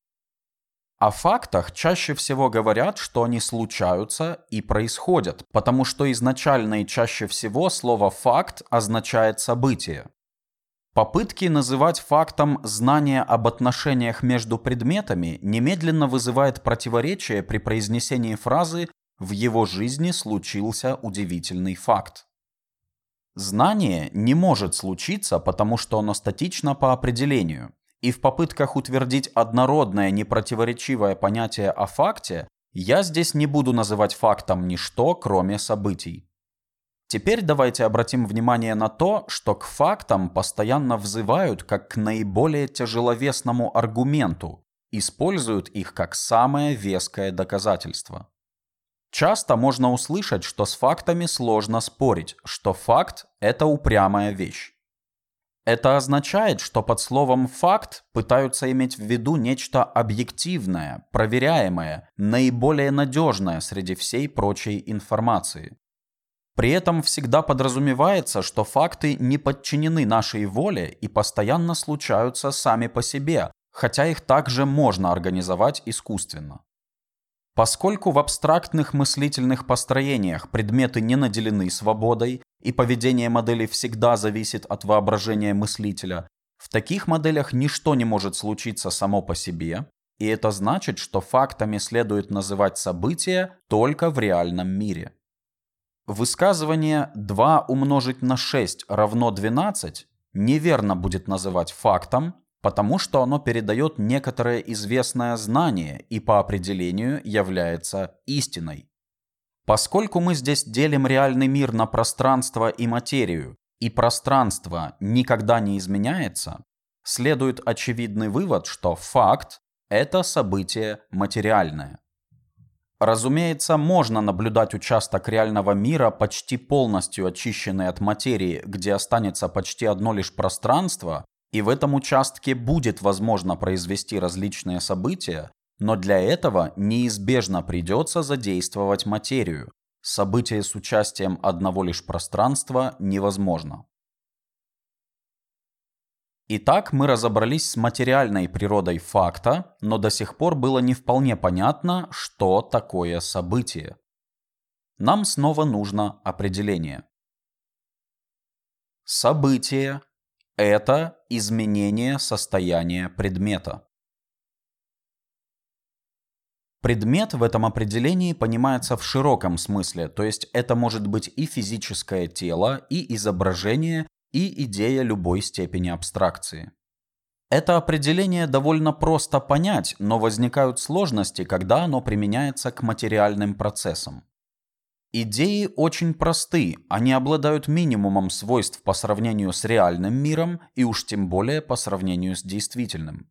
О фактах чаще всего говорят, что они случаются и происходят, потому что изначально и чаще всего слово «факт» означает «событие». Попытки называть фактом знание об отношениях между предметами немедленно вызывает противоречие при произнесении фразы «в его жизни случился удивительный факт». Знание не может случиться, потому что оно статично по определению, и в попытках утвердить однородное непротиворечивое понятие о факте, я здесь не буду называть фактом ничто, кроме событий. Теперь давайте обратим внимание на то, что к фактам постоянно взывают как к наиболее тяжеловесному аргументу, используют их как самое веское доказательство. Часто можно услышать, что с фактами сложно спорить, что факт – это упрямая вещь. Это означает, что под словом «факт» пытаются иметь в виду нечто объективное, проверяемое, наиболее надежное среди всей прочей информации. При этом всегда подразумевается, что факты не подчинены нашей воле и постоянно случаются сами по себе, хотя их также можно организовать искусственно. Поскольку в абстрактных мыслительных построениях предметы не наделены свободой, и поведение модели всегда зависит от воображения мыслителя, в таких моделях ничто не может случиться само по себе, и это значит, что фактами следует называть события только в реальном мире. Высказывание 2 умножить на 6 равно 12 неверно будет называть фактом, потому что оно передает некоторое известное знание и по определению является истиной. Поскольку мы здесь делим реальный мир на пространство и материю, и пространство никогда не изменяется, следует очевидный вывод, что факт – это событие материальное. Разумеется, можно наблюдать участок реального мира, почти полностью очищенный от материи, где останется почти одно лишь пространство, и в этом участке будет возможно произвести различные события, но для этого неизбежно придется задействовать материю. Событие с участием одного лишь пространства невозможно. Итак, мы разобрались с материальной природой факта, но до сих пор было не вполне понятно, что такое событие. Нам снова нужно определение. Событие – это изменение состояния предмета. Предмет в этом определении понимается в широком смысле, то есть это может быть и физическое тело, и изображение, и идея любой степени абстракции. Это определение довольно просто понять, но возникают сложности, когда оно применяется к материальным процессам. Идеи очень просты, они обладают минимумом свойств по сравнению с реальным миром и уж тем более по сравнению с действительным.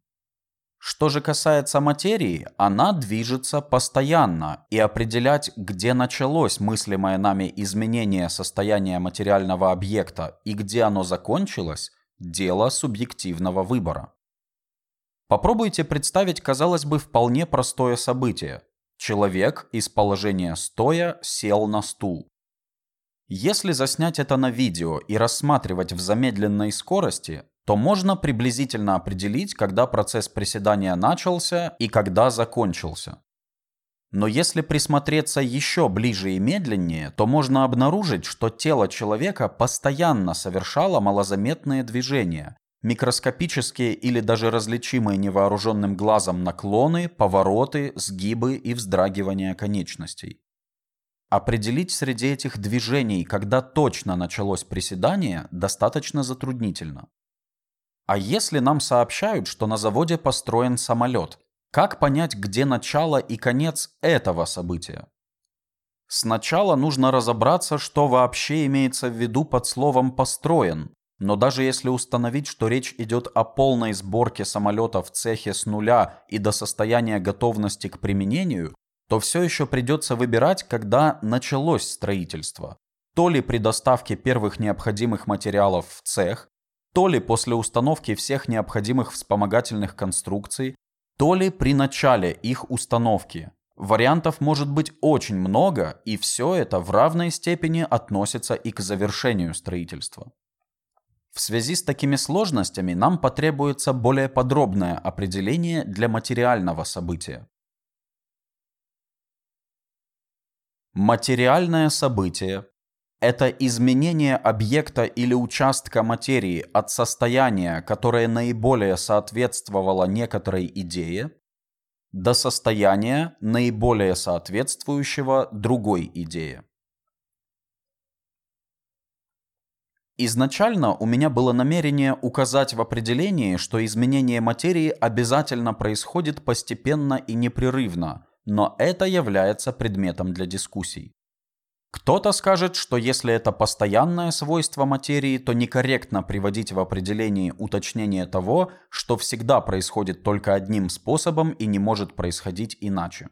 Что же касается материи, она движется постоянно, и определять, где началось мыслимое нами изменение состояния материального объекта и где оно закончилось – дело субъективного выбора. Попробуйте представить, казалось бы, вполне простое событие. Человек из положения стоя сел на стул. Если заснять это на видео и рассматривать в замедленной скорости, то можно приблизительно определить, когда процесс приседания начался и когда закончился. Но если присмотреться еще ближе и медленнее, то можно обнаружить, что тело человека постоянно совершало малозаметные движения, микроскопические или даже различимые невооруженным глазом наклоны, повороты, сгибы и вздрагивания конечностей. Определить среди этих движений, когда точно началось приседание, достаточно затруднительно. А если нам сообщают, что на заводе построен самолет, как понять, где начало и конец этого события? Сначала нужно разобраться, что вообще имеется в виду под словом «построен», но даже если установить, что речь идет о полной сборке самолета в цехе с нуля и до состояния готовности к применению, то все еще придется выбирать, когда началось строительство. То ли при доставке первых необходимых материалов в цех, то ли после установки всех необходимых вспомогательных конструкций, то ли при начале их установки. Вариантов может быть очень много, и все это в равной степени относится и к завершению строительства. В связи с такими сложностями нам потребуется более подробное определение для материального события. Материальное событие это изменение объекта или участка материи от состояния, которое наиболее соответствовало некоторой идее, до состояния, наиболее соответствующего другой идее. Изначально у меня было намерение указать в определении, что изменение материи обязательно происходит постепенно и непрерывно, но это является предметом для дискуссий. Кто-то скажет, что если это постоянное свойство материи, то некорректно приводить в определении уточнение того, что всегда происходит только одним способом и не может происходить иначе.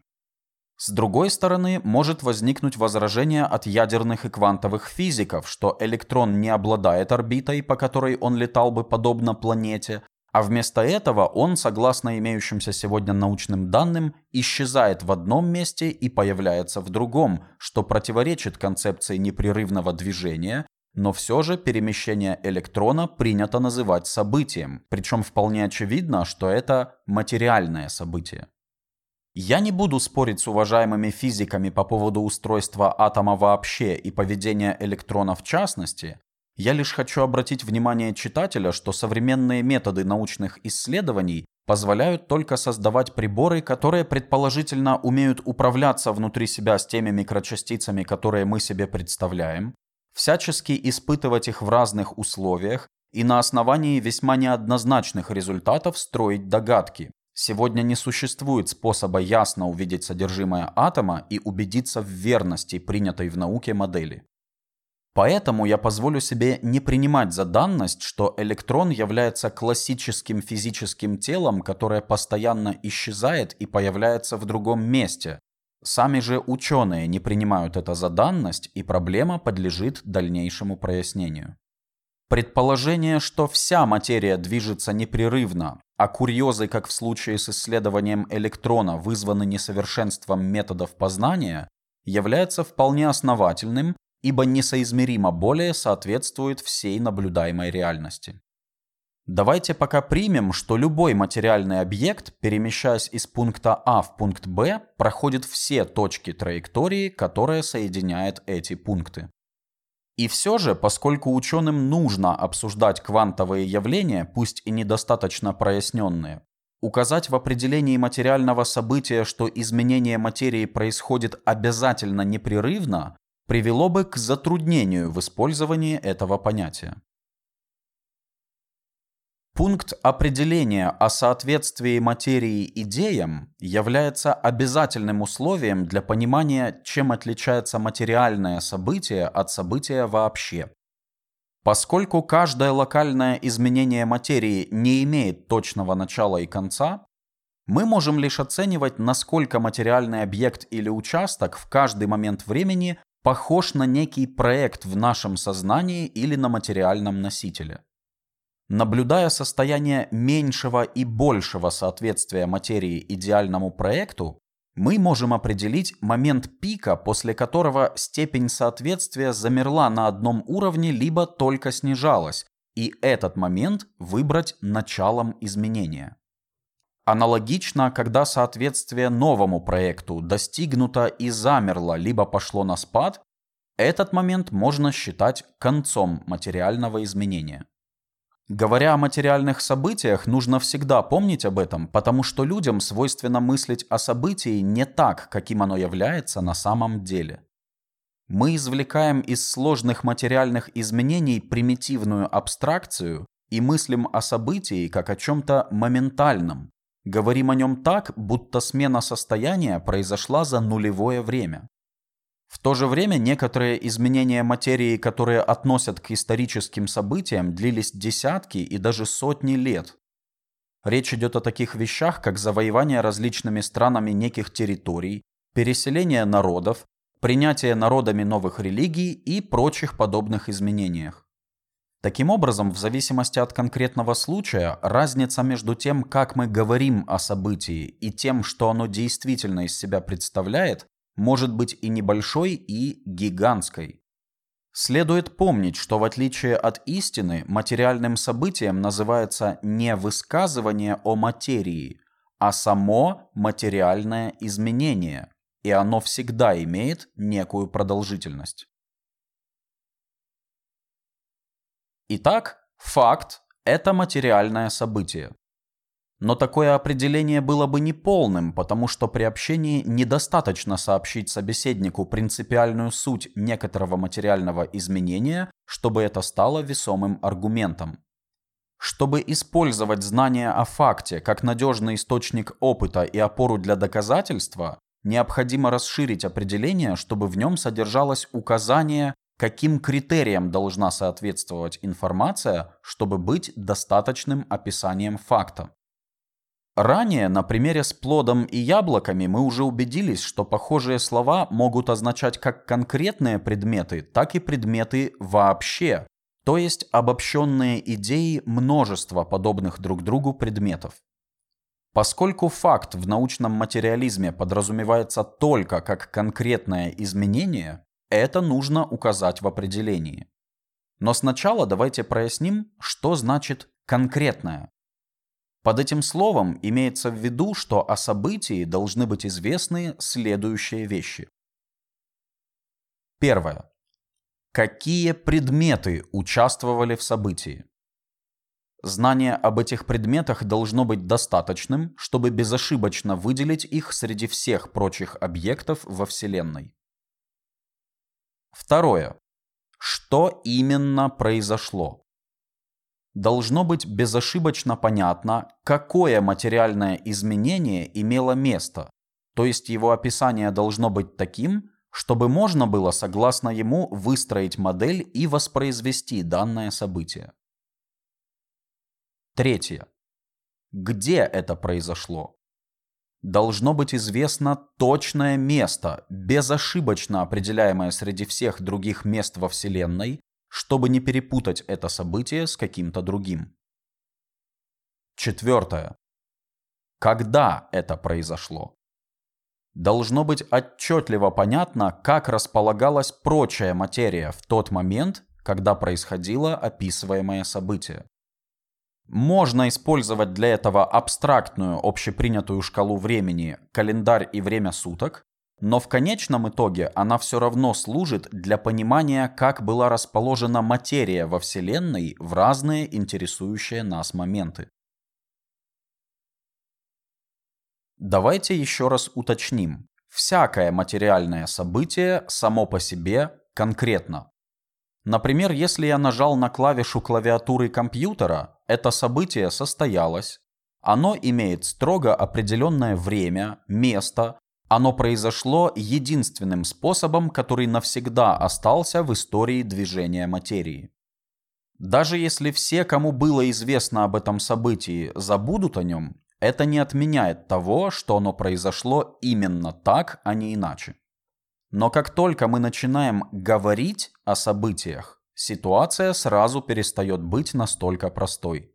С другой стороны, может возникнуть возражение от ядерных и квантовых физиков, что электрон не обладает орбитой, по которой он летал бы подобно планете, а вместо этого он, согласно имеющимся сегодня научным данным, исчезает в одном месте и появляется в другом, что противоречит концепции непрерывного движения, но все же перемещение электрона принято называть событием, причем вполне очевидно, что это материальное событие. Я не буду спорить с уважаемыми физиками по поводу устройства атома вообще и поведения электрона в частности, я лишь хочу обратить внимание читателя, что современные методы научных исследований позволяют только создавать приборы, которые предположительно умеют управляться внутри себя с теми микрочастицами, которые мы себе представляем, всячески испытывать их в разных условиях и на основании весьма неоднозначных результатов строить догадки. Сегодня не существует способа ясно увидеть содержимое атома и убедиться в верности принятой в науке модели. Поэтому я позволю себе не принимать за данность, что электрон является классическим физическим телом, которое постоянно исчезает и появляется в другом месте. Сами же ученые не принимают это за данность, и проблема подлежит дальнейшему прояснению. Предположение, что вся материя движется непрерывно, а курьезы, как в случае с исследованием электрона, вызваны несовершенством методов познания, является вполне основательным ибо несоизмеримо более соответствует всей наблюдаемой реальности. Давайте пока примем, что любой материальный объект, перемещаясь из пункта А в пункт Б, проходит все точки траектории, которая соединяет эти пункты. И все же, поскольку ученым нужно обсуждать квантовые явления, пусть и недостаточно проясненные, указать в определении материального события, что изменение материи происходит обязательно непрерывно, привело бы к затруднению в использовании этого понятия. Пункт определения о соответствии материи идеям является обязательным условием для понимания, чем отличается материальное событие от события вообще. Поскольку каждое локальное изменение материи не имеет точного начала и конца, мы можем лишь оценивать, насколько материальный объект или участок в каждый момент времени похож на некий проект в нашем сознании или на материальном носителе. Наблюдая состояние меньшего и большего соответствия материи идеальному проекту, мы можем определить момент пика, после которого степень соответствия замерла на одном уровне либо только снижалась, и этот момент выбрать началом изменения. Аналогично, когда соответствие новому проекту достигнуто и замерло, либо пошло на спад, этот момент можно считать концом материального изменения. Говоря о материальных событиях, нужно всегда помнить об этом, потому что людям свойственно мыслить о событии не так, каким оно является на самом деле. Мы извлекаем из сложных материальных изменений примитивную абстракцию и мыслим о событии как о чем-то моментальном, Говорим о нем так, будто смена состояния произошла за нулевое время. В то же время некоторые изменения материи, которые относят к историческим событиям, длились десятки и даже сотни лет. Речь идет о таких вещах, как завоевание различными странами неких территорий, переселение народов, принятие народами новых религий и прочих подобных изменениях. Таким образом, в зависимости от конкретного случая, разница между тем, как мы говорим о событии, и тем, что оно действительно из себя представляет, может быть и небольшой, и гигантской. Следует помнить, что в отличие от истины, материальным событием называется не высказывание о материи, а само материальное изменение, и оно всегда имеет некую продолжительность. Итак, факт – это материальное событие. Но такое определение было бы неполным, потому что при общении недостаточно сообщить собеседнику принципиальную суть некоторого материального изменения, чтобы это стало весомым аргументом. Чтобы использовать знание о факте как надежный источник опыта и опору для доказательства, необходимо расширить определение, чтобы в нем содержалось указание каким критериям должна соответствовать информация, чтобы быть достаточным описанием факта. Ранее на примере с плодом и яблоками мы уже убедились, что похожие слова могут означать как конкретные предметы, так и предметы вообще, то есть обобщенные идеи множества подобных друг другу предметов. Поскольку факт в научном материализме подразумевается только как конкретное изменение, это нужно указать в определении. Но сначала давайте проясним, что значит конкретное. Под этим словом имеется в виду, что о событии должны быть известны следующие вещи. Первое. Какие предметы участвовали в событии? Знание об этих предметах должно быть достаточным, чтобы безошибочно выделить их среди всех прочих объектов во Вселенной. Второе. Что именно произошло? Должно быть безошибочно понятно, какое материальное изменение имело место, то есть его описание должно быть таким, чтобы можно было согласно ему выстроить модель и воспроизвести данное событие. Третье. Где это произошло? Должно быть известно точное место, безошибочно определяемое среди всех других мест во Вселенной, чтобы не перепутать это событие с каким-то другим. Четвертое. Когда это произошло? Должно быть отчетливо понятно, как располагалась прочая материя в тот момент, когда происходило описываемое событие. Можно использовать для этого абстрактную общепринятую шкалу времени, календарь и время суток, но в конечном итоге она все равно служит для понимания, как была расположена материя во Вселенной в разные интересующие нас моменты. Давайте еще раз уточним. Всякое материальное событие само по себе конкретно. Например, если я нажал на клавишу клавиатуры компьютера, это событие состоялось. Оно имеет строго определенное время, место. Оно произошло единственным способом, который навсегда остался в истории движения материи. Даже если все, кому было известно об этом событии, забудут о нем, это не отменяет того, что оно произошло именно так, а не иначе. Но как только мы начинаем говорить о событиях, ситуация сразу перестает быть настолько простой.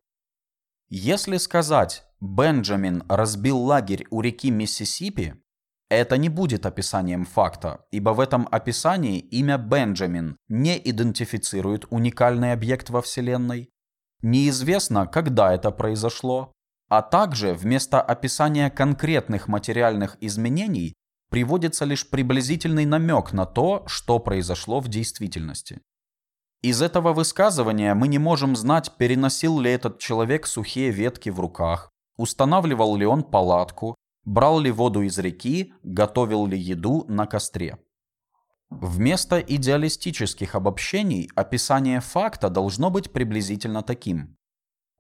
Если сказать «Бенджамин разбил лагерь у реки Миссисипи», это не будет описанием факта, ибо в этом описании имя Бенджамин не идентифицирует уникальный объект во Вселенной. Неизвестно, когда это произошло, а также вместо описания конкретных материальных изменений приводится лишь приблизительный намек на то, что произошло в действительности. Из этого высказывания мы не можем знать, переносил ли этот человек сухие ветки в руках, устанавливал ли он палатку, брал ли воду из реки, готовил ли еду на костре. Вместо идеалистических обобщений описание факта должно быть приблизительно таким.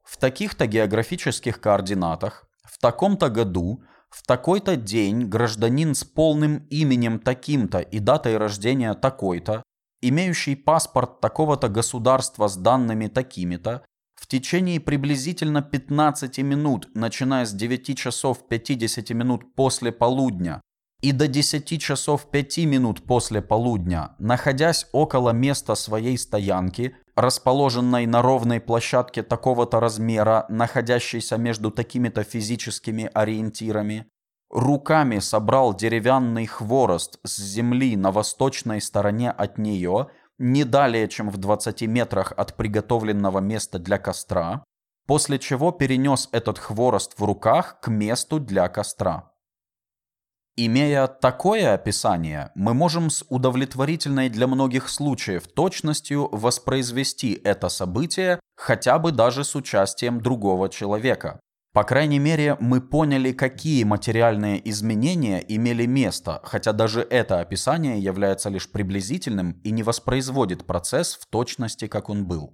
В таких-то географических координатах, в таком-то году в такой-то день гражданин с полным именем таким-то и датой рождения такой-то, имеющий паспорт такого-то государства с данными такими-то, в течение приблизительно 15 минут, начиная с 9 часов 50 минут после полудня и до 10 часов 5 минут после полудня, находясь около места своей стоянки, расположенной на ровной площадке такого-то размера, находящейся между такими-то физическими ориентирами, руками собрал деревянный хворост с земли на восточной стороне от нее, не далее, чем в 20 метрах от приготовленного места для костра, после чего перенес этот хворост в руках к месту для костра. Имея такое описание, мы можем с удовлетворительной для многих случаев точностью воспроизвести это событие хотя бы даже с участием другого человека. По крайней мере, мы поняли, какие материальные изменения имели место, хотя даже это описание является лишь приблизительным и не воспроизводит процесс в точности, как он был.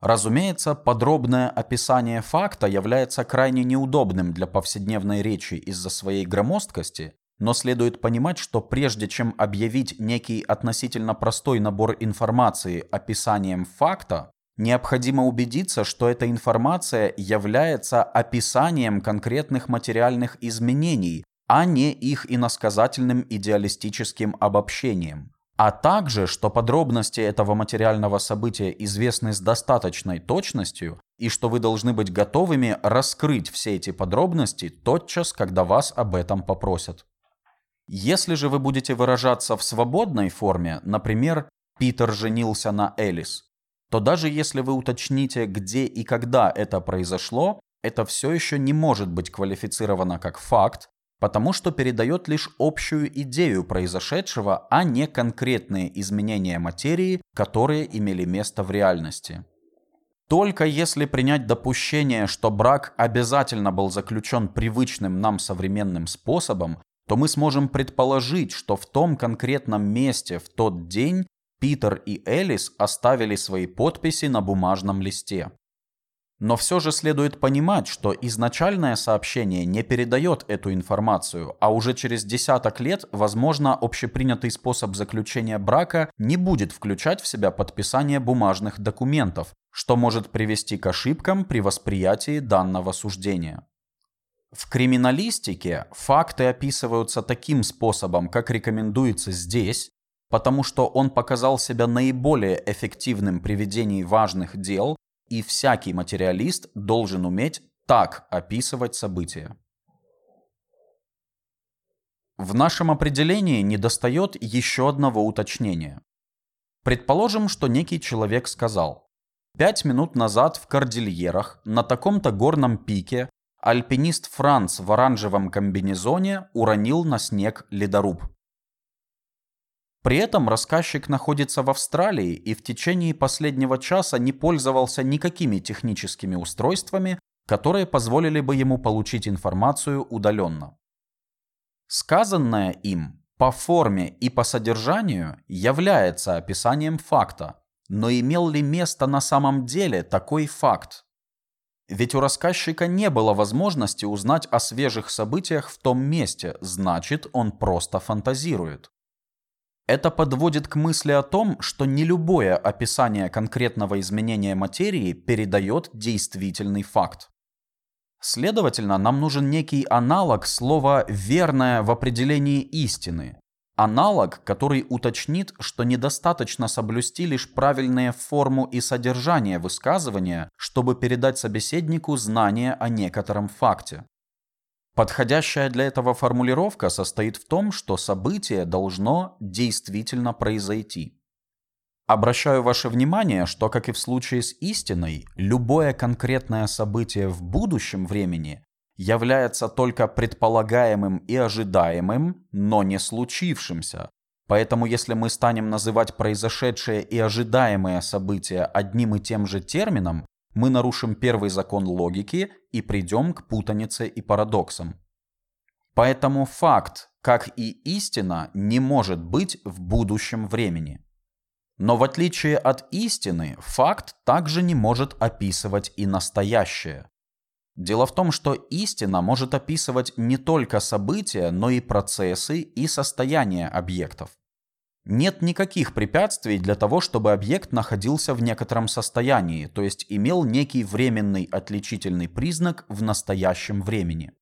Разумеется, подробное описание факта является крайне неудобным для повседневной речи из-за своей громоздкости, но следует понимать, что прежде чем объявить некий относительно простой набор информации описанием факта, необходимо убедиться, что эта информация является описанием конкретных материальных изменений, а не их иносказательным идеалистическим обобщением. А также, что подробности этого материального события известны с достаточной точностью, и что вы должны быть готовыми раскрыть все эти подробности тотчас, когда вас об этом попросят. Если же вы будете выражаться в свободной форме, например, «Питер женился на Элис», то даже если вы уточните, где и когда это произошло, это все еще не может быть квалифицировано как факт, потому что передает лишь общую идею произошедшего, а не конкретные изменения материи, которые имели место в реальности. Только если принять допущение, что брак обязательно был заключен привычным нам современным способом, то мы сможем предположить, что в том конкретном месте в тот день Питер и Элис оставили свои подписи на бумажном листе. Но все же следует понимать, что изначальное сообщение не передает эту информацию, а уже через десяток лет, возможно, общепринятый способ заключения брака не будет включать в себя подписание бумажных документов, что может привести к ошибкам при восприятии данного суждения. В криминалистике факты описываются таким способом, как рекомендуется здесь, потому что он показал себя наиболее эффективным при ведении важных дел и всякий материалист должен уметь так описывать события. В нашем определении недостает еще одного уточнения. Предположим, что некий человек сказал, «Пять минут назад в Кордильерах на таком-то горном пике альпинист Франц в оранжевом комбинезоне уронил на снег ледоруб». При этом рассказчик находится в Австралии и в течение последнего часа не пользовался никакими техническими устройствами, которые позволили бы ему получить информацию удаленно. Сказанное им по форме и по содержанию является описанием факта, но имел ли место на самом деле такой факт? Ведь у рассказчика не было возможности узнать о свежих событиях в том месте, значит, он просто фантазирует. Это подводит к мысли о том, что не любое описание конкретного изменения материи передает действительный факт. Следовательно, нам нужен некий аналог слова «верное» в определении истины. Аналог, который уточнит, что недостаточно соблюсти лишь правильные форму и содержание высказывания, чтобы передать собеседнику знание о некотором факте. Подходящая для этого формулировка состоит в том, что событие должно действительно произойти. Обращаю ваше внимание, что, как и в случае с истиной, любое конкретное событие в будущем времени является только предполагаемым и ожидаемым, но не случившимся. Поэтому если мы станем называть произошедшее и ожидаемое события одним и тем же термином, мы нарушим первый закон логики и придем к путанице и парадоксам. Поэтому факт, как и истина, не может быть в будущем времени. Но в отличие от истины, факт также не может описывать и настоящее. Дело в том, что истина может описывать не только события, но и процессы и состояния объектов. Нет никаких препятствий для того, чтобы объект находился в некотором состоянии, то есть имел некий временный отличительный признак в настоящем времени.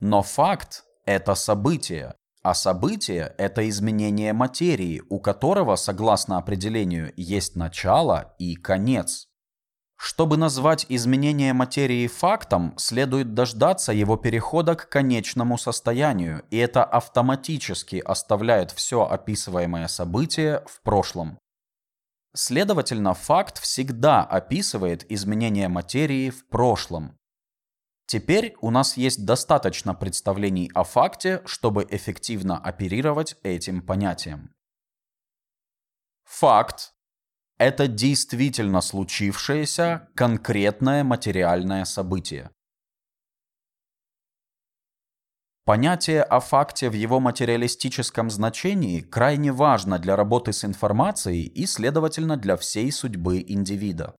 Но факт – это событие, а событие – это изменение материи, у которого, согласно определению, есть начало и конец. Чтобы назвать изменение материи фактом, следует дождаться его перехода к конечному состоянию, и это автоматически оставляет все описываемое событие в прошлом. Следовательно, факт всегда описывает изменение материи в прошлом. Теперь у нас есть достаточно представлений о факте, чтобы эффективно оперировать этим понятием. Факт это действительно случившееся конкретное материальное событие. Понятие о факте в его материалистическом значении крайне важно для работы с информацией и, следовательно, для всей судьбы индивида.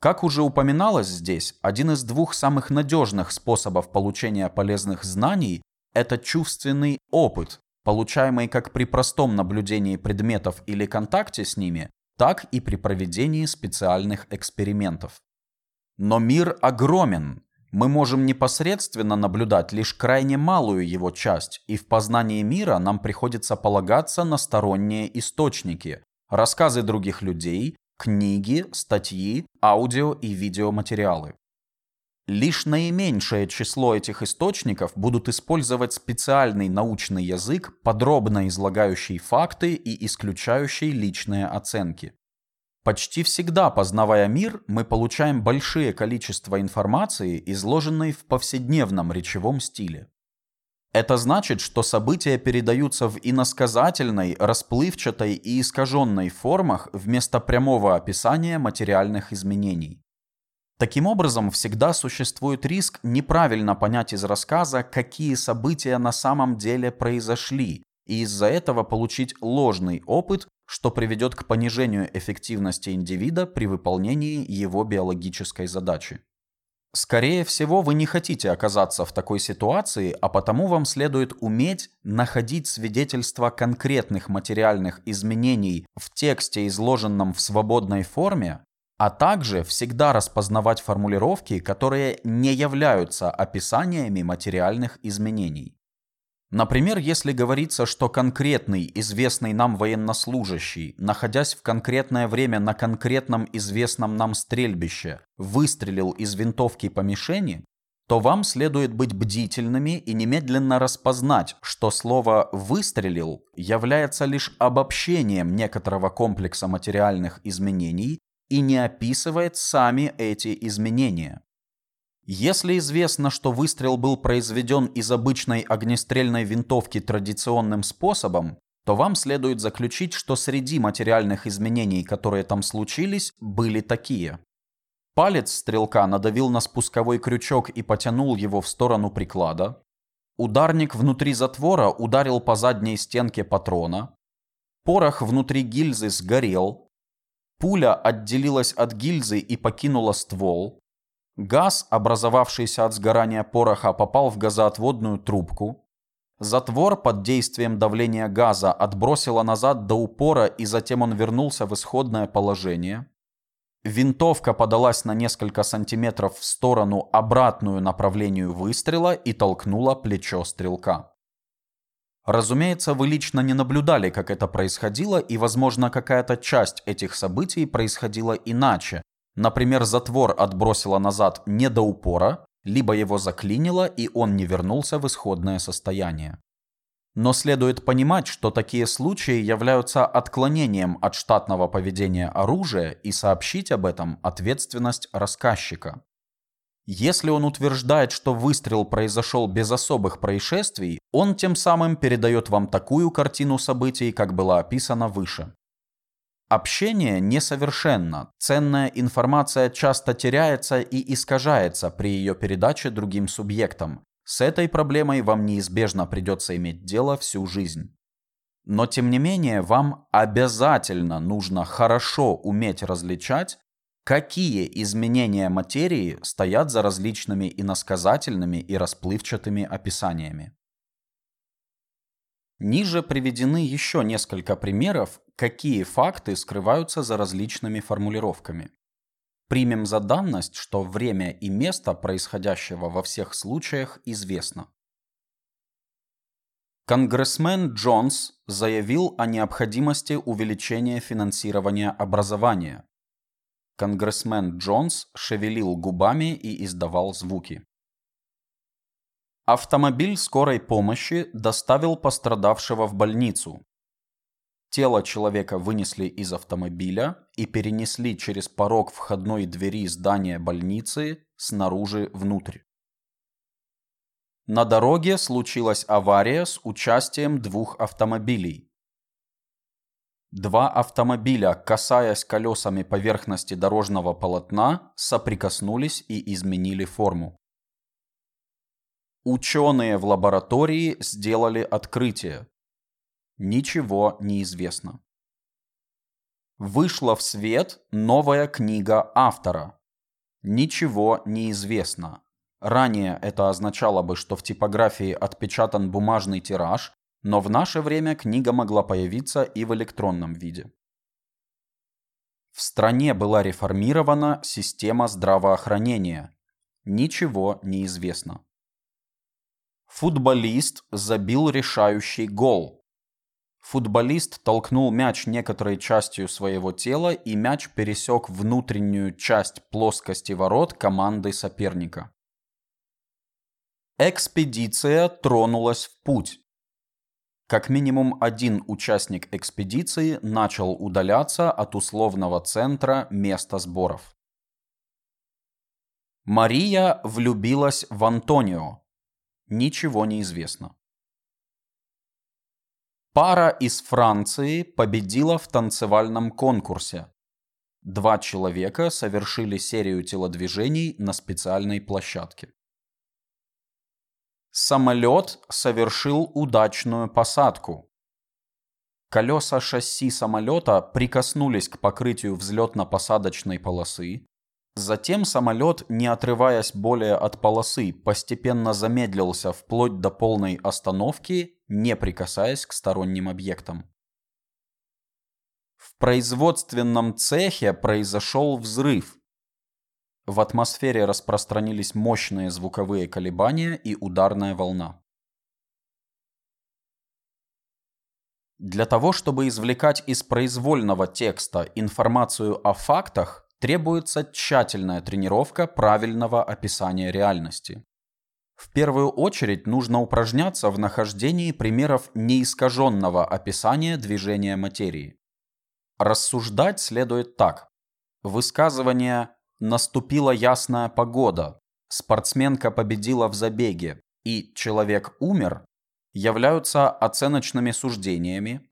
Как уже упоминалось здесь, один из двух самых надежных способов получения полезных знаний – это чувственный опыт, получаемый как при простом наблюдении предметов или контакте с ними, так и при проведении специальных экспериментов. Но мир огромен. Мы можем непосредственно наблюдать лишь крайне малую его часть, и в познании мира нам приходится полагаться на сторонние источники, рассказы других людей, книги, статьи, аудио и видеоматериалы. Лишь наименьшее число этих источников будут использовать специальный научный язык, подробно излагающий факты и исключающий личные оценки. Почти всегда, познавая мир, мы получаем большие количество информации, изложенной в повседневном речевом стиле. Это значит, что события передаются в иносказательной, расплывчатой и искаженной формах вместо прямого описания материальных изменений. Таким образом, всегда существует риск неправильно понять из рассказа, какие события на самом деле произошли, и из-за этого получить ложный опыт, что приведет к понижению эффективности индивида при выполнении его биологической задачи. Скорее всего, вы не хотите оказаться в такой ситуации, а потому вам следует уметь находить свидетельства конкретных материальных изменений в тексте, изложенном в свободной форме, а также всегда распознавать формулировки, которые не являются описаниями материальных изменений. Например, если говорится, что конкретный известный нам военнослужащий, находясь в конкретное время на конкретном известном нам стрельбище, выстрелил из винтовки по мишени, то вам следует быть бдительными и немедленно распознать, что слово «выстрелил» является лишь обобщением некоторого комплекса материальных изменений и не описывает сами эти изменения. Если известно, что выстрел был произведен из обычной огнестрельной винтовки традиционным способом, то вам следует заключить, что среди материальных изменений, которые там случились, были такие. Палец стрелка надавил на спусковой крючок и потянул его в сторону приклада. Ударник внутри затвора ударил по задней стенке патрона. Порох внутри гильзы сгорел. Пуля отделилась от гильзы и покинула ствол. Газ, образовавшийся от сгорания пороха, попал в газоотводную трубку. Затвор под действием давления газа отбросило назад до упора, и затем он вернулся в исходное положение. Винтовка подалась на несколько сантиметров в сторону, обратную направлению выстрела, и толкнула плечо стрелка. Разумеется, вы лично не наблюдали, как это происходило, и, возможно, какая-то часть этих событий происходила иначе, Например, затвор отбросило назад не до упора, либо его заклинило, и он не вернулся в исходное состояние. Но следует понимать, что такие случаи являются отклонением от штатного поведения оружия и сообщить об этом ответственность рассказчика. Если он утверждает, что выстрел произошел без особых происшествий, он тем самым передает вам такую картину событий, как было описано выше. Общение несовершенно. Ценная информация часто теряется и искажается при ее передаче другим субъектам. С этой проблемой вам неизбежно придется иметь дело всю жизнь. Но тем не менее, вам обязательно нужно хорошо уметь различать, какие изменения материи стоят за различными иносказательными и расплывчатыми описаниями. Ниже приведены еще несколько примеров, какие факты скрываются за различными формулировками. Примем за данность, что время и место происходящего во всех случаях известно. Конгрессмен Джонс заявил о необходимости увеличения финансирования образования. Конгрессмен Джонс шевелил губами и издавал звуки. Автомобиль скорой помощи доставил пострадавшего в больницу. Тело человека вынесли из автомобиля и перенесли через порог входной двери здания больницы снаружи внутрь. На дороге случилась авария с участием двух автомобилей. Два автомобиля, касаясь колесами поверхности дорожного полотна, соприкоснулись и изменили форму. Ученые в лаборатории сделали открытие. Ничего не известно. Вышла в свет новая книга автора. Ничего не известно. Ранее это означало бы, что в типографии отпечатан бумажный тираж, но в наше время книга могла появиться и в электронном виде. В стране была реформирована система здравоохранения. Ничего не известно. Футболист забил решающий гол. Футболист толкнул мяч некоторой частью своего тела, и мяч пересек внутреннюю часть плоскости ворот команды соперника. Экспедиция тронулась в путь. Как минимум один участник экспедиции начал удаляться от условного центра места сборов. Мария влюбилась в Антонио. Ничего не известно. Пара из Франции победила в танцевальном конкурсе. Два человека совершили серию телодвижений на специальной площадке. Самолет совершил удачную посадку. Колеса шасси самолета прикоснулись к покрытию взлетно-посадочной полосы. Затем самолет, не отрываясь более от полосы, постепенно замедлился вплоть до полной остановки, не прикасаясь к сторонним объектам. В производственном цехе произошел взрыв. В атмосфере распространились мощные звуковые колебания и ударная волна. Для того, чтобы извлекать из произвольного текста информацию о фактах, требуется тщательная тренировка правильного описания реальности. В первую очередь нужно упражняться в нахождении примеров неискаженного описания движения материи. Рассуждать следует так. Высказывание «наступила ясная погода», «спортсменка победила в забеге» и «человек умер» являются оценочными суждениями,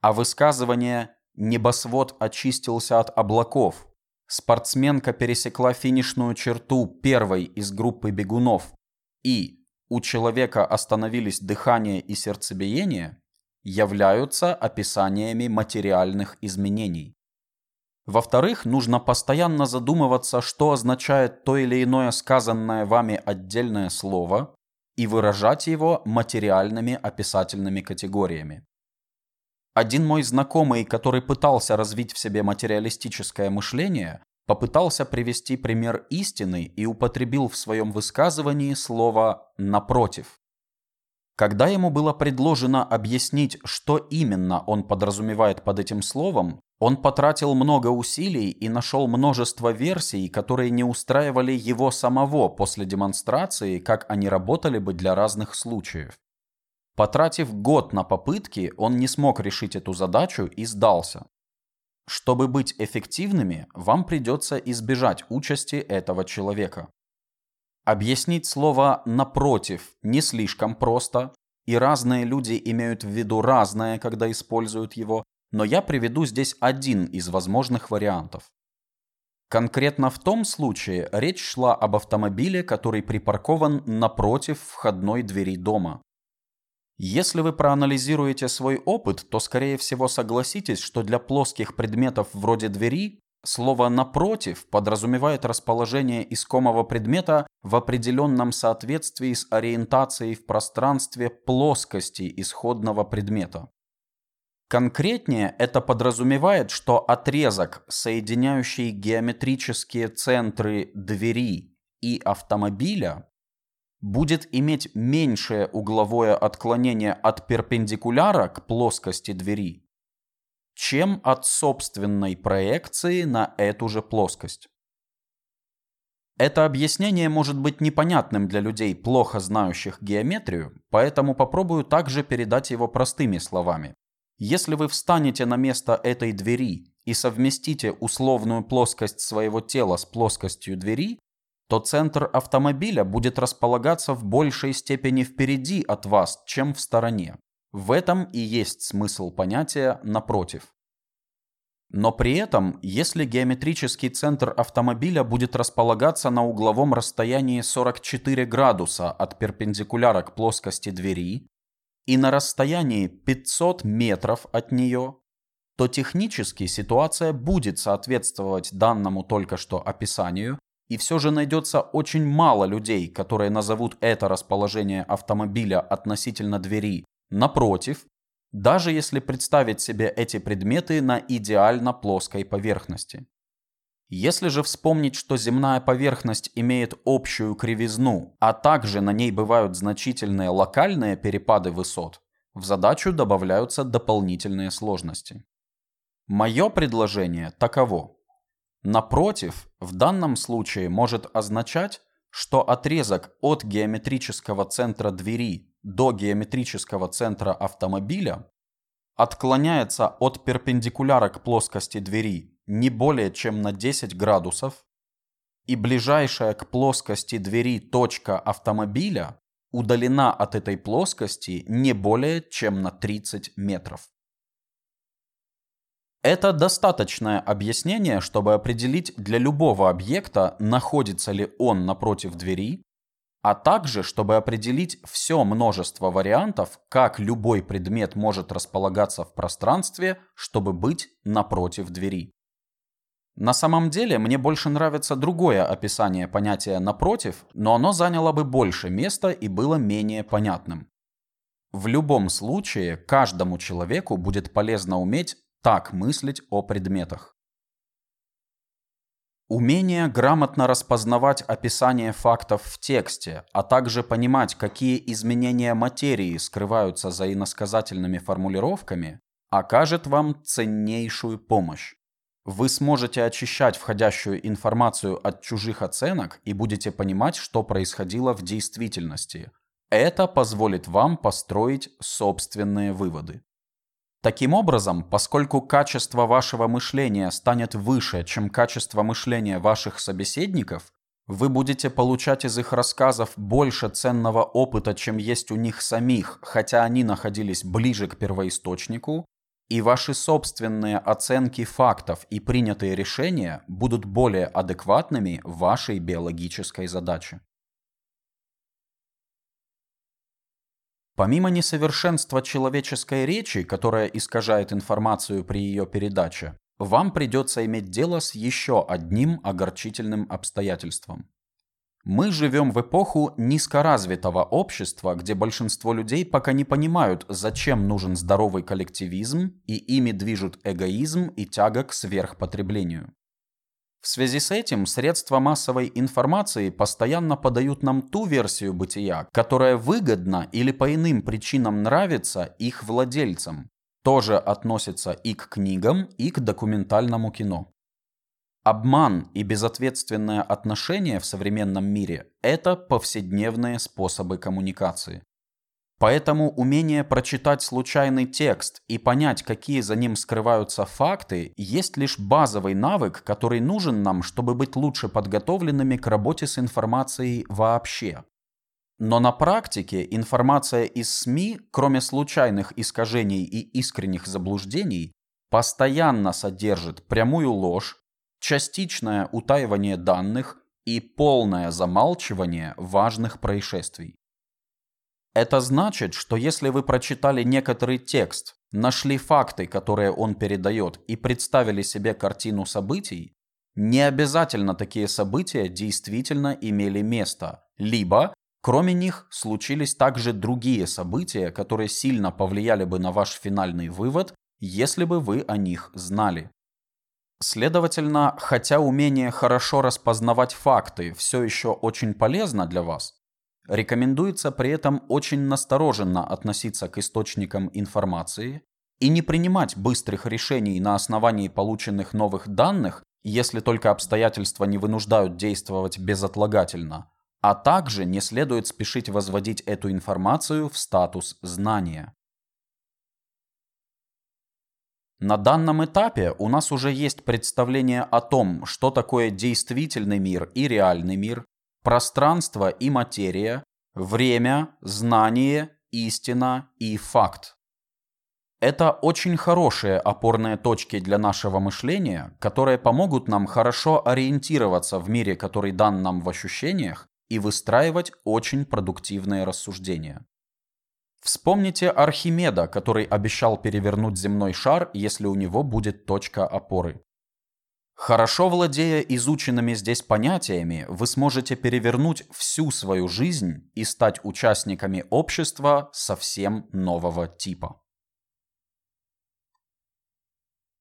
а высказывание «небосвод очистился от облаков», «спортсменка пересекла финишную черту первой из группы бегунов» и «у человека остановились дыхание и сердцебиение» являются описаниями материальных изменений. Во-вторых, нужно постоянно задумываться, что означает то или иное сказанное вами отдельное слово, и выражать его материальными описательными категориями. Один мой знакомый, который пытался развить в себе материалистическое мышление, попытался привести пример истины и употребил в своем высказывании слово «напротив». Когда ему было предложено объяснить, что именно он подразумевает под этим словом, он потратил много усилий и нашел множество версий, которые не устраивали его самого после демонстрации, как они работали бы для разных случаев. Потратив год на попытки, он не смог решить эту задачу и сдался. Чтобы быть эффективными, вам придется избежать участи этого человека. Объяснить слово «напротив» не слишком просто, и разные люди имеют в виду разное, когда используют его, но я приведу здесь один из возможных вариантов. Конкретно в том случае речь шла об автомобиле, который припаркован напротив входной двери дома. Если вы проанализируете свой опыт, то скорее всего согласитесь, что для плоских предметов вроде двери Слово «напротив» подразумевает расположение искомого предмета в определенном соответствии с ориентацией в пространстве плоскости исходного предмета. Конкретнее это подразумевает, что отрезок, соединяющий геометрические центры двери и автомобиля, будет иметь меньшее угловое отклонение от перпендикуляра к плоскости двери, чем от собственной проекции на эту же плоскость. Это объяснение может быть непонятным для людей, плохо знающих геометрию, поэтому попробую также передать его простыми словами. Если вы встанете на место этой двери и совместите условную плоскость своего тела с плоскостью двери, то центр автомобиля будет располагаться в большей степени впереди от вас, чем в стороне. В этом и есть смысл понятия «напротив». Но при этом, если геометрический центр автомобиля будет располагаться на угловом расстоянии 44 градуса от перпендикуляра к плоскости двери и на расстоянии 500 метров от нее, то технически ситуация будет соответствовать данному только что описанию, и все же найдется очень мало людей, которые назовут это расположение автомобиля относительно двери напротив, даже если представить себе эти предметы на идеально плоской поверхности. Если же вспомнить, что земная поверхность имеет общую кривизну, а также на ней бывают значительные локальные перепады высот, в задачу добавляются дополнительные сложности. Мое предложение таково. Напротив, в данном случае может означать, что отрезок от геометрического центра двери до геометрического центра автомобиля отклоняется от перпендикуляра к плоскости двери не более чем на 10 градусов, и ближайшая к плоскости двери точка автомобиля удалена от этой плоскости не более чем на 30 метров. Это достаточное объяснение, чтобы определить для любого объекта, находится ли он напротив двери, а также чтобы определить все множество вариантов, как любой предмет может располагаться в пространстве, чтобы быть напротив двери. На самом деле мне больше нравится другое описание понятия «напротив», но оно заняло бы больше места и было менее понятным. В любом случае, каждому человеку будет полезно уметь так мыслить о предметах. Умение грамотно распознавать описание фактов в тексте, а также понимать, какие изменения материи скрываются за иносказательными формулировками, окажет вам ценнейшую помощь. Вы сможете очищать входящую информацию от чужих оценок и будете понимать, что происходило в действительности. Это позволит вам построить собственные выводы. Таким образом, поскольку качество вашего мышления станет выше, чем качество мышления ваших собеседников, вы будете получать из их рассказов больше ценного опыта, чем есть у них самих, хотя они находились ближе к первоисточнику, и ваши собственные оценки фактов и принятые решения будут более адекватными вашей биологической задаче. Помимо несовершенства человеческой речи, которая искажает информацию при ее передаче, вам придется иметь дело с еще одним огорчительным обстоятельством. Мы живем в эпоху низкоразвитого общества, где большинство людей пока не понимают, зачем нужен здоровый коллективизм, и ими движут эгоизм и тяга к сверхпотреблению. В связи с этим средства массовой информации постоянно подают нам ту версию бытия, которая выгодна или по иным причинам нравится их владельцам. Тоже относится и к книгам, и к документальному кино. Обман и безответственное отношение в современном мире – это повседневные способы коммуникации. Поэтому умение прочитать случайный текст и понять, какие за ним скрываются факты, есть лишь базовый навык, который нужен нам, чтобы быть лучше подготовленными к работе с информацией вообще. Но на практике информация из СМИ, кроме случайных искажений и искренних заблуждений, постоянно содержит прямую ложь, частичное утаивание данных и полное замалчивание важных происшествий. Это значит, что если вы прочитали некоторый текст, нашли факты, которые он передает, и представили себе картину событий, не обязательно такие события действительно имели место, либо, кроме них, случились также другие события, которые сильно повлияли бы на ваш финальный вывод, если бы вы о них знали. Следовательно, хотя умение хорошо распознавать факты все еще очень полезно для вас, Рекомендуется при этом очень настороженно относиться к источникам информации и не принимать быстрых решений на основании полученных новых данных, если только обстоятельства не вынуждают действовать безотлагательно, а также не следует спешить возводить эту информацию в статус знания. На данном этапе у нас уже есть представление о том, что такое действительный мир и реальный мир, пространство и материя, время, знание, истина и факт. Это очень хорошие опорные точки для нашего мышления, которые помогут нам хорошо ориентироваться в мире, который дан нам в ощущениях, и выстраивать очень продуктивные рассуждения. Вспомните Архимеда, который обещал перевернуть земной шар, если у него будет точка опоры. Хорошо владея изученными здесь понятиями, вы сможете перевернуть всю свою жизнь и стать участниками общества совсем нового типа.